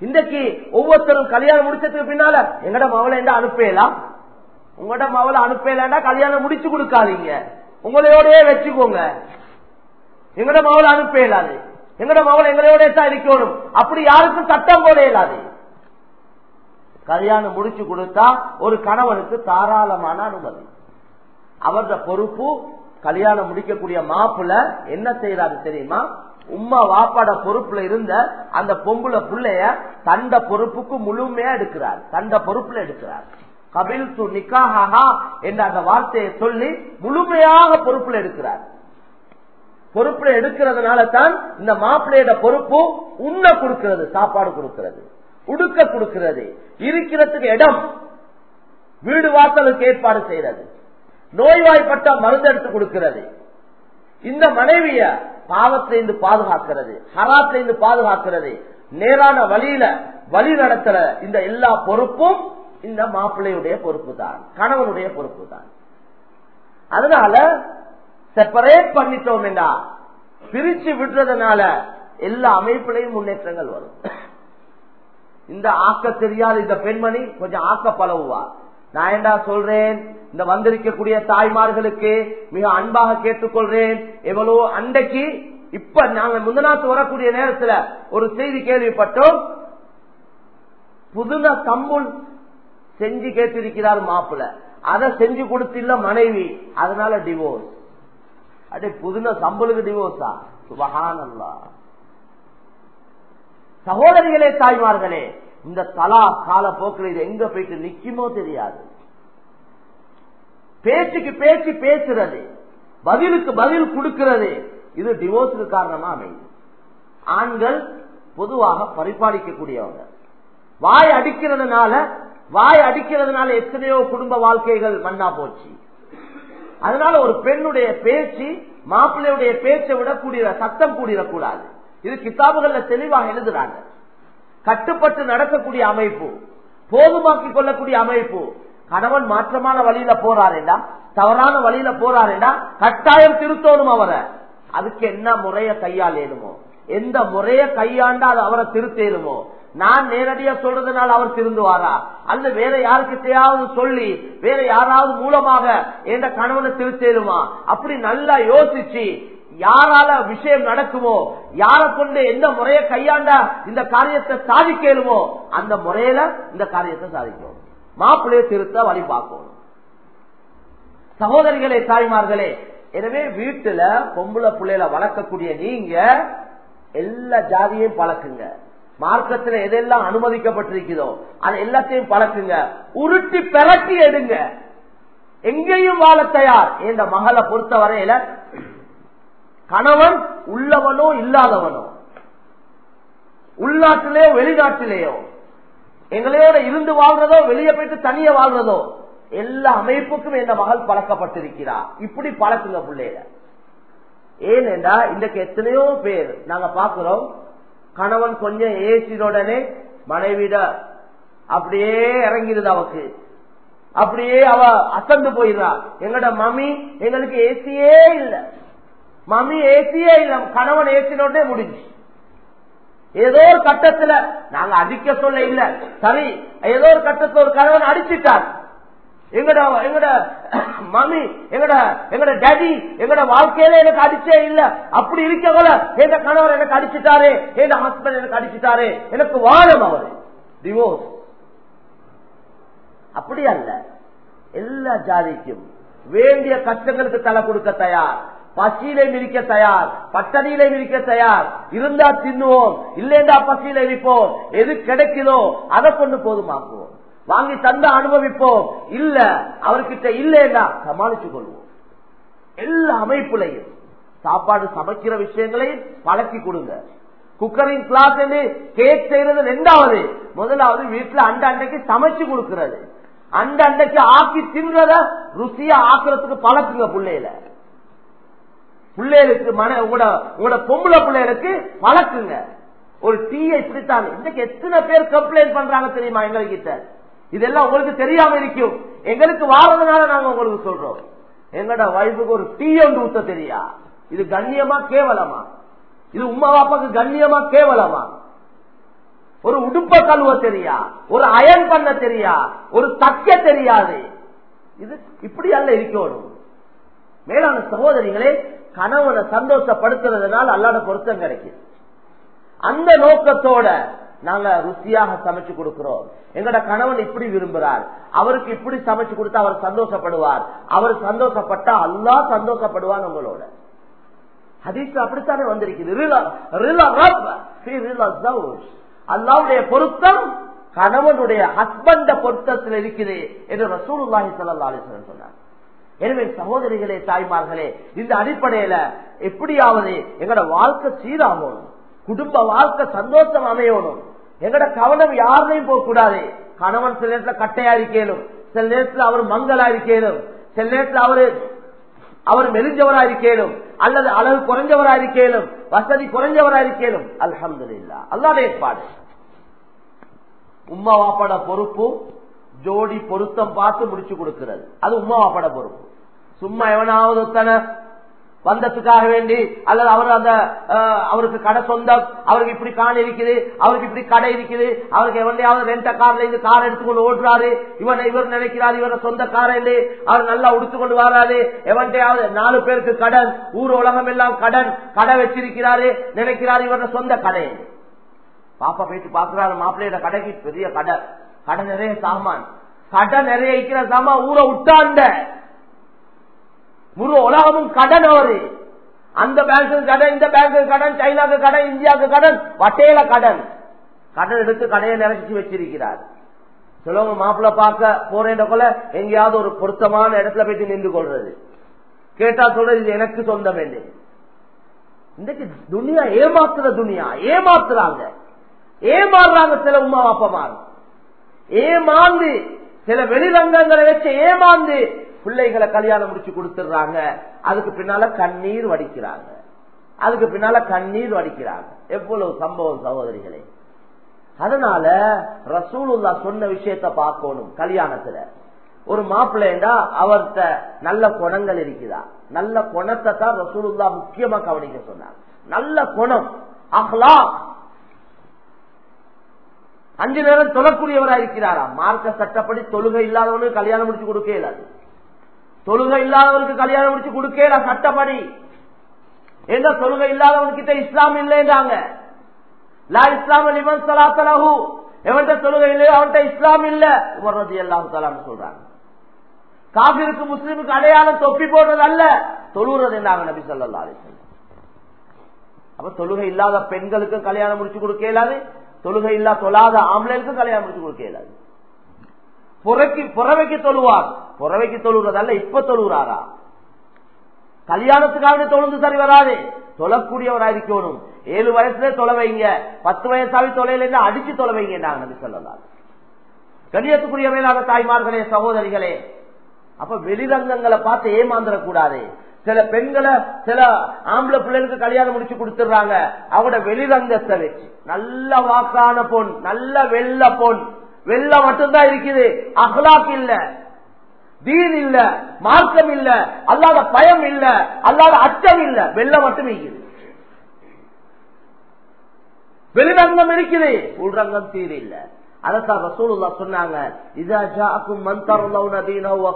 இன்றைக்கு ஒவ்வொருத்தரும் கல்யாணம் முடிச்சதுக்கு பின்னால எங்கட மவளை என்ன அனுப்பலாம் உங்களோட மவளை அனுப்பலாண்டா கல்யாணம் முடிச்சு கொடுக்காதீங்க. உங்களையோடய வச்சுக்கோங்க. எங்கட மவளை அனுப்பலாது எங்கட மகள் எங்களோட தான் இருக்கணும். அப்படி யாருக்கும் சட்டம் போட இயலாது. கல்யாணம் முடிச்சு கொடுத்தா ஒரு கணவனுக்கு தாராளமான அனுமதி. அவரது பொறுப்பு கல்யாணம் முடிக்கக்கூடிய மாப்பிள்ள என்ன செய்யறாரு தெரியுமா? உமா வாப்பாட பொறுப்புல இருந்த அந்த பொம்புல பிள்ளைய தண்ட பொறுப்புக்கு முழுமையா எடுக்கிறார். தண்ட பொறுப்புல எடுக்கிறார். கபில் து நிக்காஹா என்ற அந்த வார்த்தையை சொல்லி முழுமையாக பொறுப்புல எடுக்கிறார். பொறுப்புல எடுக்கிறதுனால தான் இந்த மாப்பிள்ளையோட பொறுப்பு உண்ண கொடுக்கிறது சாப்பாடு கொடுக்கிறது உடுக்க கொடுக்கிறது இருக்கிறதுக்கு இடம் வீடு வாசலுக்கு ஏற்பாடு செய்யறது நோய்வாய்ப்பட்ட மருந்து எடுத்து கொடுக்கிறது. இந்த மனைவிய பாவத்திலிருந்து பாதுகாக்கிறது ஹராத்திலிருந்து பாதுகாக்கிறது. நேரான வழியில வழி நடத்துற இந்த எல்லா பொறுப்பும் இந்த மாப்பிள்ளையுடைய பொறுப்பு தான் கணவனுடைய பொறுப்பு தான் அதனால செப்பரேட் பண்ணிட்டோம் என்றா பிரிச்சு விடுறதுனால எல்லா அமைப்புலையும் முன்னேற்றங்கள் வரும். இந்த ஆக்க தெரியாத இந்த பெண்மணி கொஞ்சம் ஆக்க பழகுவா. நான் என்ன சொல்றேன்? இந்த வந்திருக்கக்கூடிய தாய்மார்களுக்கு மிக அன்பாக கேட்டுக்கொள்றேன். எவ்வளவு அண்டைக்கு இப்ப நாங்க முந்தநாத்து வரக்கூடிய நேரத்துல ஒரு செய்தி கேள்விப்பட்டோம். புதுன தம்முள் செஞ்சு கேட்டிருக்கிறார் மாப்பிள்ள. அதை செஞ்சு கொடுத்தில்ல மனைவி. அதனால டிவோர்ஸ் அடே புதுன சம்பளுக்கு டிவோர்ஸா சுபகானல்லா சகோதரிகளே தாய்மார்களே இந்த தலா கால போக்கில் இது எங்க போயிட்டு நிக்குமோ தெரியாது. பேச்சுக்கு பேச்சு பேசுறது பதிலுக்கு பதில் கொடுக்கிறது இது டிவோர்ஸுக்கு காரணமா அமைது ஆண்கள் பொதுவாக பரிபாலிக்கக்கூடியவங்க. வாய் அடிக்கிறதுனால வாய் அடிக்கிறதுனால எத்தனையோ குடும்ப வாழ்க்கைகள் மண்ணா போச்சு. அதனால ஒரு பெண்ணுடைய பேச்சு மாப்பிள்ளையுடைய பேச்சை விட கூடிய சத்தம் கூடிடக்கூடாது இது கிதாபுகள்ல தெளிவாக எழுதுறாங்க. கட்டுப்பட்டு நடக்கக்கூடிய அமைப்பு போதுமாக்கி கொள்ளக்கூடிய அமைப்பு. கணவன் மாற்றமான வழியில போறாருண்டா தவறான வழியில போறாருண்டா கட்டாயம் திருத்தணும் அவரை. அதுக்கு என்ன முறைய கையாளேனுமோ எந்த முறைய கையாண்டால் அவரை திருத்தேனுமோ நான் நேரடியா சொல்றதுனால அவர் திருந்துவாரா? அல்ல வேற யாருக்கிட்டையாவது சொல்லி வேற யாராவது மூலமாக எந்த கணவனை திருத்தேருமா அப்படி நல்லா யோசிச்சு யாரால விஷயம் நடக்குமோ யாரை கொண்டு எந்த முறையை கையாண்டா இந்த காரியத்தை சாதிக்கலுமோ அந்த முறையில இந்த காரியத்தை சாதிக்கும் மாப்பிள்ளைய திருத்த வழி பார்க்கணும். சகோதரிகளே தாய்மார்களே எனவே வீட்டுல பொம்பளை பிள்ளையில வளர்க்கக்கூடிய நீங்க எல்லா ஜாதியையும் பழக்குங்க. மார்க்கத்துல எதெல்லாம் அனுமதிக்கப்பட்டிருக்கிறதோ அது எல்லாத்தையும் பழக்குங்க. உருட்டி பெரட்டி எடுங்க. எங்கேயும் வாழ தயார். இந்த மகளை பொறுத்த வரையில கணவன் உள்ளவனோ இல்லாதவனோ உள்நாட்டிலேயோ வெளிநாட்டிலேயோ எங்களையோட இருந்து வாழ்றதோ வெளியே போயிட்டு தனியே வாழ்றதோ எல்லா அமைப்புக்கும் இந்த மகள் பழக்கப்பட்டிருக்கிறா இப்படி பழக்குங்க பிள்ளையில ஏனென்றா இன்றைக்கு எத்தனையோ பேர் நாங்க பாக்குறோம் கணவன் கொஞ்சம் ஏசினுடனே மனைவிட அப்படியே இறங்கிடுது அவக்கு அப்படியே அவ அசந்து போயிடுறா. எங்கட மம்மி எங்களுக்கு ஏசியே இல்ல. மம்மி ஏசியே இல்ல. கணவன் ஏசினோடனே முடிஞ்சு. ஏதோ ஒரு கட்டத்துல நாங்க அடிக்க சொல்ல இல்ல. சரி ஏதோ ஒரு கட்டத்துல ஒரு கணவன் அடிச்சிட்டார். எங்கட எங்கட மம்மி எங்கட எங்கட டேடி எங்கட வாழ்க்கையில எனக்கு அடிச்சே இல்ல. அப்படி இருக்க போல எந்த கணவர் எனக்கு அடிச்சுட்டாரு எந்த ஹஸ்பண்ட் எனக்கு அடிச்சுட்டாரு எனக்கு வாழும் அவரு. டிவோர்ஸ் அப்படி அல்ல. எல்லா ஜாதிக்கும் வேண்டிய கஷ்டங்களுக்கு தலை கொடுக்க தயார். பசியில மிதிக்க தயார். பட்டணியில மிதிக்க தயார். இருந்தா தின்னுவோம் இல்லைண்டா பசியில இருப்போம் எது கிடைக்குதோ அதை கொண்டு போதுமாக்குவோம். வாங்கி தந்த அனுபவிப்போம். இல்ல அவர்கிட்ட இல்லைன்னா சமாளிச்சு கொள்வோம். எல்லா அமைப்புலையும் சாப்பாடு சமைக்கிற விஷயங்களையும் பழக்கி கொடுங்க. குக்கரிங் கிளாஸ் கேக் செய்யறது ரெண்டாவது. முதலாவது வீட்டுல அண்ட அண்டைக்கு சமைச்சு கொடுக்கிறது. அண்ட அண்டைக்கு ஆக்கி தின்றத ருசியா ஆக்குறதுக்கு பழக்குங்க பிள்ளையில. பிள்ளைகளுக்கு மன உங்களோட உங்களோட பொம்பளை பிள்ளைகளுக்கு பழக்குங்க. ஒரு டீயை இப்படித்தான் இன்னைக்கு எத்தனை பேர் கம்ப்ளைண்ட் பண்றாங்க தெரியுமா எங்ககிட்ட இதெல்லாம் உங்களுக்கு தெரியாம இருக்கும். எங்களுக்கு வாரதுனால நாங்க உங்களுக்கு சொல்றோம். எங்கட வயசுக்கு ஒரு டீ ஒன்று ஊத்த தெரியா? இது கண்ணியமா கேவலமா? இது உமா பாப்பாக்கு கண்ணியமா கேவலமா? ஒரு உடுப்ப கழுவ தெரியா? ஒரு அயன் பண்ண தெரியா? ஒரு தக்க தெரியாது. இது இப்படி அல்ல இருக்கணும். மேலான சகோதரிகளே கணவனை சந்தோஷப்படுத்துறதுனால அல்லாட பொருத்தம் கிடைக்கும். அந்த நோக்கத்தோட நாங்க ருசியாக சமைச்சு கொடுக்கிறோம். எங்கட கணவன் இப்படி விரும்புறார் அவருக்கு இப்படி சமைச்சு கொடுத்தா அவர் சந்தோஷப்படுவார். அவர் சந்தோஷப்பட்டா அல்லா சந்தோஷப்படுவார் உங்களோட. ஹதீஸ் அப்படித்தானே வந்திருக்குது. அல்லாவுடைய பொருத்தம் கணவனுடைய ஹஸ்பண்ட பொருத்தத்தில் இருக்குது என்று ரசூலுல்லாஹி ஸல்லல்லாஹு அலைஹி சொன்னார். எனவே சகோதரிகளே தாய்மார்களே இந்த அடிப்படையில எப்படியாவது எங்களோட வாழ்க்கை சீராகணும். குடும்ப வாழ்க்கை சந்தோஷம் அமையணும். எங்கட கவனம் யாரையும் போக கூடாது. கணவன் சில நேரத்துல கட்டையா இருக்கேனும் சில நேரத்துல அவர் மங்களா இருக்கேனும் சில நேரத்துல அவரு அவர் மெலிஞ்சவரா இருக்கேனும் அல்லது அளவு குறைஞ்சவரா இருக்கேனும் வசதி குறைஞ்சவரா இருக்கேனும் அலமது இல்லா அல்லாத ஏற்பாடு. உம்மா வாப்பாட பொறுப்பு ஜோடி பொருத்தம் பார்த்து முடிச்சு கொடுக்கிறது. அது உமா வாப்பாட பொறுப்பு. சும்மா எவனாவது தன வந்ததுக்காக வேண்டி அல்லது அவர் அந்த அவருக்கு கடை சொந்தம் அவருக்கு இப்படி காணி இருக்குது அவருக்கு இப்படி கடை இருக்குது அவருக்கு எவனையாவது ரெண்ட கார்ல இருந்து கார் எடுத்துக்கொண்டு ஓடுறாரு இவன் இவர் நினைக்கிறார் இவர சொந்த கார இல்லை அவர் நல்லா உடுத்துக்கொண்டு வராரு எவன்டையாவது நாலு பேருக்கு கடன் ஊர் உலகம் எல்லாம் கடன் கடை வச்சிருக்கிறாரு நினைக்கிறார் இவர சொந்த கடை. பாப்பா போயிட்டு பாக்குறாரு மாப்பிள்ளையோட கடைக்கு பெரிய கடை. கடை நிறைய சாமான். கடை நிறைய இருக்கிற சாமான் ஊரை விட்டாண்ட முழு உலகமும் கடன் அவரு. அந்த பேங்க்கு கடன் இந்த பேங்க்கு கடன் சைனாக்கு கடன் இந்தியாவுக்கு கடன் வட்டையில கடன். கடன் எடுத்து கடையை நிறைச்சி வச்சிருக்கிறார். சிலவங்க மாப்பிள்ள பார்க்க போறேன் கொள்ள எங்கேயாவது ஒரு பொருத்தமான இடத்துல போயிட்டு நின்று கொள்றது. கேட்டா சொல்றது இது எனக்கு சொந்தம் என்று. இன்றைக்கு துனியா ஏமாத்துற துனியா ஏமாத்துறாங்க. ஏமாறுறாங்க சில உமா அப்பமாறு ஏமாந்து சில வெளிரங்கங்களை வச்சு ஏமாந்து பிள்ளைகளை கல்யாணம் முடிச்சு கொடுத்துடுறாங்க. அதுக்கு பின்னால கண்ணீர் வடிக்கிறாங்க. அதுக்கு பின்னால கண்ணீர் வடிக்கிறாங்க. எவ்வளவு சம்பவம் சகோதரிகளே. அதனால ரசூலுல்லா சொன்ன விஷயத்த பார்க்கணும் கல்யாணத்துல. ஒரு மாப்பிள்ளைண்டா அவர்த்த நல்ல குணங்கள் இருக்குதா? நல்ல குணத்தை தான் ரசூலுல்லா முக்கியமா கவனிக்க சொன்னார். நல்ல குணம் அஹ்லா அஞ்சு நேரம் தொழக்கூடியவரா இருக்கிறாரா? மார்க்க சட்டப்படி தொழுகை இல்லாதவனுக்கு கல்யாணம் முடிச்சு கொடுக்க இயலாது தொழுகை இல்லாதவருக்கு கல்யாணம் முடிச்சு கொடுக்கல சட்டப்படி. என்ன தொழுகை இல்லாதவன்கிட்ட இஸ்லாம் இல்லைன்றாங்க. லா இஸ்லாம் லிமன் சலாத்தலஹு எவன்கிட்ட தொழுகை இல்லையோ அவன்கிட்ட இஸ்லாம் இல்ல. உமர்றது எல்லாம் தலான்னு சொல்றாங்க. காபிருக்கு முஸ்லீமுக்கு அடையாளம் தொப்பி போடுறது அல்ல. தொழுறது என்ன நபி சொல்லா அப்ப தொழுகை இல்லாத பெண்களுக்கு கல்யாணம் முடிச்சு கொடுக்க இயலாது தொழுகை இல்லா தொழாத ஆம்பளைக்கும் கல்யாணம் முடிச்சு கொடுக்க இயலாது புறக்கு புறவைக்கு தொழுவார். புறவைக்கு தொழுறதல்ல இப்ப தொழுகிறாரா? கல்யாணத்துக்காக தொழுந்து சரி வராது. தொழக்கூடியவராக இருக்கணும் ஏழு வயசுல தொலைவைங்க பத்து வயசாவி தொலைல அடிச்சு தொலைவைங்க நாங்கள் நபி சொல்லலாம் கண்ணியத்துக்குரிய மேலான தாய்மார்களே சகோதரிகளே அப்ப வெளிரங்கங்களை பார்த்து ஏமாந்துடக்கூடாது சில பெண்களை சில ஆம்பளை பிள்ளைகளுக்கு கல்யாணம் முடிச்சு கொடுத்துடுறாங்க அவங்களோட வெளிரங்கத்தை வச்சு. நல்ல வாக்கான பொன் நல்ல வெள்ள பொன். வெள்ள மட்டும்தான் இருக்குது. அஹ்லாக் இல்ல. தீன் இல்ல. மார்க்கம் இல்ல. அல்லாத பயம் இல்ல. அல்லாத அச்சம் இல்ல. வெள்ள மட்டும் இருக்குது. வெளிரங்கம் இருக்குது. உள்ரங்கம் தீர் இல்ல. அரசா ரசூலுல்லா சொன்னாங்க இதா ஜாக்கும் மந்தர்லவுன தீனஹு வ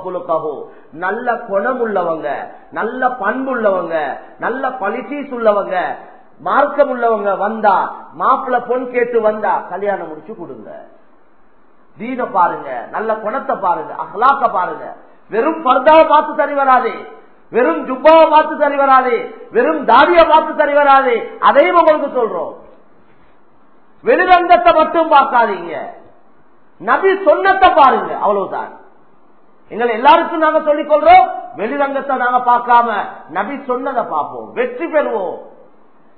நல்ல குணம் உள்ளவங்க நல்ல பண்புள்ளவங்க நல்ல பலிசீஸ் உள்ளவங்க மார்க்கம் உள்ளவங்க வந்தா மாப்பிள்ள பொன் கேட்டு வந்தா கல்யாணம் முடிச்சு கொடுங்க. தீன பாருங்க நல்ல குணத்தை பாருங்க அஹ்லாக்க பாருங்க. வெறும் பர்தாவை பார்த்து சரி வராதே. வெறும் ஜுப்பாவை பார்த்து சரி வராதே. வெறும் தாடியை பார்த்து சரி வராதே. அதையும் உங்களுக்கு சொல்றோம். வெளிரங்கத்தை மட்டும் பார்க்காதீங்க. நபி சொன்னத்தை பாருங்க அவ்வளவுதான். எங்களை எல்லாருக்கும் நாங்க சொல்லிக் கொள்றோம் வெளிரங்கத்தை நாங்க பார்க்காம நபி சொன்னதை பார்ப்போம். வெற்றி பெறுவோம்.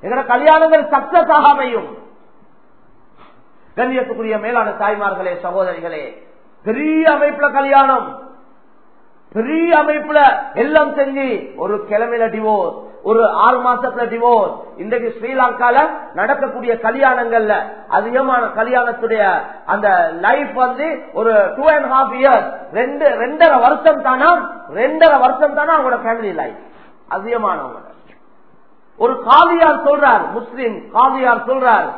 எங்களோட கல்யாணங்கள் சக்சஸ் ஆகாமையும். கண்ணியத்துக்குரிய மேலான தாய்மார்களே சகோதரிகளே பெரிய அமைப்புல கல்யாணம். பெரிய அமைப்புல எல்லாம் செஞ்சு ஒரு கிழமையில டிவோர்ஸ் ஒரு ஆறு மாசத்துல டிவோர்ஸ் இன்றைக்கு ஸ்ரீலங்கால நடக்கக்கூடிய கல்யாணங்கள்ல அதிகமான கல்யாணத்துடைய அந்த லைஃப் வந்து ஒரு டூ அண்ட் ஹாஃப் இயர்ஸ் ரெண்டு ரெண்டரை வருஷம் தானா ரெண்டரை வருஷம் தானா அவங்களோட ஃபேமிலி லைஃப் அதிகமானவங்க. ஒரு காவியார் சொல்றார் முஸ்லிம் காவியார் சொல்றார்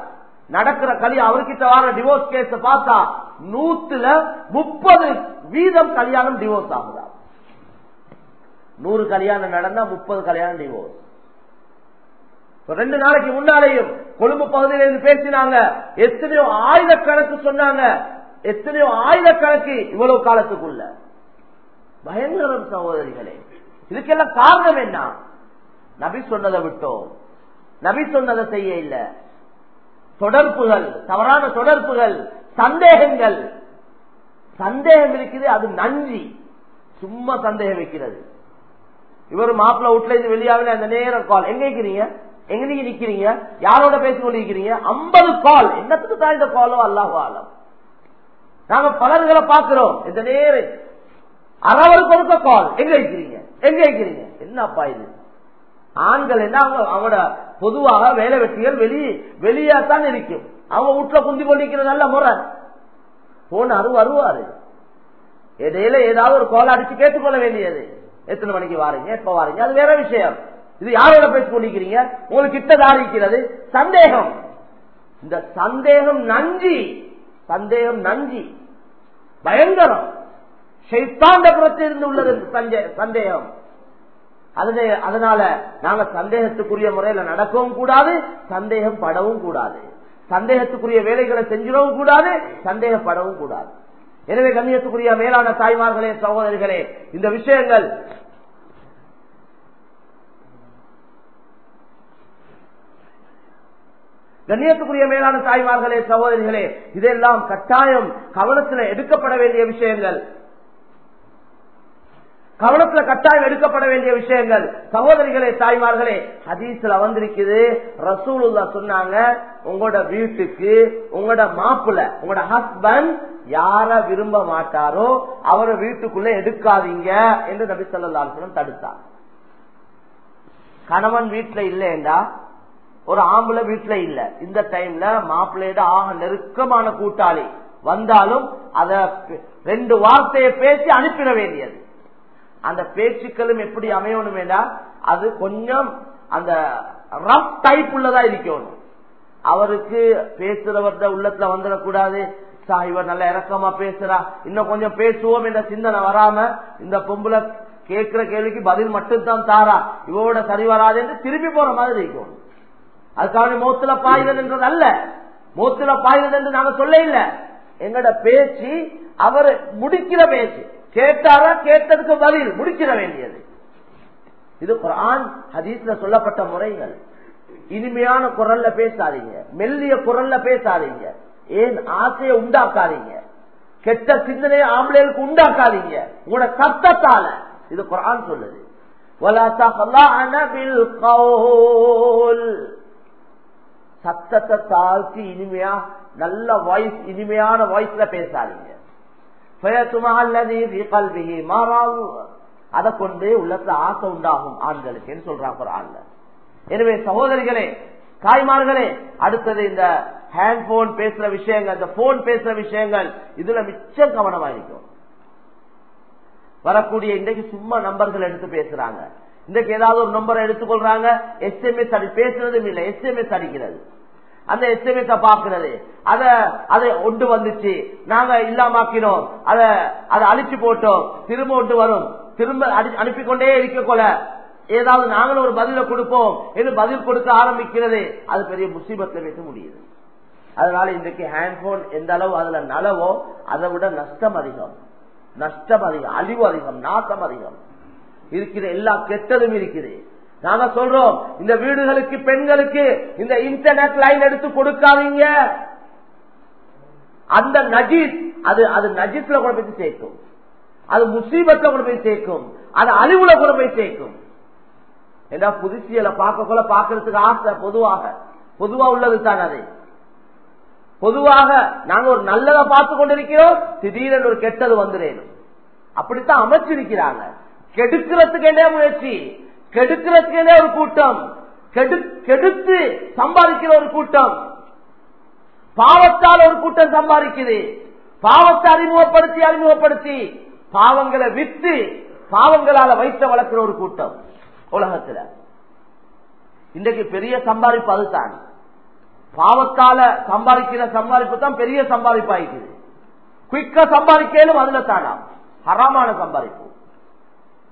நடக்கிற கல்யாணம் அவர்கிட்ட வர டிவோர்ஸ் கேஸ் பார்த்தா நூத்துல முப்பது வீதம் கல்யாணம் டிவோர்ஸ் ஆகுதா? நூறு கல்யாணம் நடந்தா முப்பது கல்யாணம் டிவோர்ஸ் ரெண்டு நாளைக்கு முன்னாலேயும் கொழும்பு பகுதியில இருந்து பேசினாங்க. எத்தனையோ ஆயிரக்கணக்கு சொன்னாங்க. எத்தனையோ ஆயிரக்கணக்கு இவ்வளவு காலத்துக்குள்ள. பயங்கரம் சகோதரிகளே இதுக்கெல்லாம் காரணம் என்ன? நபி சொன்னதை விட்டோம். நபி சொன்னதை செய்ய இல்ல. தொடர்புகள் தவறான தொடர்புகள் சந்தேகங்கள். சந்தேகம் இருக்குது அது நன்றி. சும்மா சந்தேகம் வைக்கிறது. இவர் மாப்பிள்ள வீட்டுல இருந்து வெளியாகல அந்த நேரம் கால் எங்க இருக்கிறீங்க எங்க நீங்க நிக்கிறீங்க? யாரோட பேசிக் கொண்டிருக்கிறீங்க ஐம்பது கால் என்னத்துக்கு தான் இந்த காலோ அல்லாஹோ ஆலம் நாங்க பலர்களை பாக்குறோம் இந்த நேரம். அறவர் கொடுத்த கால் எங்க இருக்கிறீங்க எங்க இருக்கிறீங்க என்னப்பா இது? ஆண்கள் என்ன அவங்க அவங்களோட பொதுவாக வேலை வெட்டிகள் வெளியே வெளியா தான் இருக்கும். அவங்க வீட்டுல குந்தி கொண்டிருக்கிறது நல்ல முறை. போனாரு வருவாரு இடையில ஏதாவது ஒரு கோல அடிச்சு கேட்டுக்கொள்ள வேண்டியது. எத்தனை மணிக்கு வாரீங்க? எப்ப வாரீங்க? அது வேற விஷயம். இது யாரோட பேசி கொண்டிருக்கிறீங்க? உங்களுக்கு கிட்ட தாரிக்கிறது சந்தேகம். இந்த சந்தேகம் நஞ்சி. சந்தேகம் நஞ்சி. பயங்கரம். ஷைத்தாண்ட புறத்திலிருந்து உள்ளது. சந்தேகம். அதனால நாங்க சந்தேகத்துக்குரிய முறையில நடக்கவும் கூடாது சந்தேகம் படவும் கூடாது. சந்தேகத்துக்குரிய வேலைகளை செஞ்சிடவும் கூடாது சந்தேகப்படவும் கூடாது. எனவே கண்ணியத்துக்குரிய மேலான தாய்மார்களே சகோதரிகளே இந்த விஷயங்கள் கண்ணியத்துக்குரிய மேலான தாய்மார்களே சகோதரிகளே இதெல்லாம் கட்டாயம் கவனத்தில் எடுக்கப்பட வேண்டிய விஷயங்கள். கவனத்துல கட்டாயம் எடுக்கப்பட வேண்டிய விஷயங்கள். சகோதரிகளே தாய்மார்களே ஹதீஸ்ல வந்திருக்குது. ரசூலுல்லா சொன்னாங்க உங்களோட வீட்டுக்கு உங்களோட மாப்பிள்ள உங்களோட ஹஸ்பண்ட் யார விரும்ப மாட்டாரோ அவரை வீட்டுக்குள்ள எடுக்காதீங்க என்று நபி சொல்லாசனம் தடுத்தார். கணவன் வீட்டுல இல்லைண்டா ஒரு ஆம்பளை வீட்டுல இல்ல. இந்த டைம்ல மாப்பிள்ளையோட ஆக நெருக்கமான கூட்டாளி. வந்தாலும் அத ரெண்டு வார்த்தையை பேசி அனுப்பிட வேண்டியது. அந்த பேச்சுக்களும் எப்படி அமையணும் அது கொஞ்சம் அந்த ரப் டைப் உள்ளதா இருக்கணும். அவருக்கு பேசுறவர்த உள்ளத்துல வந்துடக்கூடாது. சா இவர் நல்ல இறக்கமா பேசுறா. இன்னும் கொஞ்சம் பேசுவோம் என்ற சிந்தனை வராம இந்த பொம்பளை கேட்கிற கேள்விக்கு பதில் மட்டும்தான் தாரா. இவோட சரி வராது என்று திரும்பி போற மாதிரி இருக்கும். அதுக்காக மூத்துல பாய்வது என்றது அல்ல. மூத்துல பாய்வது என்று நாங்க சொல்ல இல்லை. எங்கட பேச்சு அவர் முடிக்கிற பேச்சு. கேட்டாதான் கேட்டதுக்கு பதில் முடிச்சிட வேண்டியது. இது குரான் ஹதீஸ்ல சொல்லப்பட்ட முறைகள். இனிமையான குரல்ல பேசாதீங்க. மெல்லிய குரல்ல பேசாதீங்க. ஏன் ஆசையை உண்டாக்காதீங்க? கெட்ட சிந்தனையை ஆம்பளைகளுக்கு உண்டாக்காதீங்க. உங்களோட சத்தத்தால. இது குரான் சொல்லுது. சத்தத்தை தாழ்த்தி இனிமையா நல்ல வாய்ஸ் இனிமையான வாய்ஸ்ல பேசாதீங்க. அதை கொண்டு உள்ளத்துல ஆசை உண்டாகும் ஆண்களுக்கு சொல்றாங்க குரான்ல எனவே சகோதரிகளே தாய்மார்களே அடுத்தது இந்த ஹேண்ட் போன் பேசுற விஷயங்கள் இந்த போன் பேசுற விஷயங்கள் இதுல மிச்சம் கவனமா இருக்கும். வரக்கூடிய இன்றைக்கு சும்மா நம்பர்கள் எடுத்து பேசுறாங்க. இன்றைக்கு ஏதாவது ஒரு நம்பரை எடுத்துக்கொள்றாங்க எஸ்எம்எஸ் அடி பேசுறதும் இல்லை எஸ்எம்எஸ் அடிக்கிறது. அந்த எஸ்எம்எஸ் பாக்குறது அத அதை ஒன்று வந்துச்சு. நாங்க இல்லாமக்கினோம். அத அதை அழிச்சு போட்டோம். திரும்ப ஒன்று வரும். திரும்ப அனுப்பிக்கொண்டே இருக்க கொல ஏதாவது நாங்களும் ஒரு பதில கொடுப்போம் என்று பதில் கொடுக்க ஆரம்பிக்கிறது. அது பெரிய முசீபத்தை வைக்க முடியுது. அதனால இன்றைக்கு ஹேண்ட்போன் எந்த அளவு அதுல நலவோ அதை விட நஷ்டம் அதிகம். நஷ்டம் அதிகம். அழிவு அதிகம். நாசம் அதிகம். இருக்கிற எல்லா கெட்டதும் இருக்குது. நாங்க சொல்றோம் இந்த வீடுகளுக்கு பெண்களுக்கு இந்த இன்டர்நெட் லைன் எடுத்து கொடுக்காதீங்க. அந்த நஜீஸ் அது அது நஜீஸ்ல கூட போய் சேர்க்கும். அது முசீபத்துல கூட போய் சேர்க்கும். அது அழிவுல கூட போய் சேர்க்கும். ஏன்னா புதுசியலை பார்க்க கூட பாக்குறதுக்கு ஆசை பொதுவாக. பொதுவா உள்ளது தான் அது. பொதுவாக நாங்க ஒரு நல்லதை பார்த்து கொண்டிருக்கிறோம் திடீரென்று ஒரு கெட்டது வந்துடணும் அப்படித்தான் அமைச்சிருக்கிறாங்க. கெடுக்கிறதுக்கு என்ன முயற்சி? கெடுக்கிறதுக்கு ஒரு கூட்டம்? கெடுத்து சம்பாதிக்கிற ஒரு கூட்டம். பாவத்தால் ஒரு கூட்டம் சம்பாதிக்குது. பாவத்தை அறிமுகப்படுத்தி அறிமுகப்படுத்தி பாவங்களை வித்து பாவங்களால வைத்த வளர்க்கிற ஒரு கூட்டம். உலகத்துல. இன்றைக்கு பெரிய சம்பாதிப்பு அதுதான். பாவத்தால சம்பாதிக்கிற சம்பாதிப்பு தான் பெரிய சம்பாதிப்பு ஆயிக்குது குயிக்கா சம்பாதிக்கலும் அதுல தானா ஹராமான சம்பாதிப்பு.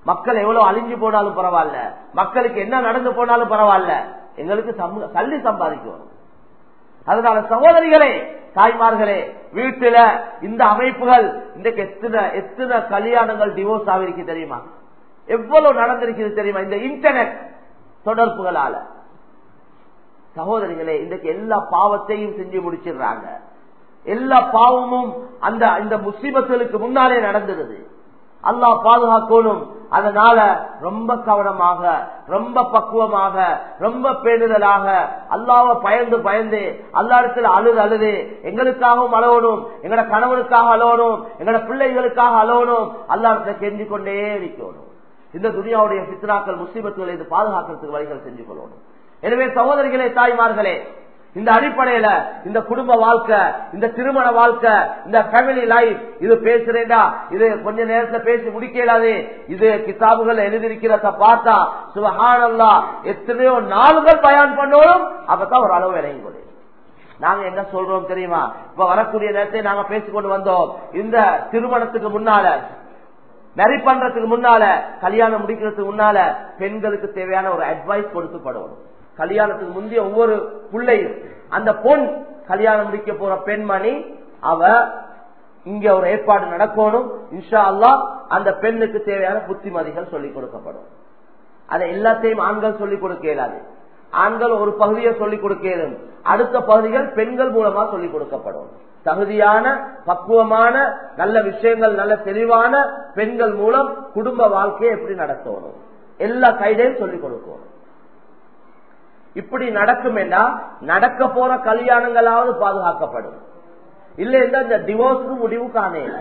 மக்கள் எவ்வளவு அழிஞ்சு போனாலும் பரவாயில்ல. மக்களுக்கு என்ன நடந்து போனாலும் பரவாயில்ல. எங்களுக்கு தள்ளி சம்பாதிக்கும். அதனால சகோதரிகளே தாய்மார்களே வீட்டுல இந்த அமைப்புகள் இன்றைக்கு எத்தனை எத்தனை கல்யாணங்கள் டிவோர்ஸ் ஆகிருக்கு தெரியுமா? எவ்வளவு நடந்திருக்கிறது தெரியுமா? இந்த இன்டர்நெட் தொடர்புகளால. சகோதரிகளே இன்றைக்கு எல்லா பாவத்தையும் செஞ்சு முடிச்சிடுறாங்க. எல்லா பாவமும் அந்த இந்த முஸ்லிமத்துகளுக்கு முன்னாலே நடந்துருது அல்லாஹ் பாதுகாக்கணும். அதனால ரொம்ப கவனமாக ரொம்ப பக்குவமாக ரொம்ப பேணுதலாக அல்லாவ பயந்து பயந்து அல்லா இடத்துல அழுது அழுது எங்களுக்காகவும் அழவணும் எங்கட கணவனுக்காக அழவணும் எங்கட பிள்ளைகளுக்காக அழவணும் அல்லா இடத்துல கொண்டே இருக்கணும். இந்த துணியாவுடைய சித்ராக்கள் முஸ்லிமத்துகளை இது பாதுகாக்கிறதுக்கு வழிகள் செஞ்சு கொள்ளணும் எனவே சகோதரிகளே தாய்மார்களே இந்த அடிப்படையில இந்த குடும்ப வாழ்க்கை இந்த திருமண வாழ்க்கை இந்த ஃபேமிலி லைஃப் இது பேசுறேன்டா. இது கொஞ்ச நேரத்துல பேசி முடிக்கலாது. இது கிதாபுகள் எழுதியிருக்கிறத பார்த்தா சுபஹானல்லா எத்தனையோ நாள்கள் பயன் பண்ணோம் அப்பதான் ஒரு அளவு இறங்கி கொடு நாங்க என்ன சொல்றோம் தெரியுமா? இப்ப வரக்கூடிய நேரத்தை நாங்க பேசிக்கொண்டு வந்தோம். இந்த திருமணத்துக்கு முன்னால மேரி பண்றதுக்கு முன்னால கல்யாணம் முடிக்கிறதுக்கு முன்னால பெண்களுக்கு தேவையான ஒரு அட்வைஸ் கொடுக்கப்படணும் கல்யாணத்துக்கு முந்தைய ஒவ்வொரு பிள்ளையும் அந்த பொண் கல்யாணம் முடிக்க போற பெண்மணி அவ இங்க ஒரு ஏற்பாடு நடக்கணும். இன்ஷா அல்லா அந்த பெண்ணுக்கு தேவையான புத்திமதிகள் சொல்லிக் கொடுக்கப்படும். அதை எல்லாத்தையும் ஆண்கள் சொல்லிக் கொடுக்க இயலாது. ஆண்கள் ஒரு பகுதியை சொல்லிக் கொடுக்க இயலும். அடுத்த பகுதிகள் பெண்கள் மூலமா சொல்லிக் கொடுக்கப்படும். தகுதியான பக்குவமான நல்ல விஷயங்கள் நல்ல தெளிவான பெண்கள் மூலம் குடும்ப வாழ்க்கையை எப்படி நடத்தணும்? எல்லா கைடையும் சொல்லிக் கொடுக்கணும். இப்படி நடக்கும் என்றா நடக்க போற கல்யாணங்களாவது பாதுகாக்கப்படும். இல்ல இந்த டிவோர்ஸுக்கு முடிவு காணேல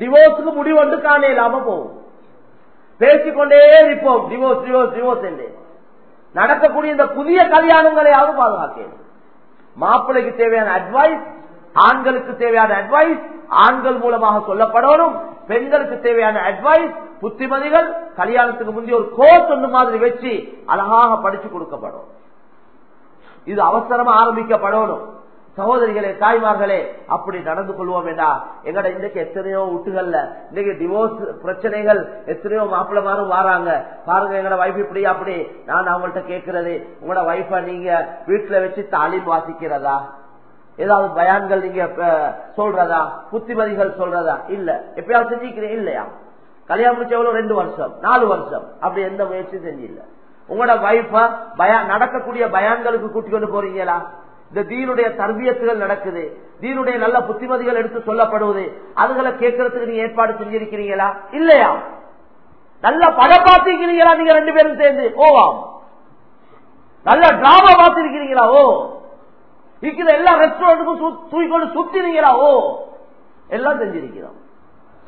டிவோர்ஸுக்கு முடிவு வந்து காண இல்லாம போகும். பேசிக்கொண்டே இருப்போம் டிவோர்ஸ் டிவோர்ஸ் டிவோர்ஸ் என்று. நடக்கக்கூடிய இந்த புதிய கல்யாணங்களையாவது பாதுகாக்கணும் மாப்பிள்ளைக்கு தேவையான அட்வைஸ் ஆண்களுக்கு தேவையான அட்வைஸ் ஆண்கள் மூலமாக சொல்லப்படணும் பெண்களுக்கு தேவையான அட்வைஸ் புத்திமதிகள் கல்யாணத்துக்கு முந்தைய ஒரு கோர்ஸ் ஒன்று மாதிரி வச்சு அழகாக படிச்சு கொடுக்கப்படும். இது அவசரமா ஆரம்பிக்கப்படணும். சகோதரிகளே தாய்மார்களே அப்படி நடந்து கொள்வோம் வேண்டா எங்கட இன்றைக்கு எத்தனையோ வீட்டுகள்ல இன்னைக்கு டிவோர்ஸ் பிரச்சனைகள் எத்தனையோ மாப்பிள்ளமாரும் வராங்க. பாருங்க எங்கட வைஃப் இப்படி அப்படி. நான் அவங்கள்ட்ட கேட்கறது உங்களோட வைஃப நீங்க வீட்டுல வச்சு தாலிம் வாசிக்கிறதா? ஏதாவது பயான்கள் நீங்க சொல்றதா? புத்திமதிகள் சொல்றதா? இல்ல. எப்பயாவது செஞ்சுக்கிறேன் இல்லையா? கல்யாணம் முடிச்ச எவ்வளவு? ரெண்டு வருஷம். நாலு வருஷம். அப்படி எந்த முயற்சியும் செஞ்சில்ல உங்களோட வைஃப பயா நடக்கக்கூடிய பயான்களுக்கு கூட்டிக் கொண்டு போறீங்களா? இந்த தீனுடைய தர்பியத்துகள் நடக்குது. தீனுடைய நல்ல புத்திமதிகள் எடுத்து சொல்லப்படுவது. அதுகளை கேட்கறதுக்கு நீங்க ஏற்பாடு செஞ்சிருக்கிறீங்களா? இல்லையா? நல்ல படம் பார்த்திருக்கிறீங்களா நீங்க ரெண்டு பேரும் சேர்ந்து? ஓவாம் நல்ல டிராமா பார்த்திருக்கிறீங்களா? ஓ. இருக்கிற எல்லா ரெஸ்டாரண்ட்டுக்கும் தூக்கிக்கொண்டு சுத்தினீங்களா? ஓ. எல்லாம் செஞ்சிருக்கிறோம்.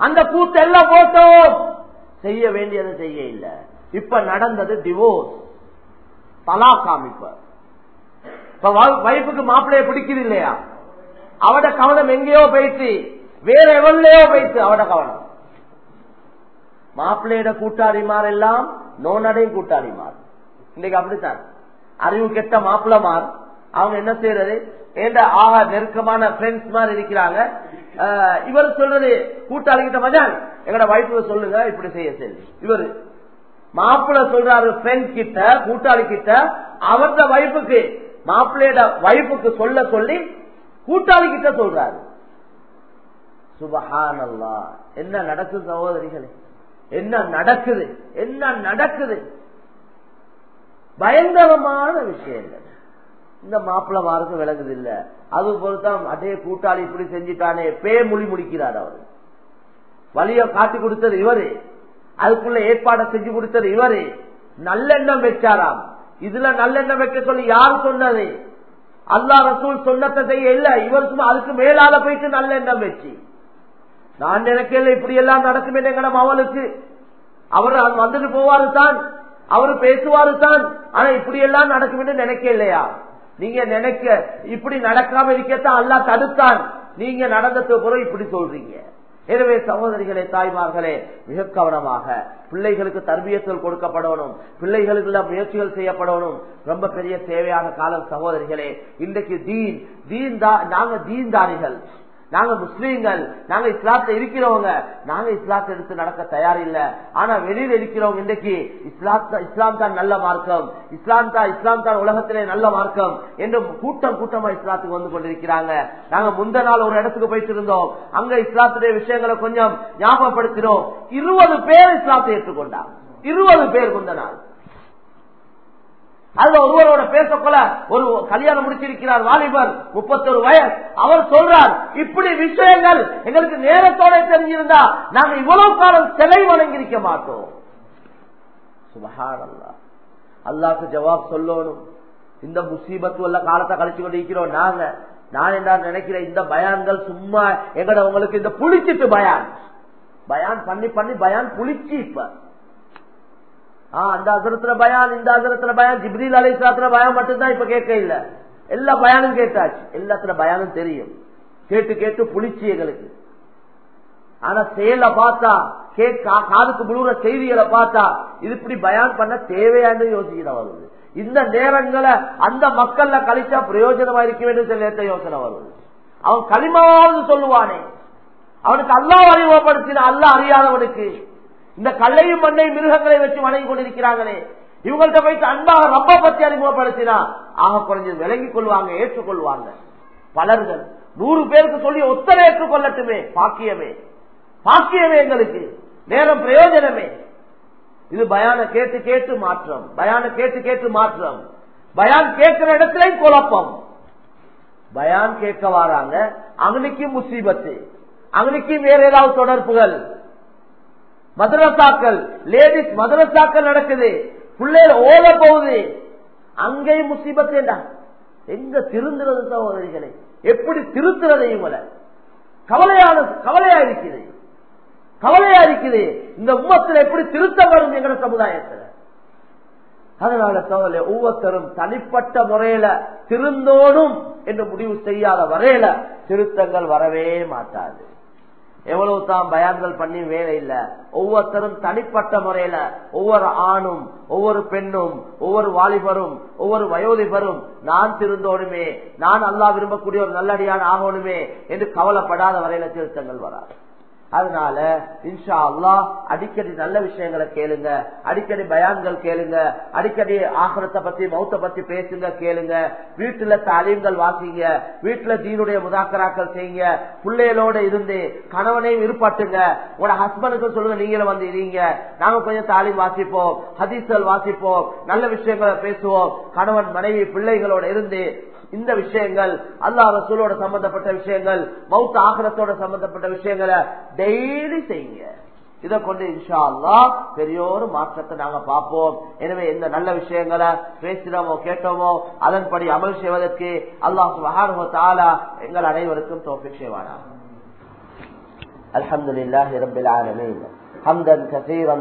அந்த கூத்து எல்லாம் போட்டோம். செய்ய வேண்டியதை செய்ய இல்ல. இப்ப நடந்தது டிவோர்ஸ் தலா காமிப்ப. இப்ப வைஃபுக்கு மாப்பிள்ளைய பிடிக்குது இல்லையா? அவட கவனம் எங்கேயோ போயிட்டு வேற எவன்லயோ போயிட்டு அவட கவனம். மாப்பிள்ளையோட கூட்டாளிமார் எல்லாம் நோனடையும் கூட்டாளிமார். இன்னைக்கு அப்படித்தான். அறிவு கெட்ட மாப்பிள்ளமார் அவங்க என்ன செய்யறது? ஏண்ட ஆக நெருக்கமான பிரெண்ட்ஸ் மாதிரி இருக்கிறாங்க. இவர் சொல்றது கூட்டாளிகிட்ட மஜான் எங்கட வைஃபு சொல்லுங்க இப்படி செய்ய சொல்லி இவரு மாப்பிள்ள சொல்றாரு ஃப்ரெண்ட் கிட்ட கூட்டாளி கிட்ட அவர்த வைஃபுக்கு மாப்பிள்ளையோட வைஃபுக்கு சொல்ல சொல்லி கூட்டாளி கிட்ட சொல்றாரு. சுபஹானல்லா. என்ன நடக்குது சகோதரிகளே? என்ன நடக்குது? என்ன நடக்குது? பயங்கரமான விஷயங்கள். இந்த மாப்பிளமாருக்கு விளங்குது இல்ல. அது பொறுத்தான் அதே கூட்டாளி இப்படி செஞ்சிட்டானே. பே மொழி முடிக்கிறார் அவர். வழிய காட்டி கொடுத்தது இவரு. அதுக்குள்ள ஏற்பாடை செஞ்சு கொடுத்தது இவரு. நல்லெண்ணம் வச்சாராம். இதுல நல்லெண்ணம் வைக்க சொல்லி யார் சொன்னது? அல்லா ரசூல் சொன்னத்தை செய்ய இல்ல. இவர் சும்மா அதுக்கு மேலால போயிட்டு நல்லெண்ணம் வச்சு. நான் நினைக்கல இப்படி எல்லாம் நடக்கும் எங்கடம் அவளுக்கு. அவர் வந்துட்டு போவாரு தான். அவரு பேசுவாரு தான். ஆனா இப்படி எல்லாம் நடக்கும் என்று நினைக்க இல்லையா நீங்க நினைக்க இப்படி நடக்காம இருக்கத்தான் அல்லா தடுத்தான். நீங்க நடந்ததுக்கு பிறகு இப்படி சொல்றீங்க. எனவே சகோதரிகளே தாய்மார்களே மிக கவனமாக பிள்ளைகளுக்கு தர்பியத்தில் கொடுக்கப்படணும். பிள்ளைகளுக்கு முயற்சிகள் செய்யப்படணும். ரொம்ப பெரிய தேவையான காலம் சகோதரிகளே. இன்றைக்கு தீன் தீன் நாங்க தீன்தாரிகள் நாங்க முஸ்லீம்கள் நாங்க இஸ்லாத்துல இருக்கிறவங்க. நாங்க இஸ்லாத்தை எடுத்து நடக்க தயார் இல்ல ஆனா வெளியில இருக்கிறவங்க இன்றைக்கு இஸ்லாத்த இஸ்லாம் தான் நல்ல மார்க்கம். இஸ்லாம் தான் இஸ்லாம் தான் உலகத்திலே நல்ல மார்க்கம் என்று கூட்டம் கூட்டமா இஸ்லாத்துக்கு வந்து கொண்டிருக்கிறாங்க. நாங்க முந்த நாள் ஒரு இடத்துக்கு போயிட்டு இருந்தோம். அங்க இஸ்லாத்துடைய விஷயங்களை கொஞ்சம் ஞாபகப்படுத்தினோம். இருபது பேர் இஸ்லாத்தை ஏற்றுக்கொண்டார் இருபது பேர் முந்த நாள். அதுல ஒருவரோட பேசக்கொள்ள ஒரு கல்யாணம் முடிச்சிருக்கிறார் வாலிபர் முப்பத்தொரு வயசு. அவர் சொல்றார் இப்படி விஷயங்கள் எங்களுக்கு நேரத்தோட தெரிஞ்சிருந்தா நாங்க இவ்வளவு காலம் சிலை வணங்கியிருக்க மாட்டோம். சுபஹானல்லா அல்லாக்கு ஜவாப் சொல்லணும். இந்த முசீபத்து உள்ள காலத்தை கழிச்சு கொண்டு இருக்கிறோம் நாங்க. நான் என்ன நினைக்கிறேன் இந்த பயான்கள் சும்மா எங்கட உங்களுக்கு இந்த புளிச்சிட்டு பயான். பயான் பண்ணி பண்ணி பயான் புளிச்சு இப்ப. அந்த அசரத்துல பயான் இந்த அசரத்துல பயான் ஜிப்ரீல் அலை சாத்திர மட்டும்தான் இப்ப கேட்க இல்ல. எல்லா பயானும் கேட்டாச்சு. எல்லாத்துல பயானும் தெரியும். கேட்டு கேட்டு புளிச்சு எங்களுக்கு. ஆனா செயல பார்த்தா காதுக்கு முழுற செய்திகளை பார்த்தா இது இப்படி பயான் பண்ண தேவையான யோசிக்கிற வருது. இந்த நேரங்களை அந்த மக்கள்ல கழிச்சா பிரயோஜனமா இருக்க வேண்டும் சில யோசனை வருது. அவன் களிமாவது சொல்லுவானே. அவனுக்கு அல்லா அறிமுகப்படுத்தின அல்ல அறியாதவனுக்கு இந்த கல்லையும் மண்ணை மிருகங்களை வச்சு வணங்கி கொண்டிருக்கிறாங்களே இவங்கள்ட்ட போயிட்டு அன்பாக ரப்ப பத்தி அறிமுகப்படுத்தினா ஆக குறைஞ்சது விளங்கிக் கொள்வாங்க ஏற்றுக்கொள்வாங்க. பலர்கள் நூறு பேருக்கு சொல்லி ஒத்தனை ஏற்றுக்கொள்ளட்டுமே பாக்கியமே. பாக்கியமே எங்களுக்கு நேரம் பிரயோஜனமே. இது பயான கேட்டு கேட்டு மாற்றம் பயான கேட்டு கேட்டு மாற்றம். பயான் கேட்கிற இடத்துல குழப்பம். பயான் கேட்க வராங்க அங்கனைக்கும் முசீபத்து அங்கனைக்கும் வேற ஏதாவது தொடர்புகள். மதரசாக்கள் லேடிஸ் மதரசாக்கள் நடக்குது. பிள்ளைகள் ஓத போகுது. அங்கேயும் முசீபத் எங்க திருந்துறது சகோதரிகளை? எப்படி திருத்துறது இவங்களை? கவலையான கவலையா இருக்குது கவலையா இருக்குது இந்த உம்மத்தில் எப்படி திருத்த வரும் எங்க சமுதாயத்தில். அதனால தோழலே ஒவ்வொருத்தரும் தனிப்பட்ட முறையில திருந்தோடும் என்று முடிவு செய்யாத வரையில திருத்தங்கள் வரவே மாட்டாது. எவ்வளவு தான் பயான்கள் பண்ணி வேலை இல்ல. ஒவ்வொருத்தரும் தனிப்பட்ட முறையில ஒவ்வொரு ஆணும் ஒவ்வொரு பெண்ணும் ஒவ்வொரு வாலிபரும் ஒவ்வொரு வயோதிபரும் நான் திருந்தோனுமே நான் அல்லா விரும்பக்கூடிய ஒரு நல்லடியான ஆகணுமே என்று கவலைப்படாத வரையில திருத்தங்கள் வராது. அதனால இன்ஷா அல்லா அடிக்கடி நல்ல விஷயங்களை கேளுங்க அடிக்கடி பயான்கள் கேளுங்க அடிக்கடி ஆகரத்தை பத்தி மௌத்த பத்தி பேசுங்க கேளுங்க. வீட்டுல தாலீம்கள் வாசிங்க வீட்டுல தீனுடைய முதாக்கராக்கள் செய்யுங்க பிள்ளைகளோட இருந்து கணவனையும் இருப்பாட்டுங்க. உங்களோட ஹஸ்பண்டுக்கு சொல்லுங்க நீங்களும் வந்து இருங்க. நாங்க கொஞ்சம் தாலீம் வாசிப்போம் ஹதீசல் வாசிப்போம் நல்ல விஷயங்களை பேசுவோம். கணவன் மனைவி பிள்ளைகளோட இருந்து இந்த விஷயங்கள் அல்லா ரசூலோட சம்பந்தப்பட்ட விஷயங்கள் மௌத்த ஆகரத்தோட சம்பந்தப்பட்ட விஷயங்களை டெய்லி செய்யுங்க இதை கொண்டு இன்ஷா அல்லா பெரிய ஒரு மாற்றத்தை நாங்க பார்ப்போம் எனவே இந்த நல்ல விஷயங்களை பேசினோமோ கேட்டோமோ அதன்படி அமல் செய்வதற்கு அல்லாஹ் சுபஹானஹு தஆலா எங்கள் அனைவருக்கும் தௌஃபீக் செய்வானா الحمد لله رب العالمين حمدا كثيرا